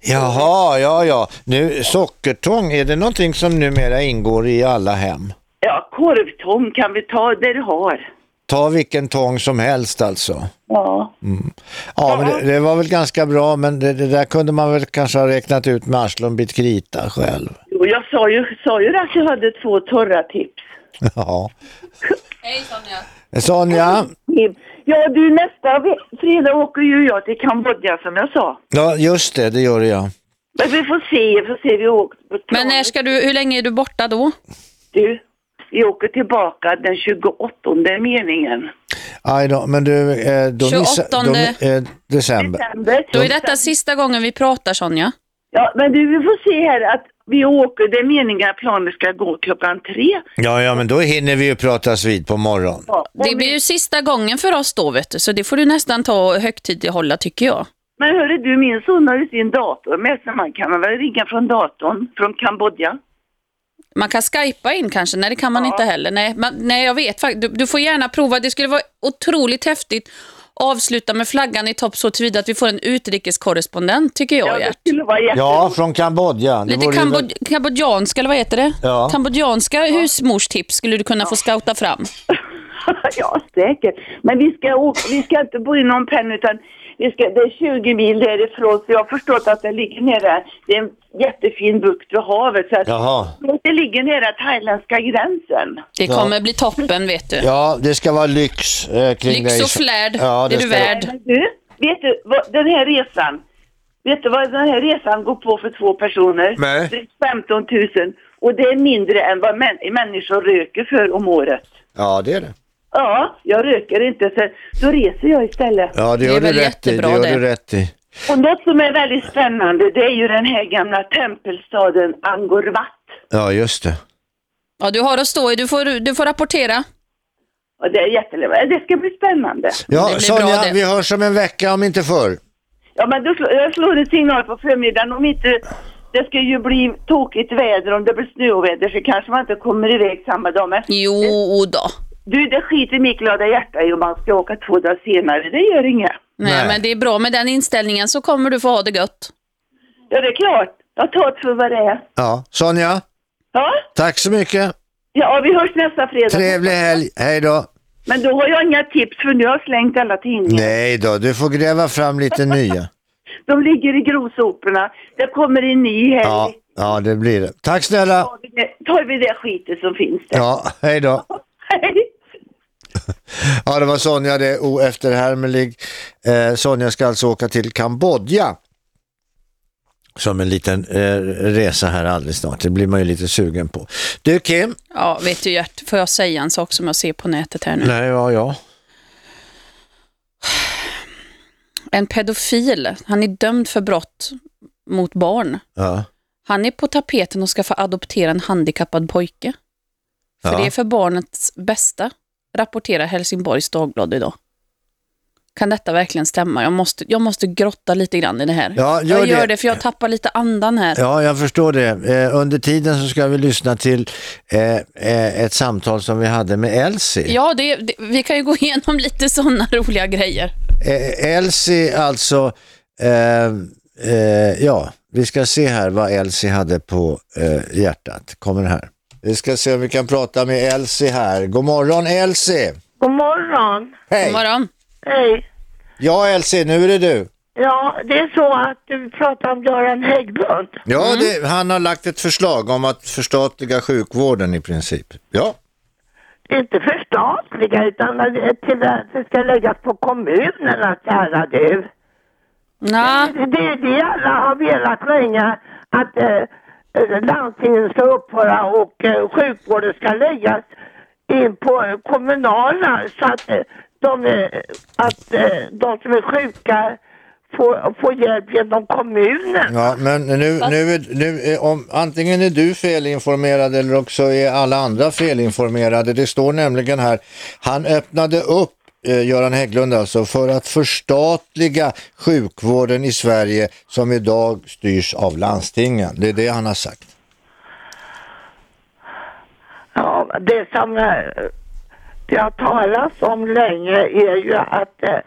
Jaha, ja, ja. Nu, sockertång, är det någonting som numera ingår i alla hem? Ja, korvtång kan vi ta det du har. Ta vilken tång som helst alltså. Ja. Mm. Ja, men det, det var väl ganska bra, men det, det där kunde man väl kanske ha räknat ut med arslet och en bit krita själv. Jo, jag sa ju, sa ju att jag hade två torra tips. Ja. Hej Sonja. Sonja, Ja, du nästa fredag åker ju jag till Kambodja som jag sa. ja just det, det gör det ja. Men vi får se, vi får se. Vi åker, Men när ska du, hur länge är du borta då? du, vi åker tillbaka den 28 är meningen. Aj då, men du, eh, då 28 missar, då, eh, december. December. Då är detta sista gången vi pratar Sonja. Ja, men du, vi får se här att vi åker, det är meningen att planet ska gå klockan tre. Ja, ja, men då hinner vi ju pratas vid på morgon. Ja, Det blir ju sista gången för oss då, vet du. Så det får du nästan ta och högtidlighålla, tycker jag. Men hörru du, min son har ju sin dator med sig. Man kan väl ringa från datorn, från Kambodja. Man kan skypa in kanske, nej det kan man inte heller. Nej, man, nej jag vet faktiskt. Du, du får gärna prova, det skulle vara otroligt häftigt avsluta med flaggan i topp så tillvida att vi får en utrikeskorrespondent, tycker jag, Gert. Ja, från Kambodja. Det Lite ju kambod väl- kambodjanska, eller vad heter det? Ja. Kambodjanska husmorstips skulle du kunna få scouta fram. ja, säkert. Men vi ska, vi ska inte i någon penn utan vi ska, det är 20 mil därifrån så jag har förstått att det ligger nere, det är en jättefin bukt vid havet. Så att Jaha. det ligger nära thailändska gränsen. Det Ja. kommer bli toppen, vet du. Ja, det ska vara lyx eh, kring Lyx dig. och flärd, Ja, det är du ska- värd. Men du, vet du vad, den här resan, vet du vad den här resan går på för två personer? Nej. Drygt 15 000 och det är mindre än vad män, människor röker för om året. Ja, det är det. Ja, jag röker inte så då reser jag istället. Ja, det gör du rätt i. Det gör du rätt i. Och något som är väldigt spännande det är ju den här gamla tempelstaden Angkor Wat. Ja, just det. Ja, du har att stå i. Du får, du får rapportera. Och det är jättelätt. Det ska bli spännande. Ja, blir Sonja, bra det. vi hörs om en vecka om inte förr. Ja, men då, slår- jag slår en signal på förmiddagen om inte det ska ju bli tokigt väder om det blir snöoväder så kanske man inte kommer iväg samma dag. Men Jo då. Du, det skiter mitt glada hjärta i om man ska åka två dagar senare. Det gör inget. Nej, men det är bra med den inställningen så kommer du få ha det gött. Ja, det är klart. Jag tar det för vad det är. Ja, Sonja, Ja, tack så mycket. ja vi hörs nästa fredag. Trevlig helg. Hej då. Men då har jag inga tips för nu har jag slängt alla tidningar. Nej då, du får gräva fram lite nya. De ligger i grovsoporna. Det kommer en ny helg. Ja, ja, det blir det. Tack snälla. Tar vi det- Tar vi det skitet som finns där. Ja, hej då. Ja, det var Sonja det, oefterhärmlig. Eh, Sonja ska alltså åka till Kambodja. Som en liten eh, resa här alldeles snart. Det blir man ju lite sugen på. Du Kim? Ja, vet du Gert, får jag säga en sak som jag ser på nätet här nu? Nej, ja, ja. En pedofil, han är dömd för brott mot barn. ja. Han är på tapeten och ska få adoptera en handikappad pojke. För Ja. det är för barnets bästa, rapporterar Helsingborgs Dagblad idag. Kan detta verkligen stämma? Jag måste, jag måste grotta lite grann i det här. Ja, gör jag gör det. det för jag tappar lite andan här. Ja, jag förstår det. Eh, under tiden så ska vi lyssna till eh, eh, ett samtal som vi hade med Elsie. Ja, det, det, vi kan ju gå igenom lite sådana roliga grejer. Eh, Elsie alltså, eh, eh, ja, vi ska se här vad Elsie hade på eh, hjärtat. Kommer här. Vi ska se om vi kan prata med Elsie här. God morgon Elsie! God morgon. Hej! God morgon. Hej. Ja Elsie, nu är det du. Ja, det är så att du pratar om Göran Hägglund. Ja, det, han har lagt ett förslag om att förstatliga sjukvården i princip. Ja, Inte förstatliga utan att det- till att det ska läggas på kommunerna, kära du. Nå. Det, är det alla har velat länge, att eh, Eh, landstingen ska upphöra och eh, sjukvården ska läggas in på eh, kommunala så att, de, att de som är sjuka får, får hjälp genom kommunen. ja men nu, nu, är, nu är, om, antingen är du felinformerad eller också är alla andra felinformerade. Det står nämligen här, han öppnade upp Eh, Göran Hägglund alltså, för att förstatliga sjukvården i Sverige som idag styrs av landstingen. Det är det han har sagt. Ja, det som eh, det har talats om länge är ju att, eh,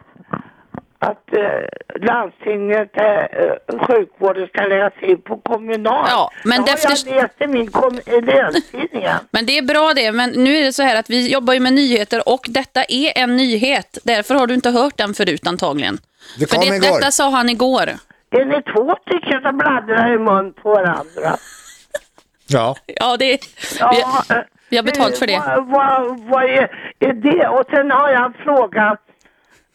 att eh, landstinget, eh, sjukvården ska läggas in på kommunal. Ja, men det har jag läst i min kom- länstidningen. Men det är bra det, men nu är det så här att vi jobbar ju med nyheter och detta är en nyhet. Därför har du inte hört den förut antagligen. Det För det, igår. detta sa han igår. Är ni två stycken som bladdrar i mun på varandra? Ja. Ja, det Ja, vi, vi har betalt för det. Vad, vad, vad är, är det? Och sen har jag en fråga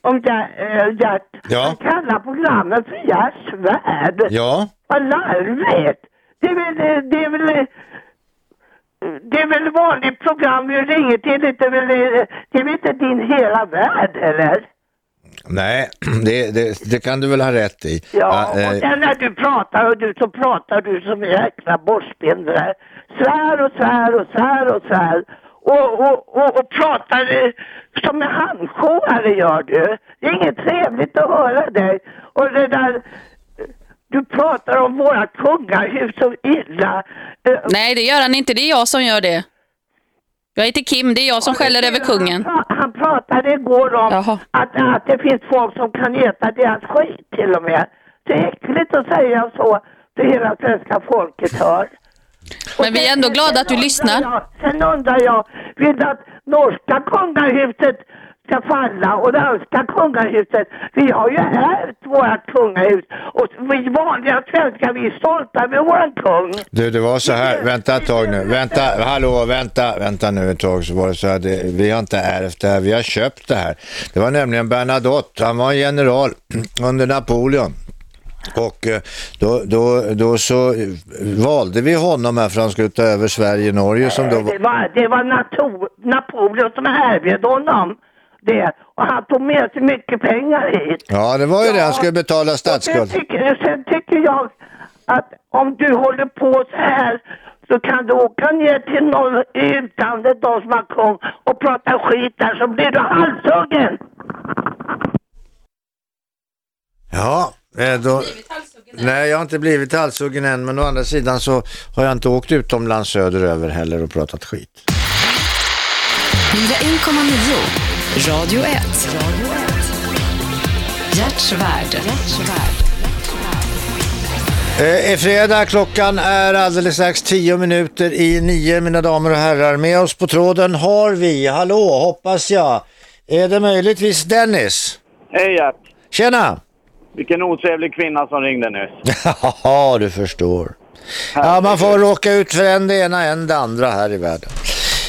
om Ger- eh, Gert. Ja. Han kallar programmet för Gerts värld. Ja. Vad larvigt! Det är väl, det är väl, det är väl vanligt program vi ringer till. Det är väl, det är väl inte din hela värld eller? Nej, det, det, det kan du väl ha rätt i. Ja, eh, och sen när du pratar och du så pratar du som en jäkla borstbindare. Svär och svär och svär och svär. Och, och, och, och pratar eh, som en handsjåare gör du. Det är inget trevligt att höra dig. Och det där, du pratar om våra kungahus så illa. Eh, Nej, det gör han inte. Det är jag som gör det. Jag heter Kim, det är jag som skäller över kungen. Han pratade igår om att, att det finns folk som kan äta deras skit till och med. Det är äckligt att säga så till hela svenska folket hör. Men vi är ändå glada att du lyssnar. Sen undrar jag, vill du att norska kungahuset ska falla och danska kungahuset? Vi har ju ärvt våra kungahus och vi vanliga svenskar vi är stolta över våran kung. Du, det var så här, vänta ett tag nu, vänta, hallå, vänta, vänta nu ett tag så var det så här, det, vi har inte ärvt det här, vi har köpt det här. Det var nämligen Bernadotte, han var en general under Napoleon. Och eh, då, då, då så valde vi honom här för att han skulle ta över Sverige-Norge som då var... Det var, det var Nato, Napoleon som erbjöd honom det och han tog med sig mycket pengar hit. Ja, det var ju det, han skulle betala Sen statsskuld. tycker, sen tycker jag att om du håller på så här så kan du åka ner till någon i utlandet, de som har kung, och prata skit där så blir du halshuggen. Ja, eh, då... Nej, jag har inte blivit halshuggen än, men å andra sidan så har jag inte åkt utomlands söderöver heller och pratat skit. 101,9 Radio 1. Hjärtsvärd. Eh, är fredag, klockan är alldeles strax tio minuter i nio, mina damer och herrar. Med oss på tråden har vi, hallå, hoppas jag, är det möjligtvis Dennis? Hej Gert! Tjena! Vilken otrevlig kvinna som ringde nu. Ja, du förstår. Ja, man får råka ut för en det ena, en det andra här i världen.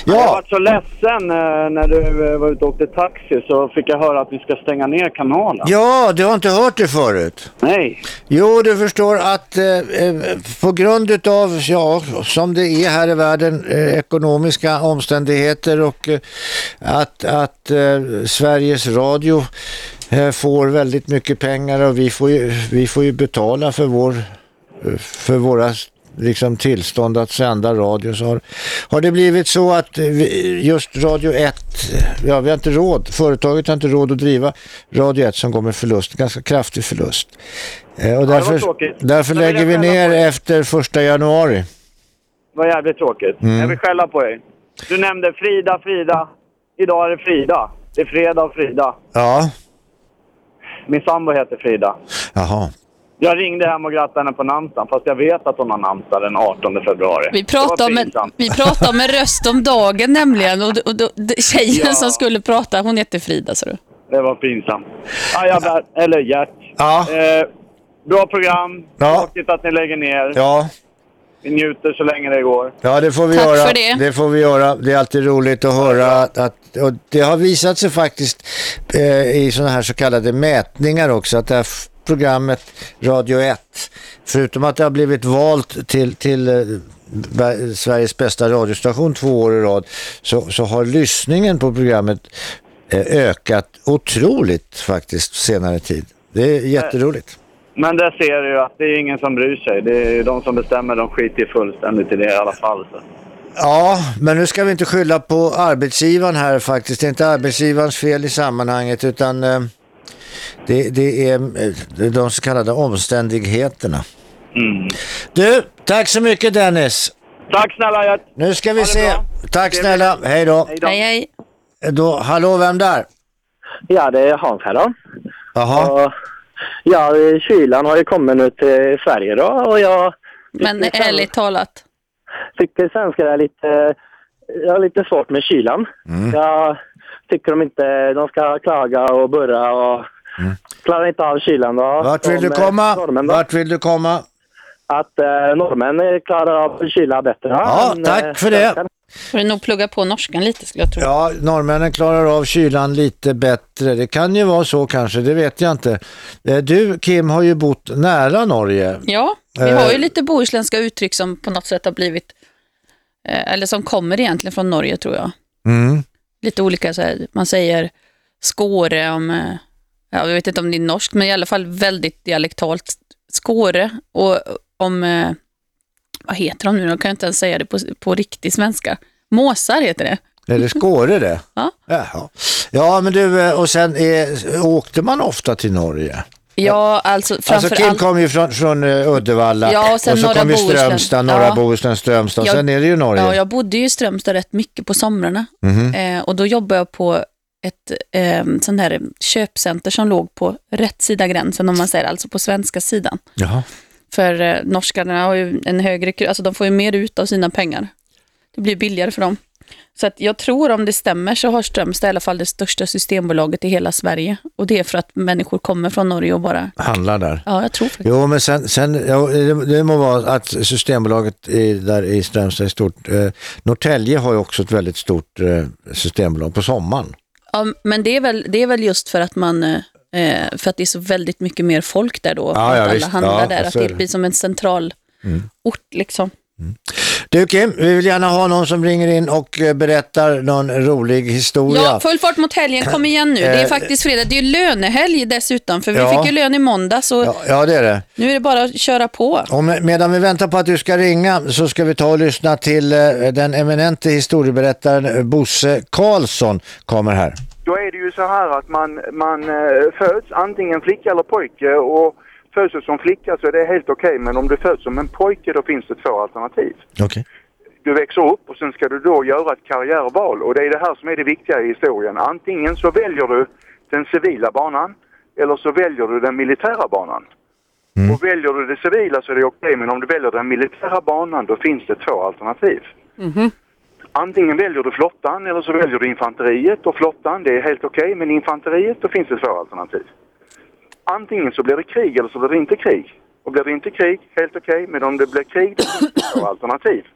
Jag var så ledsen eh, när du eh, var ute och åkte taxi så fick jag höra att vi ska stänga ner kanalen. Ja, du har inte hört det förut? Nej. Jo, du förstår att eh, eh, på grund utav, ja, som det är här i världen, eh, ekonomiska omständigheter och eh, att, att Sveriges Radio får väldigt mycket pengar och vi får ju, vi får ju betala för vår eh, för våra liksom tillstånd att sända radio så har, har det blivit så att vi, just Radio 1, ja vi har inte råd, företaget har inte råd att driva Radio 1 som går med förlust, ganska kraftig förlust. Eh, och därför, tråkigt. därför lägger vi ner er? efter första januari. Det var jävligt tråkigt. Mm. Jag vill skälla på dig. Du nämnde Frida, Frida. Idag är det Frida. Det är fredag och Frida. Ja, Min sambo heter Frida. jaha. Jag ringde hem och grattade henne på namnsdagen fast jag vet att hon har namnsdag den 18 februari. Vi pratar, om en, vi pratar om en röst om dagen nämligen. Och, och, och, tjejen Ja. som skulle prata, hon heter Frida. Så du. Det var pinsamt. Ja, jag bär, eller Gert. Ja. Eh, bra program. Ja. Tråkigt att ni lägger ner. Ja. Vi njuter så länge det går. Ja, det får vi Tack göra. för det. får vi göra. Det är alltid roligt att höra att, att och det har visat sig faktiskt eh, i sådana här så kallade mätningar också att det här programmet Radio 1, förutom att det har blivit valt till, till eh, Ver- Sveriges bästa radiostation två år i rad, så, så har lyssningen på programmet eh, ökat otroligt faktiskt senare tid. Det är jätteroligt. Men där ser du ju att det är ingen som bryr sig. Det är de som bestämmer, de skiter fullständigt i det i alla fall. Så. Ja, men nu ska vi inte skylla på arbetsgivaren här faktiskt. Det är inte arbetsgivarens fel i sammanhanget utan eh, det, det är eh, de så kallade omständigheterna. Du, tack så mycket Dennis. Tack snälla Gert. Nu ska vi se. bra. Tack snälla. Hej då. Hej, hej. Då, hallå, vem där? Ja, det är Hans här då. Jaha. Och, ja, kylan har ju kommit nu till Sverige då och jag Men ärligt talat. tycker svenskar är lite, jag har lite svårt med kylan. Mm. Jag tycker de inte, de ska klaga och burra och klarar inte av kylan då. Mm. Vart vill du eh, komma? Norrmän då. Vart vill du komma? Att eh, norrmän klarar av kyla bättre. Ja, än, tack eh, för det. Får du nog plugga på norskan lite skulle jag tro. Ja, norrmännen klarar av kylan lite bättre. Det kan ju vara så kanske, det vet jag inte. Eh, Du, Kim, har ju bott nära Norge. Ja, vi Eh. har ju lite bohuslänska uttryck som på något sätt har blivit, eh, eller som kommer egentligen från Norge tror jag. Mm. Lite olika, så här, man säger skåre om, eh, jag vet inte om det är norskt, men i alla fall väldigt dialektalt. Skåre och om, eh, vad heter de nu? Jag kan inte ens säga det på, på riktig svenska. Måsar heter det. Är det Skåre det? Ja. Jaha. Ja, men du, eh, och sen är, åkte man ofta till Norge? Ja, alltså Alltså framför Kim kom ju från, från eh, Uddevalla Ja, och sen så norra kom ju. Strömstad, norra Ja. Bohuslän, Strömstad och Jag- sen är det ju Norge. Ja, jag bodde ju i Strömstad rätt mycket på somrarna. Mhm. Eh, och då jobbade jag på ett eh, sån här köpcenter som låg på rätt sida gränsen, om man säger, alltså på svenska sidan. Jaha. För eh, norskarna har ju en högre, alltså de får ju mer ut av sina pengar. Det blir billigare för dem. Så att jag tror om det stämmer så har Strömstad i alla fall det största systembolaget i hela Sverige. Och det är för att människor kommer från Norge och bara, Handlar där. ja jag tror faktiskt. Jo, men sen, sen ja, det, det må vara att Systembolaget i, där i Strömstad är stort. Eh, Norrtälje har ju också ett väldigt stort eh, systembolag på sommaren. Ja, men det är, väl, det är väl just för att man eh, för att det är så väldigt mycket mer folk där då. Ja, att ja, alla visst. handlar Ja, där. Att det blir som en central Mm. ort liksom. Du Kim, vi vill gärna ha någon som ringer in och eh, berättar någon rolig historia. Ja, full fart mot helgen, kom igen nu. Det är Eh, faktiskt fredag. Det är lönehelg dessutom, för vi Ja. fick ju lön i måndag så Ja, ja, det är det. nu är det bara att köra på. Och med, medan vi väntar på att du ska ringa så ska vi ta och lyssna till eh, den eminente historieberättaren eh, Bosse Karlsson kommer här. Då är det ju så här att man, man eh, föds antingen flicka eller pojke och föds du som flicka så är det helt okej men om du föds som en pojke då finns det två alternativ. Okej. Du växer upp och sen ska du då göra ett karriärval och det är det här som är det viktiga i historien. Antingen så väljer du den civila banan eller så väljer du den militära banan. Och väljer du det civila så är det okej men om du väljer den militära banan då finns det två alternativ. Antingen väljer du flottan eller så väljer du infanteriet och flottan det är helt okej men infanteriet då finns det två alternativ. Antingen så blir det krig eller så blir det inte krig. Och blir det inte krig, helt okej, men om det blir krig då finns det två alternativ.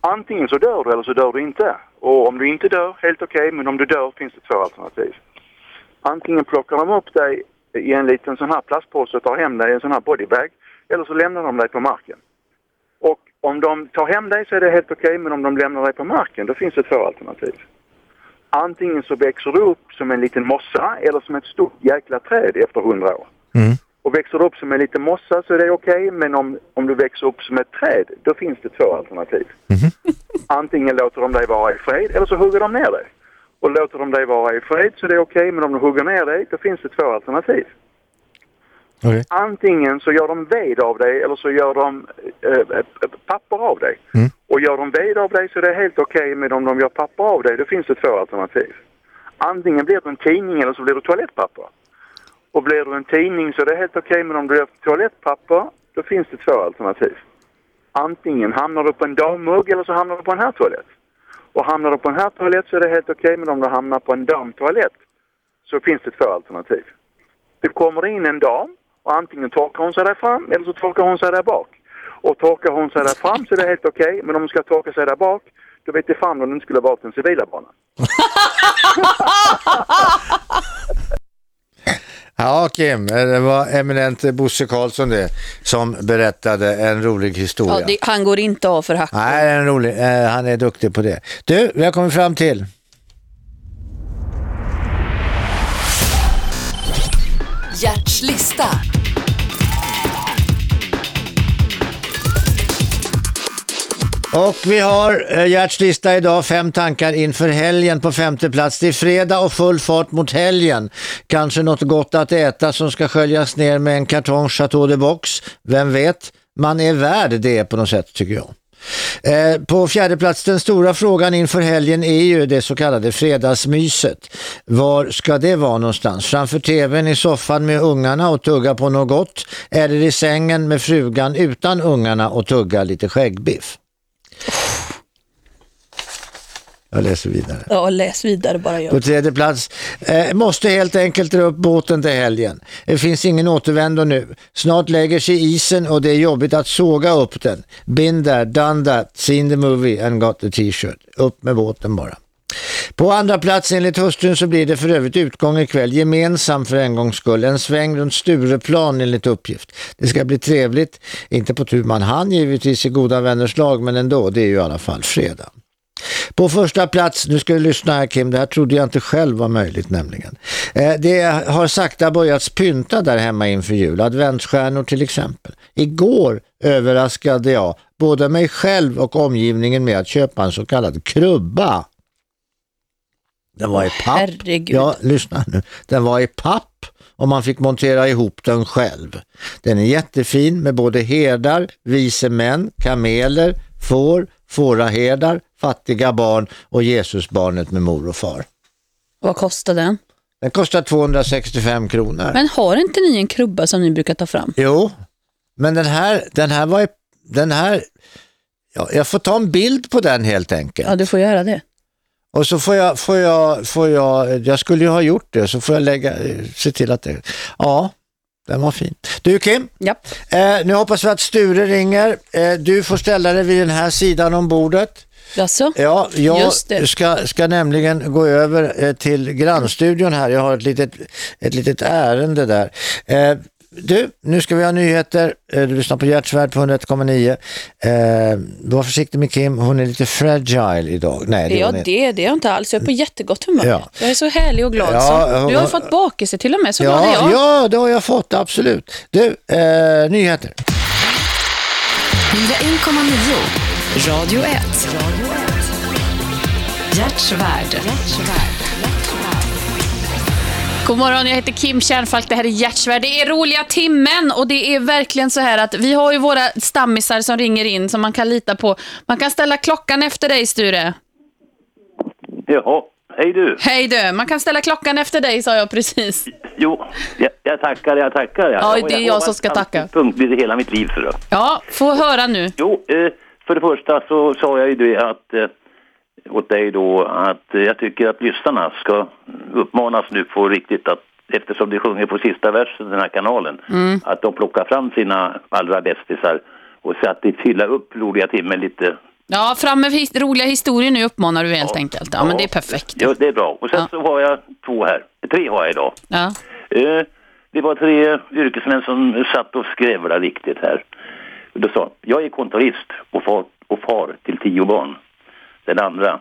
Antingen så dör du eller så dör du inte. Och om du inte dör, helt okej, men om du dör finns det två alternativ. Antingen plockar de upp dig i en liten sån här plastpåse och tar hem dig i en sån här bodybag, eller så lämnar de dig på marken. Om de tar hem dig så är det helt okej, men om de lämnar dig på marken då finns det två alternativ. Antingen så växer du upp som en liten mossa eller som ett stort jäkla träd efter hundra år. Och växer du upp som en liten mossa så är det okej, men om, om du växer upp som ett träd, då finns det två alternativ. Antingen låter de dig vara i fred eller så hugger de ner dig. Och låter de dig vara i fred så är det okej, men om de hugger ner dig, då finns det två alternativ. Okej. Antingen så gör de ved av dig eller så gör de eh, eh, papper av dig. Och gör de ved av dig så är det helt okej, men om de gör papper av dig, då finns det två alternativ. Antingen blir du en tidning eller så blir du toalettpapper. Och blir du en tidning så är det helt okej, men om du gör toalettpapper, då finns det två alternativ. Antingen hamnar du på en dammugg eller så hamnar du på en herrtoalett. Och hamnar du på en herrtoalett så är det helt okej, men om du hamnar på en damtoalett så finns det två alternativ. Det kommer in en dam och antingen torkar hon sig där fram eller så torkar hon sig där bak. Och torkar hon sig där fram så är det helt okej, men om hon ska torka sig där bak, då vet det fan om den skulle valt den civila banan. Ja Kim, det var eminente Bosse Karlsson det som berättade en rolig historia. Ja, det, han går inte av för hack. Nej, det är en rolig. Eh, han är duktig på det. Du, vi har kommit fram till. Gerts lista. Och vi har eh, Gerts lista idag, fem tankar inför helgen på femte plats. Det är fredag och full fart mot helgen. Kanske något gott att äta som ska sköljas ner med en kartong Chateau de Box. Vem vet? Man är värd det på något sätt tycker jag. Eh, på fjärde plats, den stora frågan inför helgen är ju det så kallade fredagsmyset. Var ska det vara någonstans? Framför tvn i soffan med ungarna och tugga på något gott? Eller i sängen med frugan utan ungarna och tugga lite skäggbiff? Jag läser vidare. Ja, läs vidare bara På jag. tredje plats, eh, måste helt enkelt dra upp båten till helgen. Det finns ingen återvändo nu. Snart lägger sig isen och det är jobbigt att såga upp den. Been there, done that, seen the movie and got the t-shirt. Upp med båten bara. På andra plats enligt hustrun så blir det för övrigt utgång ikväll gemensam för en gångs skull. En sväng runt Stureplan enligt uppgift. Det ska bli trevligt, inte på tur man han givetvis i goda vänners lag men ändå, det är ju i alla fall fredag. På första plats, nu ska du lyssna här Kim, det här trodde jag inte själv var möjligt nämligen. Eh, det har sakta börjat pynta där hemma inför jul, adventsstjärnor till exempel. Igår överraskade jag både mig själv och omgivningen med att köpa en så kallad krubba. Den var i papp. herregud. Ja, lyssna nu. Den var i papp och man fick montera ihop den själv. Den är jättefin med både herdar, vise män, kameler, får, fåraherdar, fattiga barn och Jesusbarnet med mor och far. Vad kostar den? Den kostar 265 kronor. Men har inte ni en krubba som ni brukar ta fram? Jo, men den här, den här var den här, ja, jag får ta en bild på den helt enkelt. Ja, du får göra det. Och så får jag, får jag, får jag, jag skulle ju ha gjort det, så får jag lägga, se till att det, ja, den var fin. Du Kim, ja. eh, nu hoppas vi att Sture ringer. Eh, du får ställa dig vid den här sidan om bordet. Jaså? Ja, jag ska, ska nämligen gå över eh, till grannstudion här. Jag har ett litet, ett litet ärende där. Eh, du, nu ska vi ha nyheter. Eh, Du lyssnar på Hjärtsvärd på 101,9. Eh, var försiktig med Kim, hon är lite fragile idag. Nej, det är Ja, inte. det, det är jag inte alls. Jag är på jättegott humör. Ja. Jag är så härlig och glad. Ja, så. hon- Du har fått bakelse till och med, så glad är Ja, jag. ja, det har jag fått, absolut. Du, eh, nyheter. 101,9 Radio 1. Hjärtsvärd. God morgon, jag heter Kim Kärnfalk, det här är Hjärtsvärd. Det är roliga timmen och det är verkligen så här att vi har ju våra stammisar som ringer in som man kan lita på. Man kan ställa klockan efter dig, Sture. Jaha, hej du. Hej du, man kan ställa klockan efter dig, sa jag precis. Jo, jag, jag tackar, jag tackar. Ja, Och det är jag har som ska tacka. Punktlig i hela mitt liv. Så. Ja, få höra nu. Jo, eh, för det första så sa jag ju det att eh, åt dig då att eh, jag tycker att lyssnarna ska uppmanas nu på riktigt att eftersom de sjunger på sista versen i den här kanalen Mm. att de plockar fram sina allra bästisar och så att de fyller upp roliga timmen lite. Ja, fram med his roliga historier nu uppmanar du helt enkelt. Ja, men det är perfekt. Ja, det är bra. Och sen så har jag två här. Tre har jag idag. Ja. Eh, det var tre yrkesmän som satt och skrävlade riktigt här. Då sa jag är kontorist och far, och far till tio barn. Den andra,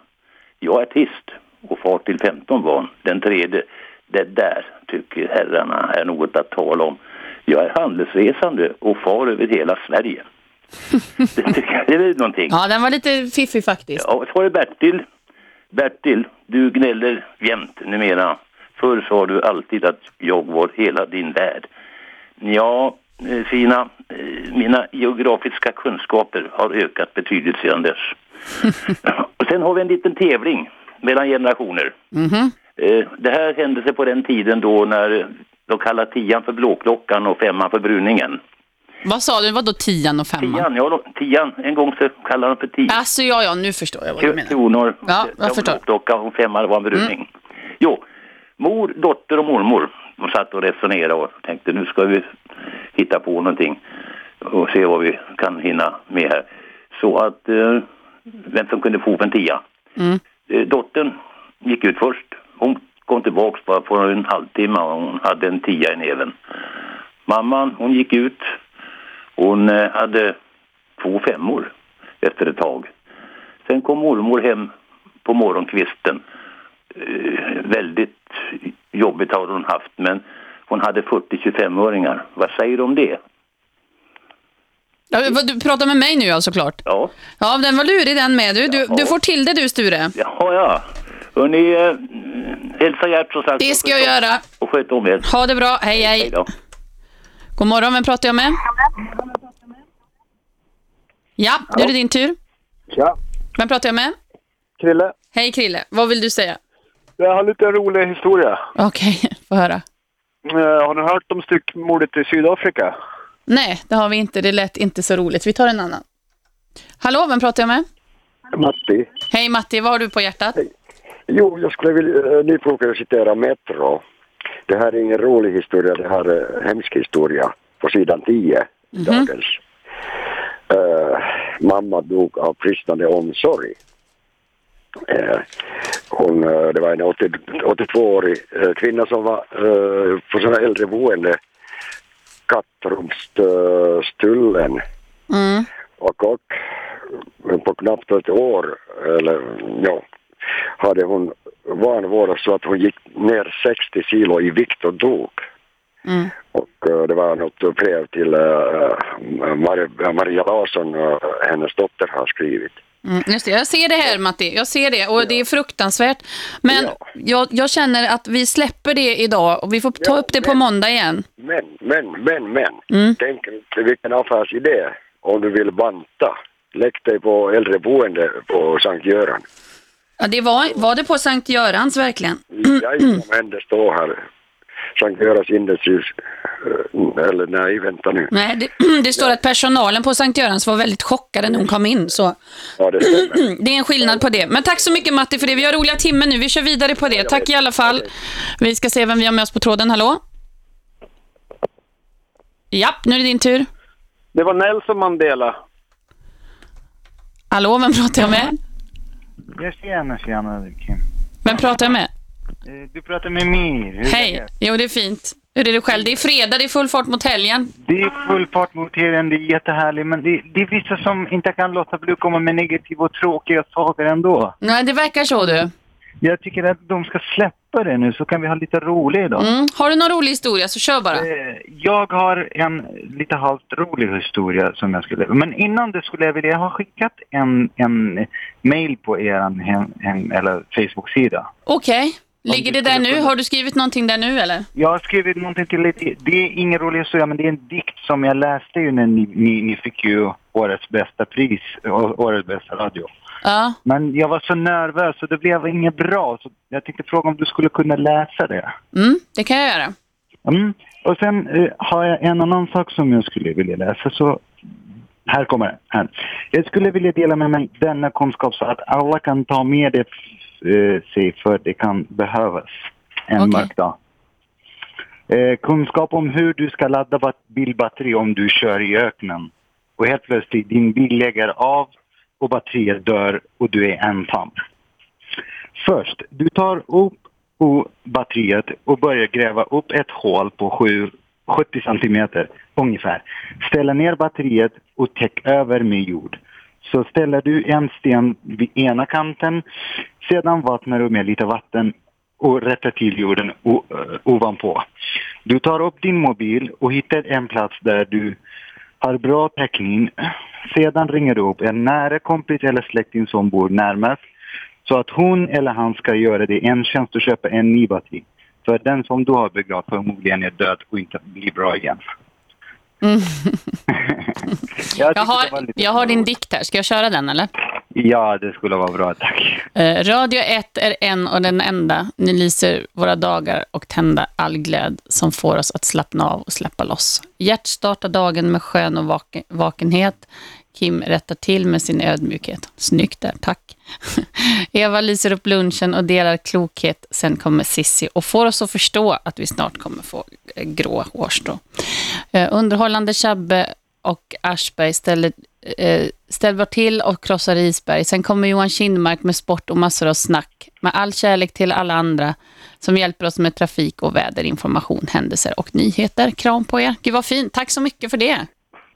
jag är artist och far till 15 barn. Den tredje, det där tycker herrarna är något att tala om. Jag är handelsresande och far över hela Sverige. det tycker jag det är någonting. Ja, den var lite fiffig faktiskt. Ja, så var det Bertil. Bertil, du gnäller jämt numera. Förr sa du alltid att jag var hela din värld. Ja, fina, eh, mina geografiska kunskaper har ökat betydligt sedan dess. och sen har vi en liten tävling mellan generationer. Mhm. Eh, Det här hände sig på den tiden då när de kallade tian för blåklockan och femman för bruningen. Vad sa du, vad då tian och femman? Tian, ja, tian, en gång så kallade de för tian. Alltså, ja, ja, nu förstår jag vad du menar. kronor. Ja, jag förstår. var Klocka och femma var en bruning. Jo, mor, dotter och mormor de satt och resonerade och tänkte nu ska vi hitta på någonting och se vad vi kan hinna med här. Så att eh, vem som kunde få en tia. Mm. Eh, dottern gick ut först. Hon kom tillbaks bara på en halvtimme och hon hade en tia i näven. Mamman, hon gick ut. Hon eh, hade två femmor efter ett tag. Sen kom mormor hem på morgonkvisten. Eh, väldigt jobbigt har hon haft, men hon hade 40-25-öringar. Vad säger du om det? Ja, du pratar med mig nu ja, såklart. Ja. Ja, den var lurig den med. Du, du, du får till det du, Sture. Jaha, ja. Hörrni, eh, hälsa Gert som sagt. Det ska jag göra. Och sköt om er. Ha det bra. Hej, hej. då. God morgon, vem pratar jag med? Ja, nu är det din tur. Tja, Vem pratar jag med? Krille. Hej Krille, vad vill du säga? Jag har lite rolig historia. Okej, få höra. Eh, har ni hört om styckmordet i Sydafrika? Nej, det har vi inte. Det lät inte så roligt. Vi tar en annan. Hallå, vem pratar jag med? Matti. Hej Matti, vad har du på hjärtat? Jo, jag skulle vilja, äh, ni brukar citera Metro. Det här är ingen rolig historia, det här är hemsk historia. På sidan 10, dagens. Eh, mamma dog av bristande omsorg. Eh, hon, eh, det var en 80, 82-årig eh, kvinna som var på sådana äldreboende kattrumsstullen Mm. och, och på knappt ett år, eller ja, hade hon vanvårdat så att hon gick ner 60 kilo i vikt och dog. Mm. Och det var något brev till Maria, Maria Larsson hennes dotter har skrivit. Mm, just det. Jag ser det här Matti, jag ser det och det är fruktansvärt. Men jag, jag känner att vi släpper det idag och vi får ta upp det på måndag igen. Men, men, men, men. Mm. Tänk vilken affärsidé om du vill banta. Lägg dig på äldreboende på Sankt Göran. Ja, det var, var det på Sankt Görans verkligen? Jajamän, det står här. Sankt Görans Industries. eh, Eller nej, vänta nu. Nej, det, det står att personalen på Sankt Görans var väldigt chockade när hon kom in. Så. Ja, det stämmer. Det är en skillnad på det. Men tack så mycket Matti för det. Vi har roliga timmen nu. Vi kör vidare på det. Tack i alla fall. Vi ska se vem vi har med oss på tråden. Hallå? Japp, nu är det din tur. Det var Nelson Mandela. Hallå, vem pratar jag med? Ja, tjena, tjena Kim. Vem pratar jag med? Eh, Du pratar med Mir. Hur är Hej. läget? Jo, det är fint. Hur är det själv? Det är fredag, det är full fart mot helgen. Det är full fart mot helgen, det är jättehärligt, men det, det är vissa som inte kan låta bli att komma med negativa och tråkiga saker ändå. Nej, det verkar så du. Jag tycker att de ska släppa det nu så kan vi ha lite roligt idag. Mm. Har du någon rolig historia så kör bara. Eh, Jag har en lite halvt rolig historia som jag skulle... Men innan det skulle jag vilja ha skickat en, en mail på er hem, hem, eller Facebook-sida. Okej. Ligger det där nu? Har du skrivit någonting där nu eller? Jag har skrivit någonting till lite, det är ingen rolig historia men det är en dikt som jag läste ju när ni, ni, ni fick ju årets bästa pris, årets bästa radio. Ja. Men jag var så nervös så det blev inget bra så jag tänkte fråga om du skulle kunna läsa det. Mm, det kan jag göra. Mm. Och sen eh, har jag en annan sak som jag skulle vilja läsa så här kommer det. Här. Jag skulle vilja dela med mig denna kunskap så att alla kan ta med det sig för det kan behövas en mörk dag. Eh, kunskap om hur du ska ladda bat- bilbatteri om du kör i öknen. Och helt plötsligt din bil lägger av och batteriet dör och du är ensam. Först, du tar upp och batteriet och börjar gräva upp ett hål på sju, 70 centimeter ungefär. Ställa ner batteriet och täck över med jord. Så ställer du en sten vid ena kanten, sedan vattnar du med lite vatten och rättar till jorden eh, ovanpå. Du tar upp din mobil och hittar en plats där du har bra täckning. Sedan ringer du upp en nära kompis eller släkting som bor närmast så att hon eller han ska göra dig en tjänst och köpa en ny batteri. För den som du har begravt förmodligen är död och inte blir bra igen. Mm. Jag, Jag har, jag har din dikt här. Ska jag köra den eller? Ja, det skulle vara bra, tack. Eh, Radio 1 är en och den enda. Ni lyser våra dagar och tända all glöd som får oss att slappna av och släppa loss. Hjärt startar dagen med skön och vaken, vakenhet. Kim rättar till med sin ödmjukhet. Snyggt där, tack. Eva lyser upp lunchen och delar klokhet. Sen kommer Sissi och får oss att förstå att vi snart kommer få eh, grå hårstrå. Eh, underhållande Chabbe och Aschberg ställer, eh, ställer till och krossar isberg. Sen kommer Johan Kindmark med sport och massor av snack. Med all kärlek till alla andra som hjälper oss med trafik och väder, information, händelser och nyheter. Kram på er. Gud vad fint. Tack så mycket för det.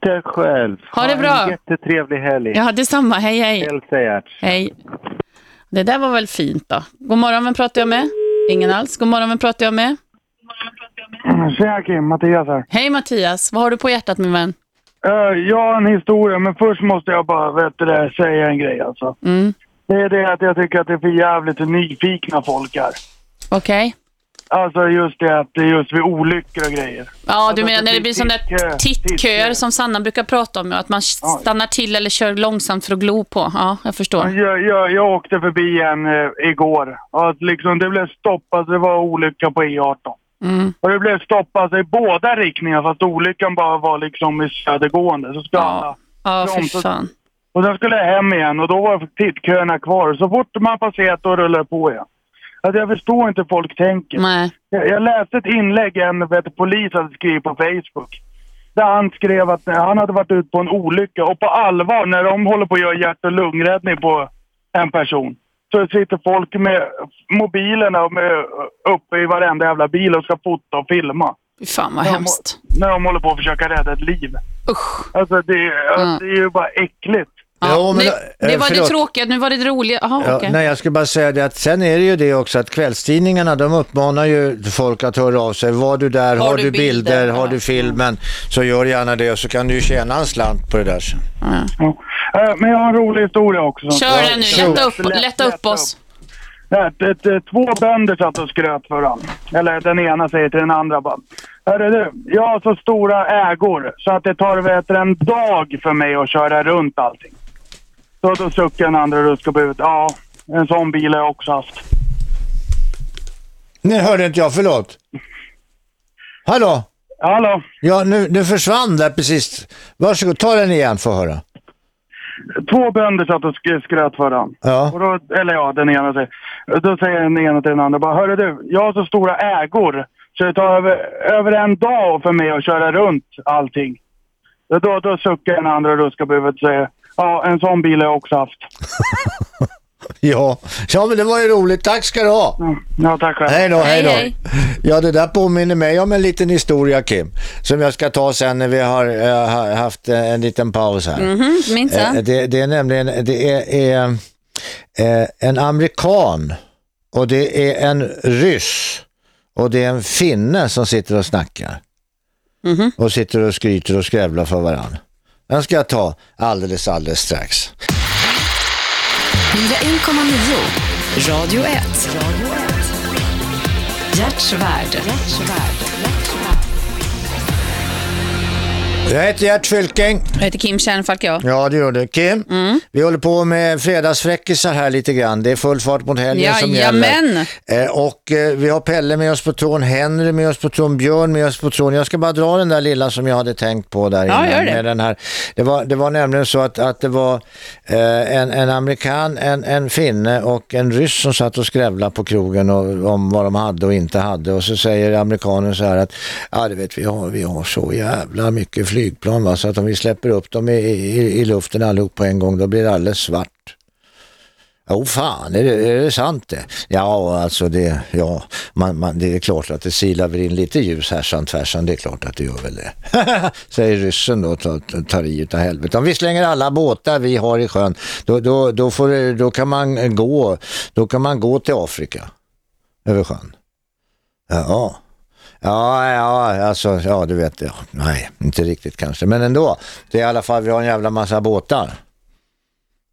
Tack själv. Ha det bra. en jättetrevlig helg. Ja, detsamma. Hej, hej. Hälsa. Hej. Det där var väl fint då. God morgon, vem pratar jag med? Ingen alls. God morgon, vem pratar jag med? Tjena Kim, Mattias här. Hej Mattias, vad har du på hjärtat min vän? Eh, jag har en historia, men först måste jag bara vet det, säga en grej alltså. Mm. Det är det att jag tycker att det är för jävligt nyfikna folk är. Okej. Alltså just det att det är just vid olyckor och grejer. Ja, Alltså du att menar när det blir tittkö- där tittköer som Sanna brukar prata om, ja, att man stannar till eller kör långsamt för att glo på. Ja, jag förstår. Jag, jag, jag åkte förbi en eh, igår. Och att liksom, det blev stoppat, det var olycka på E18. Mm. Och det blev stoppat i båda riktningar fast olyckan bara var liksom i södergående. Så skulle alla Ja, bromsa. fan. Och sen skulle jag hem igen och då var tittköerna kvar. Så fort man passerat då rullar det på igen. Alltså jag förstår inte hur folk tänker. Nej. Jag, jag läste ett inlägg en vet, polis hade skrivit på Facebook. Där han skrev att han hade varit ute på en olycka och på allvar när de håller på att göra hjärt och lungräddning på en person. Så sitter folk med mobilerna med, uppe i varenda jävla bil och ska fota och filma. Fy fan vad När de- hemskt. När de håller på att försöka rädda ett liv. Usch. Alltså det, Mm. det är ju bara äckligt. Jo, men, det, det eh, var det förlåt. tråkiga, nu var det det roliga. Jaha, Ja, okej. Nej, jag skulle bara säga det att sen är det ju det också att kvällstidningarna de uppmanar ju folk att höra av sig. Var du där, har, du bilder, har du filmen så gör gärna det och så kan du ju tjäna en slant på det där sen. Eh, Men jag har en rolig historia också. Kör den nu, lätta upp, lätta upp oss. Ja, det, det, två bönder satt och skröt för honom. Eller den ena säger till den andra bara. Hörru du, jag har så stora ägor så att det tar vet, en dag för mig att köra runt allting. Så då suckar den andra huvudet. Ja, en sån bil har jag också haft. Nu hörde inte jag, förlåt. Hallå? Hallå? Ja, nu, nu försvann det precis. Varsågod, ta den igen för att höra. Två bönder satt och sk- skröt för honom. Ja. Och då, eller ja, den ena säger. Då säger den ena till den andra bara. Hörru du, jag har så stora ägor så det tar över, över en dag för mig att köra runt allting. Då, då, då suckar den andra och ruskar på huvudet och säger. Ja, en sån bil har jag också haft. Ja. ja, men det var ju roligt. Tack ska du ha. Ja, tack själv. Hej då, hej då. Hej, hej. Ja, det där påminner mig om en liten historia, Kim, som jag ska ta sen när vi har ha- haft eh, en liten paus här. Mhm, minsann. Eh, det, det är nämligen det är, är eh, en amerikan och det är en ryss och det är en finne som sitter och snackar. Och sitter och skryter och skrävlar för varann. Den ska jag ta alldeles, alldeles strax. 1,9 Radio 1. Radio 1 Hjärtsvärd. Hjärtsvärd. Jag heter Gert Fylking. Jag heter Kim Kärnfalk, ja. Ja, det gör du. Kim, Mm. vi håller på med fredagsfräckisar här lite grann. Det är full fart mot helgen som Jajamän. gäller. Eh, och eh, vi har Pelle med oss på tråden, Henry med oss på tråden, Björn med oss på tråden. Jag ska bara dra den där lilla som jag hade tänkt på där Ja, innan. gör det. Med den här. Det, var, det var nämligen så att, att det var eh, en, en amerikan, en, en finne och en ryss som satt och skrävlade på krogen och, om vad de hade och inte hade. Och så säger amerikanen så här att ja, du vet, vi har, vi har så jävla mycket flygplan va? så att om vi släpper upp dem i, i, i luften allihop på en gång då blir det alldeles svart. Jo oh, fan, är det, är det sant det? Ja, alltså det, ja, man, man, det är klart att det silar väl in lite ljus härsan tvärsan, det är klart att det gör väl det. Säger ryssen då, tar, tar i utav helvete. Om vi slänger alla båtar vi har i sjön, då, då, då, får, då kan man gå, då kan man gå till Afrika, över sjön. Ja, Ja, ja, alltså, ja, du vet, ja, nej, inte riktigt kanske, men ändå. Det är i alla fall, vi har en jävla massa båtar.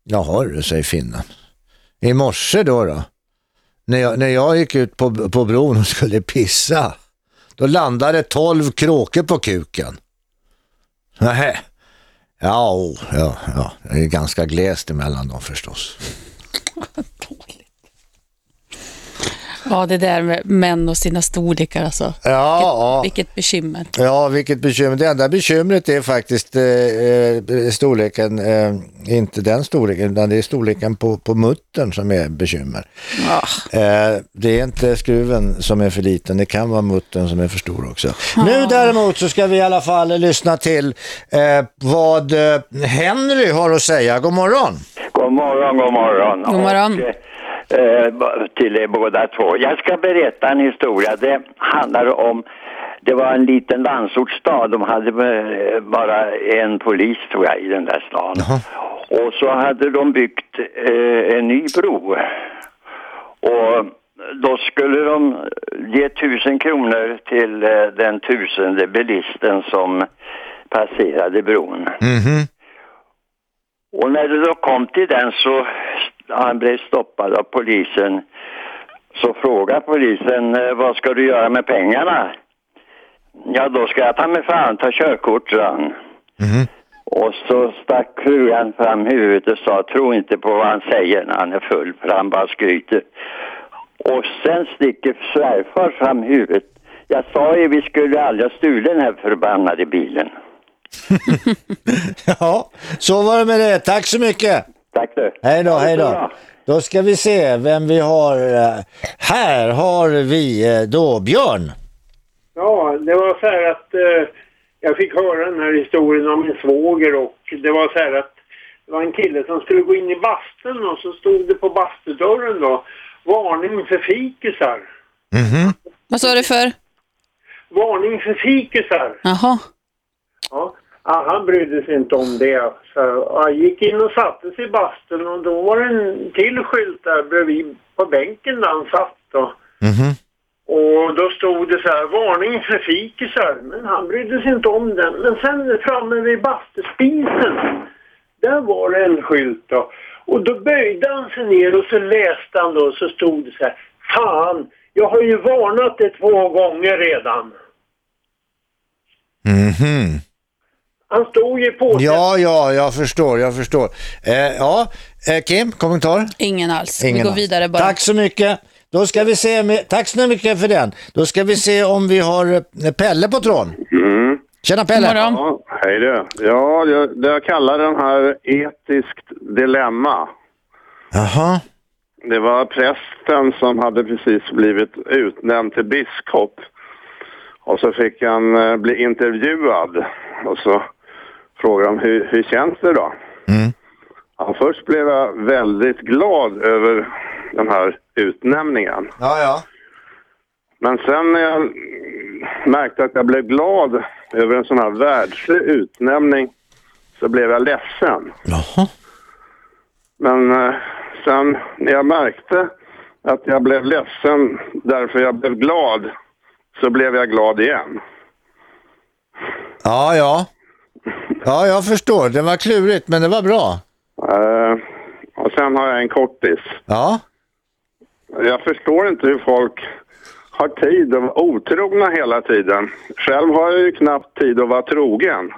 Jaha, du säger finnen. I morse då då, när jag, när jag gick ut på, på bron och skulle pissa, då landade 12 kråkor på kuken. Nej. Ja, ja, ja, det är ganska glest emellan dem förstås. Ja, det där med män och sina storlekar alltså. Ja, ja. Vilket bekymmer. Ja, vilket bekymmer. Det enda bekymret är faktiskt eh, eh, storleken, eh, inte den storleken, utan det är storleken på, på muttern som är bekymmer. Eh, det är inte skruven som är för liten, det kan vara muttern som är för stor också. Nu däremot så ska vi i alla fall lyssna till eh, vad eh, Henry har att säga. God morgon! God morgon, god morgon. God morgon. Och, eh, till er båda två. Jag ska berätta en historia. Det handlar om, det var en liten landsortsstad. De hade eh, bara en polis tror jag i den där stan. Och så hade de byggt eh, en ny bro. Och då skulle de ge tusen kronor till eh, den tusende bilisten som passerade bron. Mhm. Och när det då kom till den så han blev stoppad av polisen. Så frågar polisen, eh, vad ska du göra med pengarna? Ja, då ska jag ta mig fan ta körkort, sa han. Och så stack frugan fram huvudet och sa, tro inte på vad han säger när han är full, för han bara skryter. Och sen sticker svärfar fram huvudet. Jag sa ju, vi skulle aldrig ha stulit den här förbannade bilen. Ja, så var det med det. Tack så mycket! Tack du! Hej då, hej då! Då ska vi se vem vi har. eh, Här har vi eh, då Björn. Ja, det var så här att eh, jag fick höra den här historien om min svåger och det var så här att det var en kille som skulle gå in i bastun och så stod det på bastudörren då varning för fikisar. Vad sa du för? Varning för fikisar. Jaha. Ja. Ja, han brydde sig inte om det. Så han gick in och satte sig i bastun och då var det en till skylt där bredvid på bänken där han satt. Då. Mhm. Och då stod det så här, varning för fikisar. Men han brydde sig inte om den. Men sen framme vid bastuspisen, där var det en skylt då. Och då böjde han sig ner och så läste han då så stod det så här, fan, jag har ju varnat det två gånger redan. Mhm. Han stod ju på Ja, ja, jag förstår, jag förstår. Eh, ja, eh, Kim, kommentar? Ingen alls. Ingen vi går alls. vidare bara. Tack så mycket. Då ska vi se, med, tack så mycket för den. Då ska vi se om vi har eh, Pelle på tråden. Mm. Tjena Pelle. Ja, hej du. Ja, jag, jag kallar den här etiskt dilemma. Jaha. Det var prästen som hade precis blivit utnämnd till biskop. Och så fick han eh, bli intervjuad. Och så frågade de hur, hur känns det då? Ja, först blev jag väldigt glad över den här utnämningen. Ja, ja. Men sen när jag märkte att jag blev glad över en sån här världslig utnämning så blev jag ledsen. Jaha. Men eh, sen när jag märkte att jag blev ledsen därför jag blev glad så blev jag glad igen. Ja, ja. Ja, jag förstår. Det var klurigt, men det var bra. Eh, och sen har jag en kortis. Ja. Jag förstår inte hur folk har tid att vara otrogna hela tiden. Själv har jag ju knappt tid att vara trogen.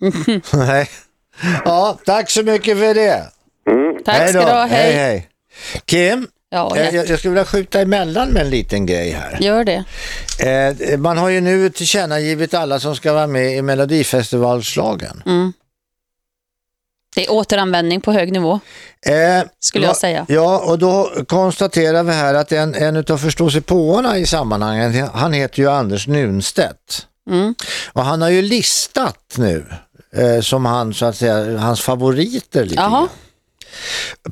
Nej. Ja, tack så mycket för det. Tack Hej ska då. du ha, hej. hej, hej. Kim, Ja, eh, jag, jag skulle vilja skjuta emellan med en liten grej här. Gör det. Eh, man har ju nu tillkännagivit alla som ska vara med i Melodifestivalslagen. Mm. Det är återanvändning på hög nivå. Eh, Skulle jag säga. Ja, och då konstaterar vi här att en, en av förståsigpåarna i sammanhanget, han heter ju Anders Nunstedt. Mm. Och han har ju listat nu eh, som han, så att säga, hans favoriter lite Jaha. grann.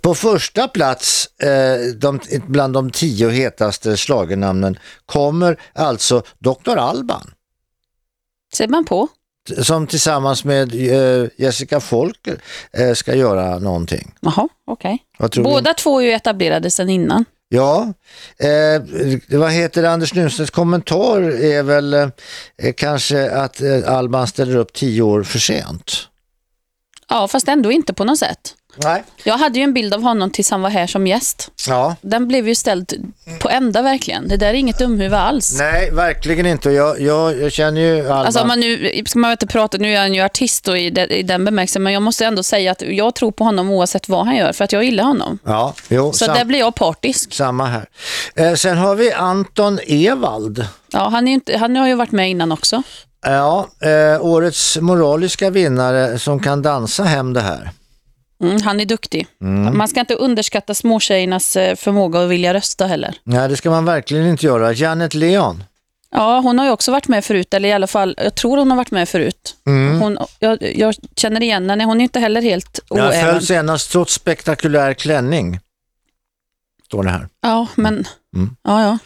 På första plats eh, de, bland de tio hetaste schlagernamnen kommer alltså Dr. Alban Ser man på. som tillsammans med eh, Jessica Folker eh, ska göra någonting. Jaha, okej. Vad tror du? Båda två är ju etablerade sedan innan. Ja, eh, vad heter det? Anders Nunstedts kommentar är väl eh, kanske att eh, Alban ställer upp tio år för sent. Ja, fast ändå inte på något sätt. Nej. Jag hade ju en bild av honom tills han var här som gäst. Ja. Den blev ju ställd på ända verkligen. Det där är inget dumhuvud alls. Nej, verkligen inte. Jag, jag, jag känner ju Alban. Alltså man nu, ska man inte prata, nu är han ju artist och i, de, i den bemärkelsen, men jag måste ändå säga att jag tror på honom oavsett vad han gör, för att jag gillar honom. Ja, jo, Så sam- där blir jag partisk. samma här. Eh, sen har vi Anton Ewald. Ja, han, är inte, han har ju varit med innan också. Ja, eh, årets moraliska vinnare som kan dansa hem det här. Mm, han är duktig. Mm. Man ska inte underskatta småtjejernas eh, förmåga att vilja rösta heller. Nej, det ska man verkligen inte göra. Janet Leon. Ja, hon har ju också varit med förut, eller i alla fall, jag tror hon har varit med förut. Mm. Hon, jag, jag känner igen henne, hon är inte heller helt Jag oäven. föll senast trots spektakulär klänning. Står det här. Ja, men, Mm. ja, ja.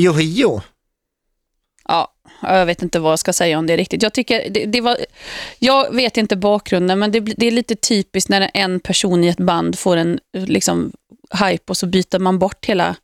Yohio. Jag vet inte vad jag ska säga om det riktigt. Jag, tycker, det, det var, jag vet inte bakgrunden, men det, det är lite typiskt när en person i ett band får en liksom, hype och så byter man bort hela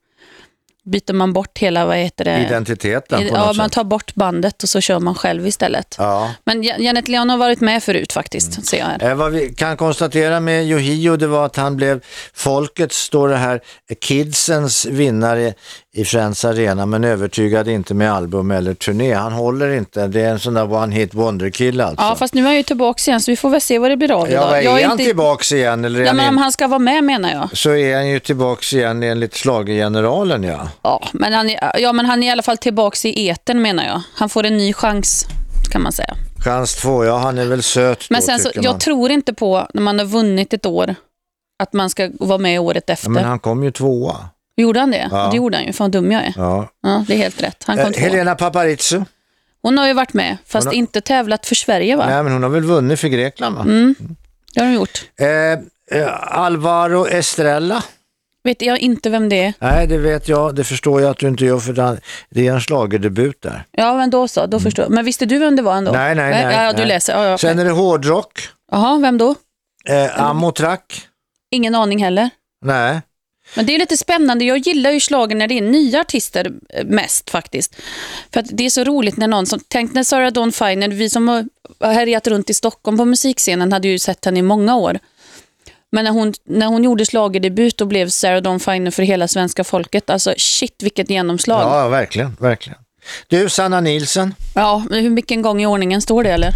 byter man bort hela, vad heter det? Identiteten på Ja, något man sätt. tar bort bandet och så kör man själv istället. Ja. Men Ja- Janet Leon har varit med förut faktiskt, ser jag här. Eh, vad vi kan konstatera med Yohio det var att han blev folkets, står det här, kidsens vinnare i Friends Arena men övertygade inte med album eller turné. Han håller inte, det är en sån där one hit wonder kille alltså. Ja, fast nu är han ju tillbaka igen, så vi får väl se vad det blir av Ja, idag. vad är Jag han inte- tillbaks igen? Eller Ja, men om han ska vara med menar jag. Så är han ju tillbaks igen enligt schlagergeneralen ja. Ja, men han är, ja, men han är i alla fall tillbaka i eten menar jag. Han får en ny chans, kan man säga. Chans två, ja han är väl söt Men då, sen så, jag man. tror inte på, när man har vunnit ett år, att man ska vara med året efter. ja, men han kom ju tvåa. Gjorde han det? Ja. Det gjorde han ju, fan dum jag är. Ja. Ja, det är helt rätt. Han kom Eh, tvåa. Helena Paparizou. Hon har ju varit med, fast har- inte tävlat för Sverige va? Nej men hon har väl vunnit för Grekland va? Mm, det har hon gjort. Eh, eh, Alvaro Estrella. Vet jag inte vem det är. Nej, det vet jag. Det förstår jag att du inte gör för det- är en schlagerdebut där. Ja, men då så. Då förstår jag. Men visste du vem det var ändå? Nej, nej, nej. Ja, du nej. läser. Ja, ja, Sen är det hårdrock. Jaha, vem då? Eh, Amotrak. Ingen aning heller. Nej. Men det är lite spännande. Jag gillar ju slagen när det är nya artister mest faktiskt. För att det är så roligt när någon som, tänk när Sarah Dawn Finer, vi som har härjat runt i Stockholm på musikscenen hade ju sett henne i många år. Men när hon, när hon gjorde slagerdebut och blev Sarah Dawn Finer för hela svenska folket, alltså shit vilket genomslag. Ja, Ja, verkligen, verkligen. Du, Sanna Nilsen. men hur mycket gång i ordningen står det eller?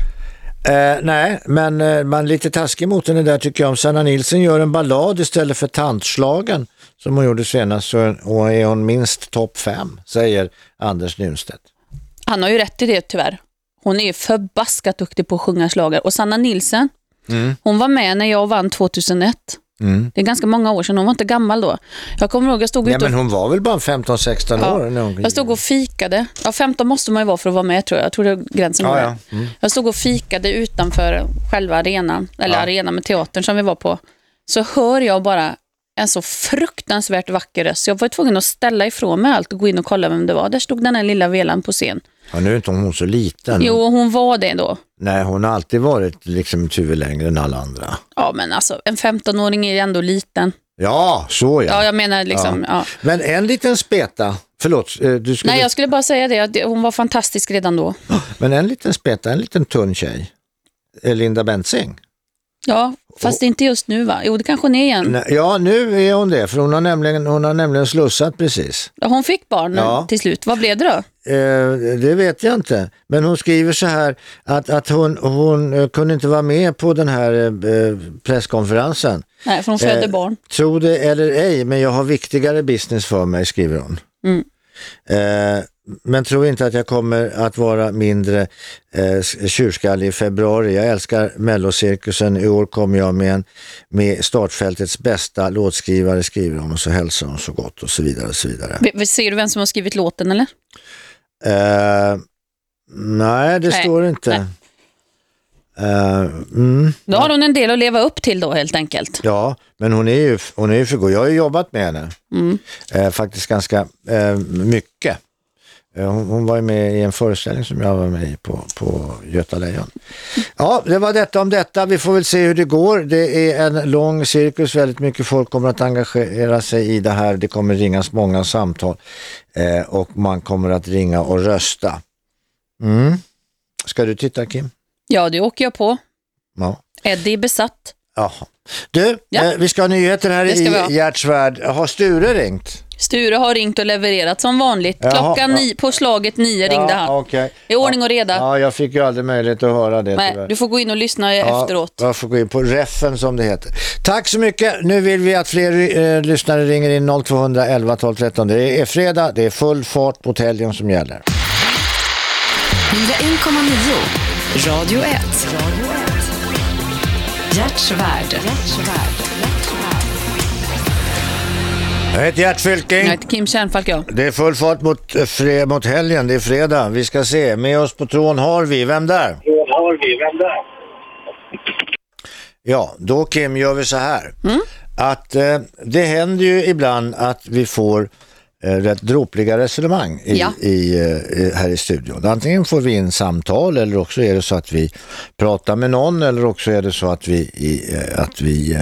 Eh, nej, men eh, man är lite taskig mot henne där tycker jag. Om Sanna Nilsen gör en ballad istället för tantslagen som hon gjorde senast så är hon minst topp fem, säger Anders Nunstedt. Han har ju rätt i det tyvärr. Hon är förbaskat duktig på att sjunga slager. Och Sanna Nilsen, Mm. hon var med när jag vann 2001. Mm. Det är ganska många år sedan, hon var inte gammal då. Jag kommer ihåg, jag stod och, men hon var väl bara 15-16 Ja, år när hon jag stod och fikade. Ja, 15 måste man ju vara för att vara med tror jag. Jag tror det är gränsen ja, ja. Mm. Jag stod och fikade utanför själva arenan, eller Ja. arenan med teatern som vi var på. Så hör jag bara en så fruktansvärt vacker röst. Så Jag var tvungen att ställa ifrån mig allt och gå in och kolla vem det var. Där stod den här lilla velan på scen. Ja, nu är inte hon så liten. Jo, hon var det då. Nej, hon har alltid varit liksom ett huvud längre än alla andra. Ja, men alltså en 15-åring är ändå liten. Ja, så ja. Ja, jag menar liksom, ja. Men en liten speta, förlåt, eh, du skulle... Nej, jag skulle bara säga det, att det- hon var fantastisk redan då. Men en liten speta, en liten tunn tjej. Eh, Linda Bensing. Ja, fast inte just nu va? Jo, det kanske hon är igen. Nej, Ja, nu är hon det, för hon har nämligen, hon har nämligen slussat precis. Ja, Hon fick barn Ja. till slut. Vad blev det då? Eh, det vet jag inte. Men hon skriver så här att, att hon, hon eh, kunde inte vara med på den här eh, presskonferensen. Nej, för hon födde Eh, barn. Tro det eller ej, men jag har viktigare business för mig, skriver hon. Mm. Eh, men tro inte att jag kommer att vara mindre eh, tjurskallig i februari. Jag älskar mellocirkusen. I år kommer jag med, en, med startfältets bästa låtskrivare, skriver hon och så hälsar hon så gott och så vidare. och så vidare. Vi- vi- Ser du vem som har skrivit låten eller? Eh, nej, det Nej, står inte. nej. Eh, mm, Då har hon en del att leva upp till då helt enkelt. ja, men hon är ju, hon är ju för god. Jag har ju jobbat med henne. Mm. Eh, faktiskt ganska eh, mycket. Eh, hon, hon var ju med i en föreställning som jag var med i på, på Göta Lejon. Ja, det var detta om detta. Vi får väl se hur det går. Det är en lång cirkus. Väldigt mycket folk kommer att engagera sig i det här. Det kommer ringas många samtal eh, och man kommer att ringa och rösta. Mm. Ska du titta Kim? Ja, det åker jag på. Ja. Eddie är besatt. Jaha. Du, Ja. eh, vi ska ha nyheter här i Gerts värld. Har Sture ringt? Sture har ringt och levererat som vanligt. Jaha, Klockan ja. nio, på slaget nio ringde han. okej. I ordning och reda. Ja, jag fick ju aldrig möjlighet att höra det Nej, tyvärr. du får gå in och lyssna efteråt. Ja, jag får gå in på reffen som det heter. Tack så mycket. Nu vill vi att fler eh, lyssnare ringer in 0211 12 13. Det är fredag, det är full fart mot helgen som gäller. 101,9 Radio 1. Hjärtsvärd. Jag heter Gert Fylking. Jag heter Kim Kärnfalk, ja. Det är full fart mot, eh, fre- mot helgen, det är fredag. Vi ska se, med oss på tråden har vi, vem där? Har vi, vem där? Ja, då Kim gör vi så här. Mm. Att eh, det händer ju ibland att vi får eh, rätt dropliga resonemang i, Ja. i, eh, här i studion. Antingen får vi in samtal eller också är det så att vi pratar med någon eller också är det så att vi, i, eh, att vi eh,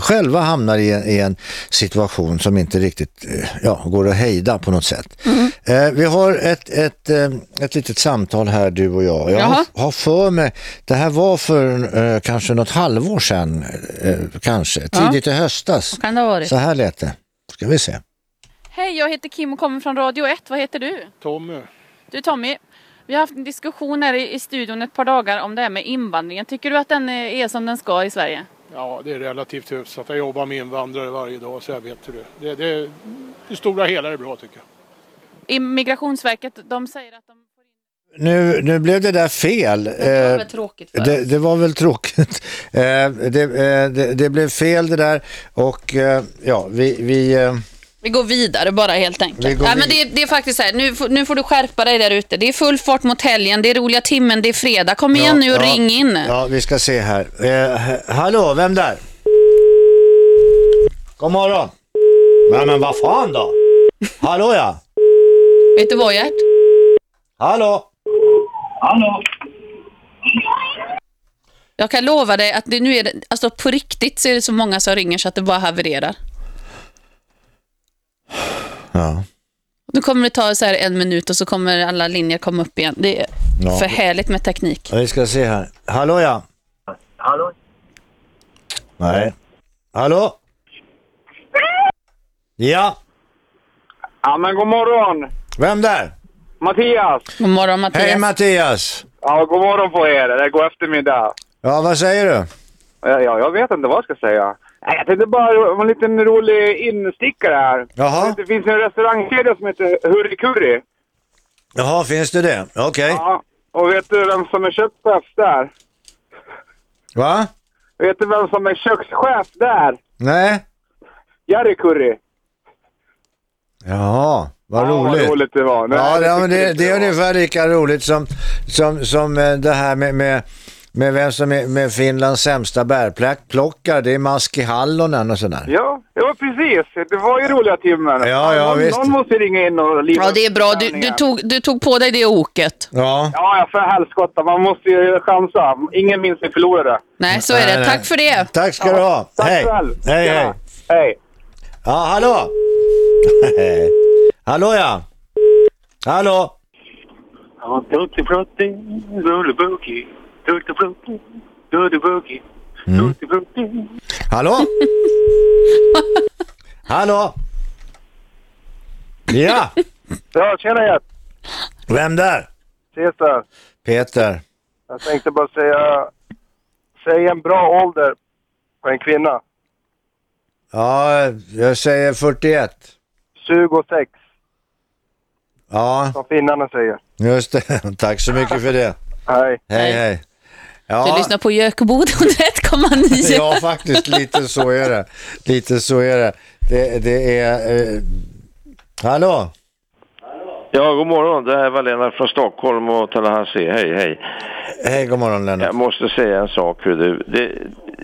själva hamnar i en, i en situation som inte riktigt eh, ja, går att hejda på något sätt. Eh, vi har ett, ett, eh, ett litet samtal här du och jag. Jag har, Jaha. har för mig, det här var för eh, kanske något halvår sedan, eh, kanske, Ja. tidigt i höstas. Kan det ha varit? Så här lät det. Ska vi se. Hej, jag heter Kim och kommer från Radio 1. Vad heter du? Tommy. Du Tommy, vi har haft en diskussion här i, i studion ett par dagar om det här med invandringen. Tycker du att den är är som den ska i Sverige? Ja, det är relativt hyfsat. Jag jobbar med invandrare varje dag så jag vet hur det är. Det, det, det stora hela är bra tycker jag. Immigrationsverket, de säger att de... Nu, nu blev det där fel. Det var Eh, väl tråkigt för det, det var väl tråkigt. Eh, det, eh, det, det blev fel det där och eh, ja, vi... vi eh, Vi går vidare bara helt enkelt. Vi Nej, men det, är- det är faktiskt så här, nu, får- nu får du skärpa dig där ute. Det är full fart mot helgen, det är roliga timmen, det är fredag. Kom igen nu och ja, ring in. Ja, vi ska se här. Eh, hallå, vem där? God morgon. Nej men vad fan då? Hallå ja? Vet du vad Gert? Hallå? Hallå? Jag kan lova dig att det, nu är det, alltså på riktigt så är det så många som ringer så att det bara havererar. Ja. Nu kommer det ta så här en minut och så kommer alla linjer komma upp igen. Det är Ja. för härligt med teknik. Vi ska se här. Hallå ja? Hallå? Nej. Hallå? Ja? Ja, men god morgon. Vem där? Mattias. God morgon Mattias. Hej Mattias. Ja, god morgon på er. Det är god eftermiddag. Ja, vad säger du? Ja, ja, jag vet inte vad jag ska säga. Jag tänkte bara en liten rolig instickare här. Jaha. Det finns en restaurangkedja som heter Hurry Curry. Jaha, finns det det? Okej. Ja, och vet du vem som är kökschef där? Va? Vet du vem som är kökschef där? Nej? Jerry Curry. Jaha, vad Ja, roligt. vad roligt det var. Nej, ja, det det, det, är ungefär lika roligt som, som, som eh, det här med, med, med vem som är med Finlands sämsta bärplockare. Det är Maski Hallonen och sådär. Ja, ja precis. Det var ju roliga timmen. Ja, ja, någon, visst. någon måste ringa in och liva Ja, det är bra. Du, du, tog, du tog på dig det oket. Ja. Ja, ja, för helskotta. Man måste ju chansa. Ingen minns sin förlorare. Nej, så är det. Tack för det. Tack ska du ha. Tack hej. själv. Hej, hej. Hej. Ja, hallå? hallå ja? Hallå? Ja, Tutti Frutti, Rulle Frutti. Hallå? hallå? Ja, Ja, tjena Gert. vem där? Cesar. Peter. Jag tänkte bara säga... Säg en bra ålder på en kvinna. Ja, jag säger 41. 26, Ja, som finnarna säger. just det. Tack så mycket för det. Hej. Hej, hej. Du Ja, lyssnar på Jökboden 1,9. ja, faktiskt lite så är det. Lite så är det. Det, det är... Eh... Hallå? Ja, god morgon. Det här var Lennart från Stockholm och Tallahassee. Hej, hej. Hej, god morgon Lennart. Jag måste säga en sak. Hur du. Det,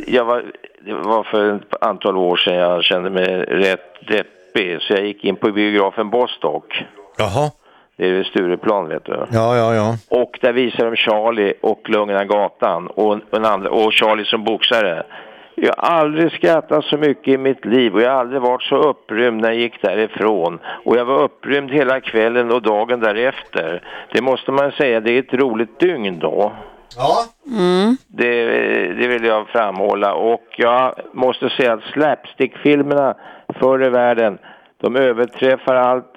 jag var, det var för ett antal år sedan jag kände mig rätt deppig. Så jag gick in på biografen Bostock. Jaha. Det är Stureplan, vet du. Ja, ja, ja. Och där visar de Charlie och Lugna Gatan och, en andra, och Charlie som boxare. Jag har aldrig skrattat så mycket i mitt liv och jag har aldrig varit så upprymd när jag gick därifrån. Och jag var upprymd hela kvällen och dagen därefter. Det måste man säga, det är ett roligt dygn då. Ja. Mm. Det, det vill jag framhålla. Och jag måste säga att slapstickfilmerna förr i världen, de överträffar allt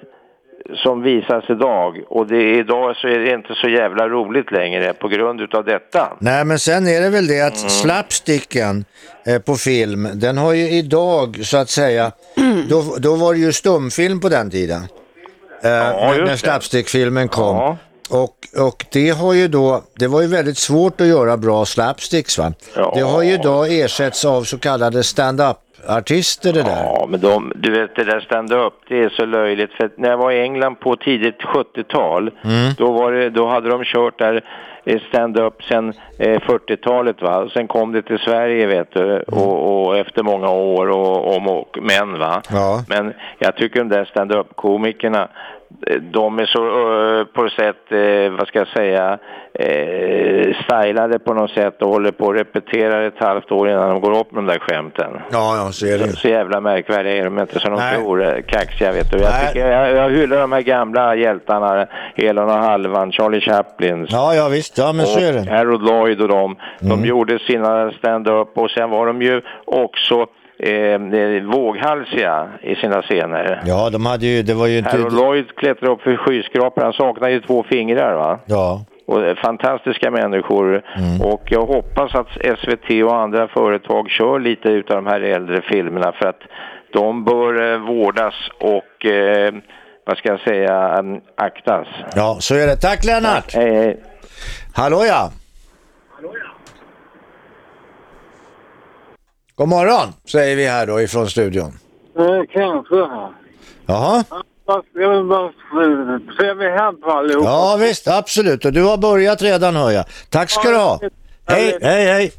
som visas idag. Och det, idag så är det inte så jävla roligt längre på grund utav detta. Nej, men sen är det väl det att slapsticken eh, på film, den har ju idag så att säga, då, då var det ju stumfilm på den tiden. Eh, när, just när det. slapstickfilmen kom. Och, och det har ju då, det var ju väldigt svårt att göra bra slapsticks va. Det har ju idag ersatts av så kallade stand-up-artister det där. Ja, men de, du vet det där stand-up, det är så löjligt. För när jag var i England på tidigt 70-tal, Mm. då, var det, då hade de kört där eh, stand-up sen eh, 40-talet va. Sen kom det till Sverige vet du, och, och efter många år och om och men va. Ja. Men jag tycker de där stand-up-komikerna, eh, de är så eh, på sätt, eh, vad ska jag säga, eh, stylade på något sätt och håller på att repetera ett halvt år innan de går upp med de där skämten. Ja, ja, så är det ju. Så jävla märkvärdiga är de inte som de Nej. tror, kaxiga vet du. Jag, Nej. tycker, jag, jag hyllar de här gamla hjältarna, Helan och Halvan, Charlie Chaplin. Ja, ja visst, ja men så är det. Mm. Harold Lloyd och de. De gjorde sina stand-up och sen var de ju också eh, eh, våghalsiga i sina scener. Ja, de hade ju, det var ju inte... Harold Lloyd klättrade upp för skyskrapor, han saknar ju två fingrar va. Ja. Och är fantastiska människor. Mm. Och jag hoppas att SVT och andra företag kör lite utav de här äldre filmerna för att de bör eh, vårdas och, eh, vad ska jag säga, um, aktas. Ja, så är det. Tack Lennart! Hej, hej. Hallå ja! God morgon, säger vi här då ifrån studion. Eh, Kanske. Jaha? Jag vill bara säga vi hem på allihop. Ja visst, absolut. Och du har börjat redan hör jag. Tack ska du ha. Hej, hej, hej.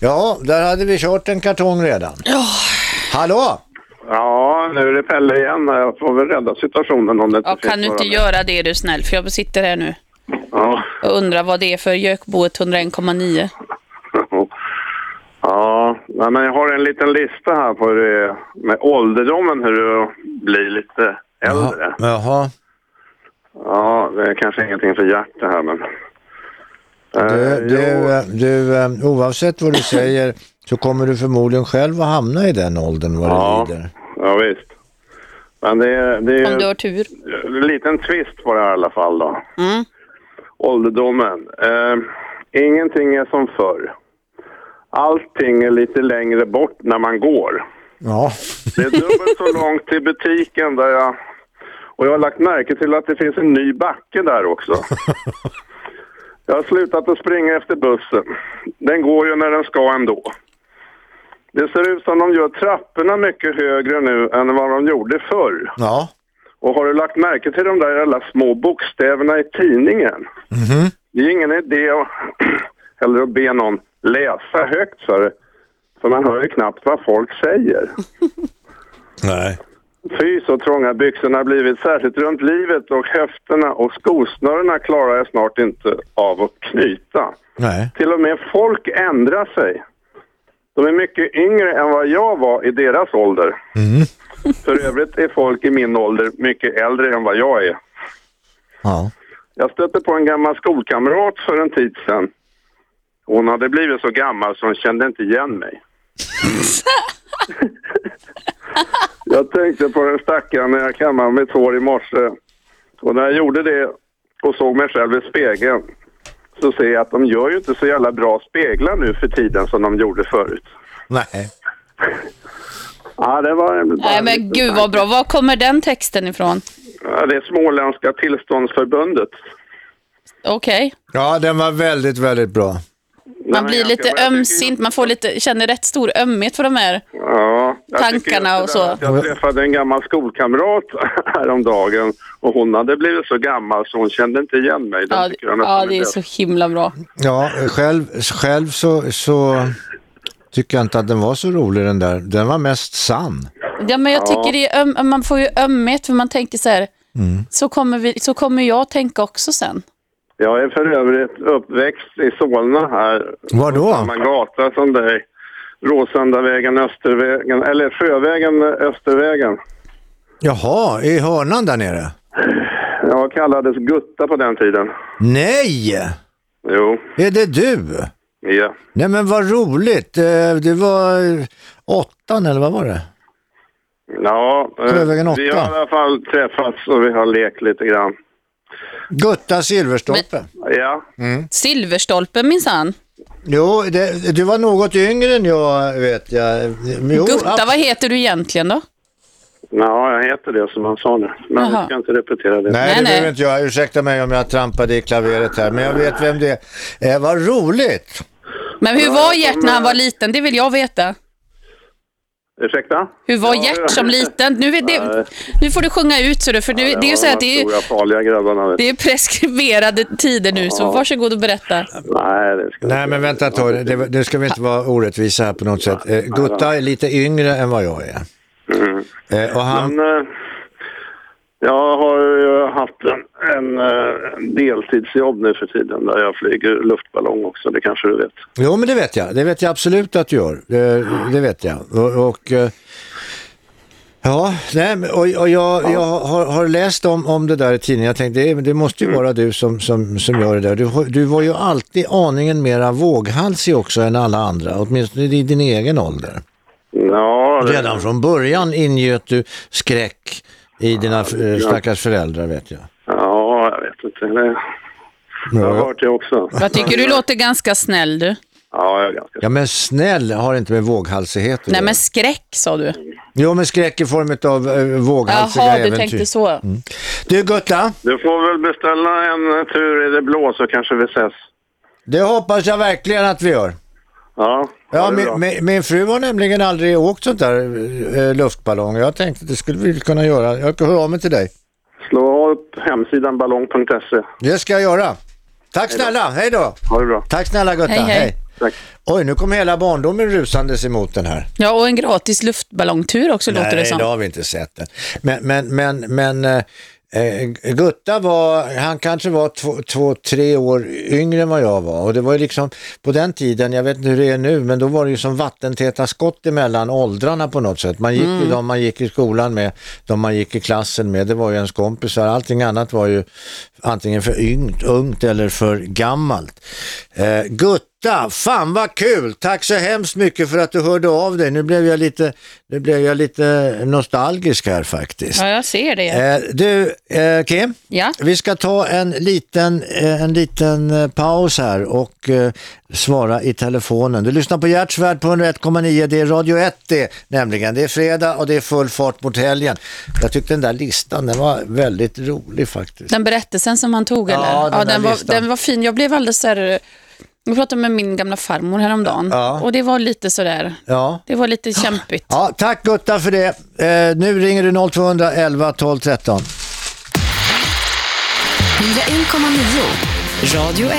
Ja, där hade vi kört en kartong redan. Ja. Hallå? Ja, nu är det Pelle igen. Jag får väl rädda situationen om det inte Ja, finns kan du inte några göra det är du snäll, för jag sitter här nu mer. Ja. och undrar vad det är för Gökboet 101,9. Ja, nej, men jag har en liten lista här på hur det är med ålderdomen, hur det blir lite äldre. Jaha. Ja, det är kanske ingenting för Gert det här, men... Du, Eh, du, eh, du, eh, oavsett vad du säger så kommer du förmodligen själv att hamna i den åldern vad Ja. det lider. Ja, visst. Men det är, det är Om du har tur. en liten twist på det här i alla fall då. Mm. Ålderdomen. Eh, ingenting är som förr. Allting är lite längre bort när man går. Ja. Det är dubbelt så långt till butiken där jag... Och jag har lagt märke till att det finns en ny backe där också. Jag har slutat att springa efter bussen. Den går ju när den ska ändå. Det ser ut som de gör trapporna mycket högre nu än vad de gjorde förr. Ja. Och har du lagt märke till de där alla små bokstäverna i tidningen? Mhm. Det är ingen idé att, eller att be någon läsa högt för. För man hör ju knappt vad folk säger. Nej. Fy så trånga byxorna blivit, särskilt runt livet och höfterna och skosnörena klarar jag snart inte av att knyta. Nej. Till och med folk ändrar sig. De är mycket yngre än vad jag var i deras ålder. Mm. För övrigt är folk i min ålder mycket äldre än vad jag är. Ja. Jag stötte på en gammal skolkamrat för en tid sedan. Hon hade blivit så gammal så hon kände inte igen mig. jag tänkte på den stackaren när jag kammade mitt hår i morse. Och när jag gjorde det och såg mig själv i spegeln så ser jag att de gör ju inte så jävla bra speglar nu för tiden som de gjorde förut. Nej. Ja, det var en... Nej men gud vad bra. Var kommer den texten ifrån? Ja, det är Småländska tillståndsförbundet. Okej. Ja, den var väldigt, väldigt bra. Man blir lite ömsint, man får lite, känner rätt stor ömhet för de här Ja, tankarna och där så. Jag träffade en gammal skolkamrat häromdagen och hon hade blivit så gammal så hon kände inte igen mig. Den Ja, ja, det är så himla bra. Ja, själv, själv så, så tycker jag inte att den var så rolig den där. Den var mest sann. Ja, men jag Ja. tycker det är öm, man får ju ömhet för man tänker så här, Mm. så kommer, vi, så kommer jag tänka också sen. Jag är för övrigt uppväxt i Solna här. Var då? Samma gata som dig. Råsundavägen, Östervägen, eller Sjövägen, Östervägen. Jaha, i hörnan där nere? Jag kallades Gutta på den tiden. Nej! Jo, Är det du? ja. Nej men vad roligt. Eh, Det var åttan eller vad var det? Ja, eh, Sjövägen vi åtta. har i alla fall träffats och vi har lekt lite grann. Gutta Silverstolpe. Ja. Mm. Silverstolpen minsann. Jo, det, du var något yngre än jag vet jag. Jo, Gutta, vad heter du egentligen då? Ja, jag heter det som han sa nu. Men Jaha. jag ska inte repetera det. Nej, det behöver inte jag. Ursäkta mig om jag trampade i klaveret här, men jag vet vem det är. Eh, vad roligt! Men hur Ja, var Gert när han var liten? Det vill jag veta. Ursäkta? Hur var Ja, Gert ja. som liten? Nu, är det, nu får du sjunga ut, så du, för nu, det är ju så att det är, stora farliga grabbarna. Det är preskriberade tider nu, så Ja. varsågod och berätta. Nej, det ska Nej, men vänta ett tag. Det, det ska vi inte vara orättvisa här på något sätt. Eh, Gutta är lite yngre än vad jag är. Mm. Eh, och han... Men, eh, jag har ju haft en, en, eh, en deltidsjobb nu för tiden där jag flyger luftballong också, det kanske du vet. Jo, men det vet jag. Det vet jag absolut att du gör. Det, det vet jag. Och, och eh, ja, nej, och, och jag, jag har, har läst om, om det där i tidningen. Jag tänkte, det, det måste ju vara du som, som, som gör det där. Du, du var ju alltid aningen mera våghalsig också än alla andra, åtminstone i din egen ålder. Ja, det, Redan från början ingöt du skräck i dina eh, stackars föräldrar, vet jag. ja jag vet inte. Det, jag har hört det också. Jag tycker du låter ganska snäll du. Ja, jag är ganska... Ja, men snäll har inte med våghalsighet Nej men skräck sa du. Jo, men skräck i form av eh, våghalsiga Jaha, du äventyr. tänkte så. Mm. Du Gutta, Du får väl beställa en tur i det blå så kanske vi ses. det hoppas jag verkligen att vi gör. Ja, Ja, min, min, min fru har nämligen aldrig åkt sånt där eh, luftballong. Jag tänkte att det skulle vi kunna göra. Jag hör av mig till dig. Slå upp hemsidan ballong.se. Det ska jag göra. Tack snälla, hej då. Ha det bra. Tack snälla Gutta, Hej, hej. hej. Oj, nu kom hela barndomen rusandes emot den här. Ja, och en gratis luftballongtur också låter det Nej, som. det har vi inte sett den. Men, men, men, men eh, Gutta var, han kanske var två, två, tre år yngre än vad jag var. Och det var ju liksom på den tiden, jag vet inte hur det är nu, men då var det ju som vattentäta skott emellan åldrarna på något sätt. Man gick ju Mm. de man gick i skolan med, de man gick i klassen med, det var ju ens kompisar. Allting annat var ju antingen för ungt, ungt eller för gammalt. Eh, Gutta, fan vad kul! Tack så hemskt mycket för att du hörde av dig. Nu blev jag lite, nu blev jag lite nostalgisk här faktiskt. Ja, jag ser det. Eh, du, eh, Kim, Ja. vi ska ta en liten, eh, en liten eh, paus här och eh, svara i telefonen. Du lyssnar på Hjärtsvärd på 101,9, det är Radio 1 det, nämligen. Det är fredag och det är full fart mot helgen. Jag tyckte den där listan, den var väldigt rolig faktiskt. Den berättelsen som han tog, Ja, eller? den där den, var, den var fin. Jag blev alldeles så här... Jag pratade med min gamla farmor häromdagen Ja. och det var lite sådär, Ja. det var lite kämpigt. Ja, tack Gutta för det. Eh, nu ringer du 0211 12 13. 101,9 Radio 1.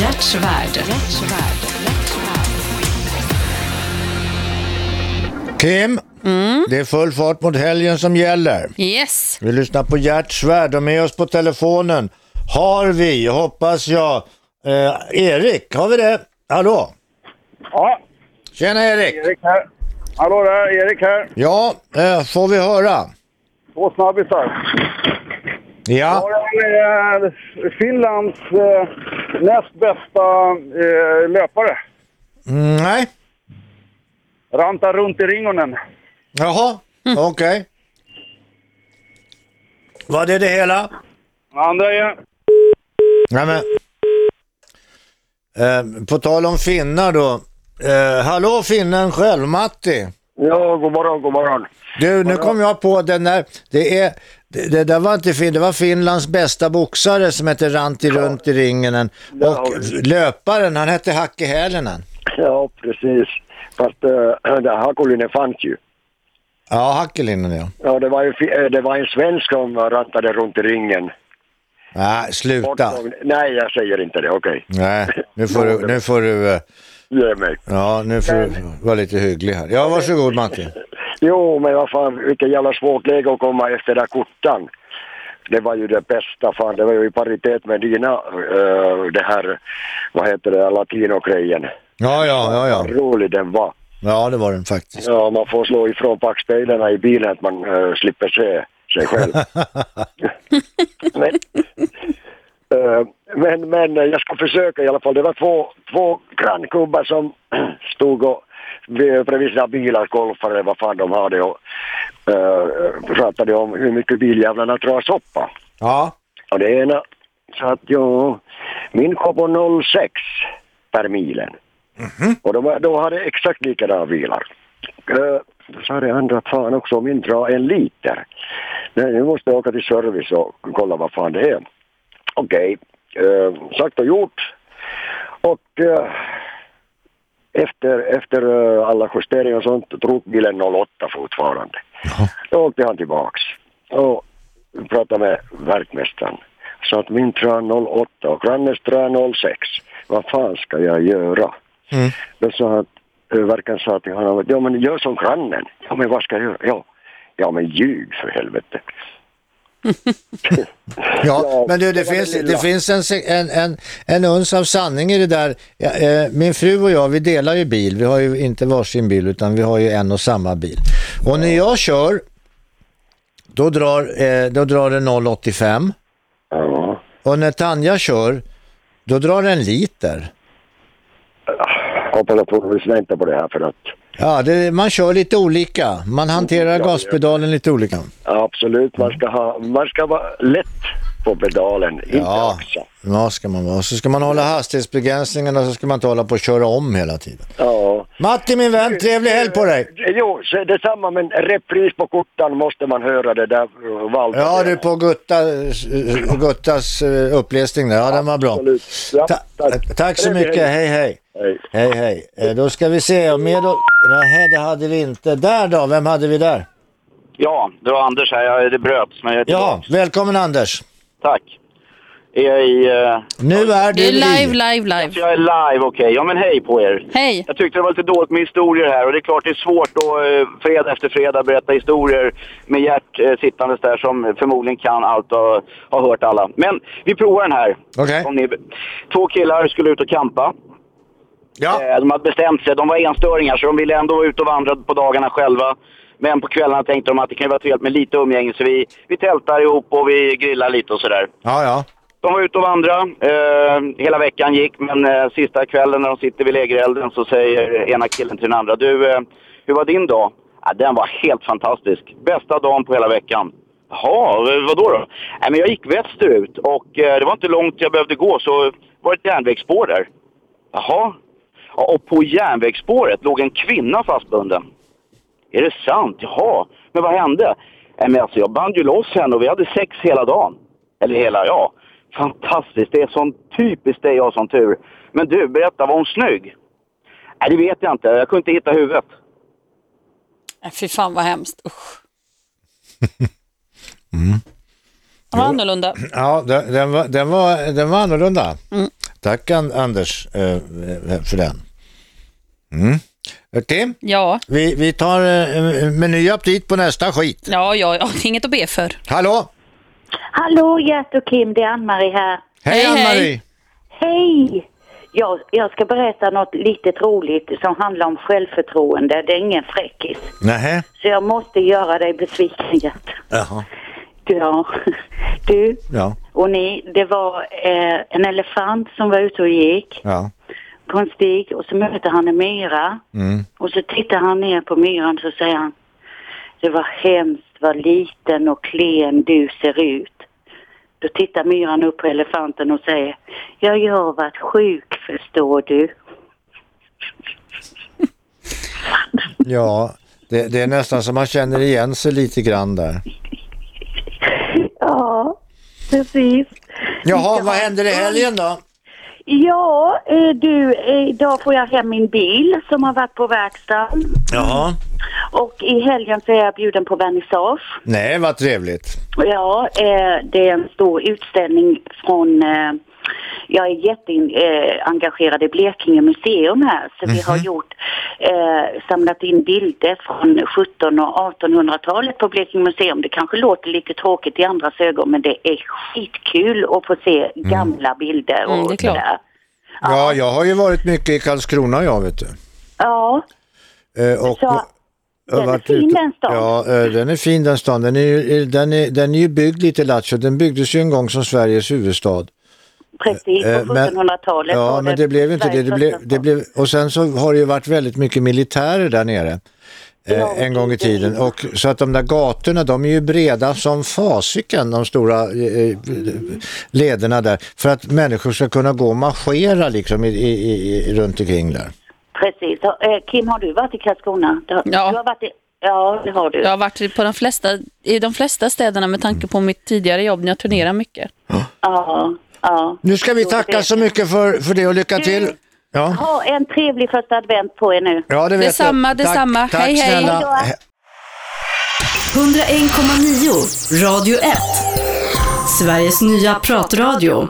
Hjärtsvärd. Kim, det är full fart mot helgen som gäller. Yes. Vi lyssnar på Gert Svärd och med oss på telefonen har vi, hoppas jag, eh, Erik. Har vi det? Hallå? Ja. Tjena Erik. Erik här. Hallå där, Erik här. Ja, eh, får vi höra? Två snabbisar. Ja. Jag är eh, Finlands eh, näst bästa eh, löpare. Mm, nej. Ranta runt i ringonen. Jaha, okej. Var det det hela? Andra är... Nej men. Eh, på tal om finnar då. Eh, hallå finnen själv, Matti. Ja, god morgon, god morgon. Du, nu kom jag på den där, det är, det, det där var inte fin, det var Finlands bästa boxare som hette Ranti runt i ringen och löparen, han hette Hacke Hälenen. Ja, precis. Fast äh, det Hakulinen fanns ju. Ja, Hackelinen ja. Ja, det var, ju, äh, det var en svensk som rantade runt i ringen. Nej, sluta. Nej, jag säger inte det, okej. Nej, nu får du, nu får du, eh, Ge mig. ja nu får du vara lite hygglig här. Ja, varsågod Matti. Jo, men vad fan, vilket jävla svårt läge att komma efter där kortan. Det var ju det bästa, fan. Det var ju i paritet med dina, eh, det här, vad heter det, latinogrejen. Ja, ja, ja, ja. Rolig den var. Ja, det var den faktiskt. Ja, man får slå ifrån backspeglarna i bilen att man eh, slipper se sig själv. men, eh, men, men eh, jag ska försöka i alla fall. Det var två, två grannkubbar som stod och bredvid sina bilar, golfare, vad fan de hade och uh, pratade om hur mycket biljävlarna drar soppa. Ja. Och det ena sa att jo, min kom på 06 per milen. Och de, då hade exakt likadana bilar. Uh, sa det andra att fan också, min drar en liter. Nej, nu måste jag åka till service och kolla vad fan det är. Okej, eh, sagt och gjort. Och eh, efter, efter eh, alla justeringar och sånt drog bilen 08 fortfarande. Då åkte han tillbaks och pratade med verkmästaren. Sa att min drar 08 och grannens drar 06. Vad fan ska jag göra? Mm. Då sa han, verkaren sa till honom, ja men gör som grannen. Ja men vad ska jag göra? Ja, ja men ljug för helvete. Ja, men du, det, det finns, det finns en, en, en, en uns av sanning i det där. Eh, min fru och jag, vi delar ju bil. Vi har ju inte varsin bil utan vi har ju en och samma bil. Och när jag kör, då drar, eh, då drar det 0,85. Ja. Och när Tanja kör, då drar det en liter. Hoppas att hon vänta på det här för att Ja, det, man kör lite olika. Man hanterar gaspedalen lite olika. absolut, man ska, ha, man ska vara lätt på pedalen, inte Ja, ja ska man vara. Så ska man hålla hastighetsbegränsningarna så ska man inte hålla på och köra om hela tiden. Ja. Matti min vän, trevlig helg på dig. Jo, så detsamma men repris på kortan måste man höra det där uh, valda. Ja, du på Gutta, eh, Guttas eh, uppläsning där. Ja, den var bra. Ta tack så mycket. helg. Hej, hej. Hej, hej. Eh, Då ska vi se. Med då... Nej, det hade vi inte. Där då? Vem hade vi där? Ja, det var Anders här. Jag, det bröts, men jag är Ja, välkommen Anders. Tack. Är jag i... eh, Nu är Du är live, live, live. Jag är live, okej. Ja, men hej på er. Hej. Jag tyckte det var lite dåligt med historier här och det är klart det är svårt att eh, fredag efter fredag berätta historier med Gert eh, sittandes där som förmodligen kan allt och har hört alla. Men vi provar den här. Okej. Om ni... Två killar skulle ut och campa. Eh, De hade bestämt sig. De var enstöringar så de ville ändå vara ute och vandra på dagarna själva. Men på kvällarna tänkte de att det kan vara trevligt med lite umgänge så vi, vi tältar ihop och vi grillar lite och sådär. Ja, ja. De var ute och vandrade. Eh, hela veckan gick, men eh, sista kvällen när de sitter vid lägerelden så säger ena killen till den andra. Du, eh, hur var din dag? Ja, den var helt fantastisk. Bästa dagen på hela veckan. Jaha, vadå då? Nej, men jag gick västerut och eh, det var inte långt jag behövde gå så var det ett järnvägsspår där. Jaha. Ja, och på järnvägsspåret låg en kvinna fastbunden. Är det sant? Jaha. Men vad hände? Nej, men alltså, jag band ju loss henne och vi hade sex hela dagen. Eller hela, ja. Fantastiskt. Det är sån typiskt dig jag sån tur. Men du, berätta, var hon snygg? Nej, det vet jag inte. Jag kunde inte hitta huvudet. Äh, Fy fan vad hemskt. Usch. Det var annorlunda. Ja, den, den, var, den, var, den var annorlunda. Mm. Tack An- Anders eh, för den. Mm. Okej, Ja, vi, vi tar eh, med ny aptit på nästa skit. ja, ja, ja, det är inget att be för. Hallå? Hallå Gert och Kim, det är Ann-Marie här. Hej, Ann-Marie! Hej! Jag, jag ska berätta något litet roligt som handlar om självförtroende. Det är ingen fräckis. Nähä? Så jag måste göra dig besviken Gert. Jaha. Ja. Du Ja. och ni, det var eh, en elefant som var ute och gick Ja. På en stig och så möter han en myra Mm. och så tittar han ner på myran så säger han Det var hemskt vad liten och klen du ser ut. Då tittar myran upp på elefanten och säger Ja, jag har varit sjuk förstår du. Ja, det, det är nästan som man känner igen sig lite grann där. Ja, precis. Jaha, vad händer i helgen då? Ja, eh, du, eh, idag får jag hem min bil som har varit på verkstaden. Jaha. Och i helgen så är jag bjuden på vernissage. Nej, vad trevligt. Ja, eh, det är en stor utställning från... Eh, jag är jätteengagerad i Blekinge museum här så vi har Mhm. gjort, eh, samlat in bilder från 1700 och 1800-talet på Blekinge museum. Det kanske låter lite tråkigt i andras ögon men det är skitkul att få se gamla bilder och Mm, sådär. Ja, jag har ju varit mycket i Karlskrona jag vet du. Ja, Eh, och, Så, den är fin den stan. Ja, eh, den är fin den stan. Den är, den är, den är ju byggd lite lattjo. Den byggdes ju en gång som Sveriges huvudstad. Precis på Eh, men- 1700-talet. Ja, men det blev ju inte det. Det, blev, det blev, och sen så har det ju varit väldigt mycket militärer där nere. Eh, en gång i tiden. Och, så att de där gatorna, de är ju breda som fasiken, de stora eh, eh, lederna där. För att människor ska kunna gå och marschera liksom i, i, i, runt omkring där. Precis. Eh, Kim, har du varit i Karlskrona? Du, Ja. Du har varit i, ja, det har du. Jag har varit på de flesta, i de flesta städerna med tanke på mitt tidigare jobb när jag turnerar mycket. Ja, ja. Nu ska vi tacka så mycket för, för det och lycka till. Ja, Ha en trevlig första advent på er nu. ja det vet Detsamma, jag. Tack- detsamma. Tack, Hej, hej. snälla. Hej 101,9 Radio 1. Sveriges nya pratradio.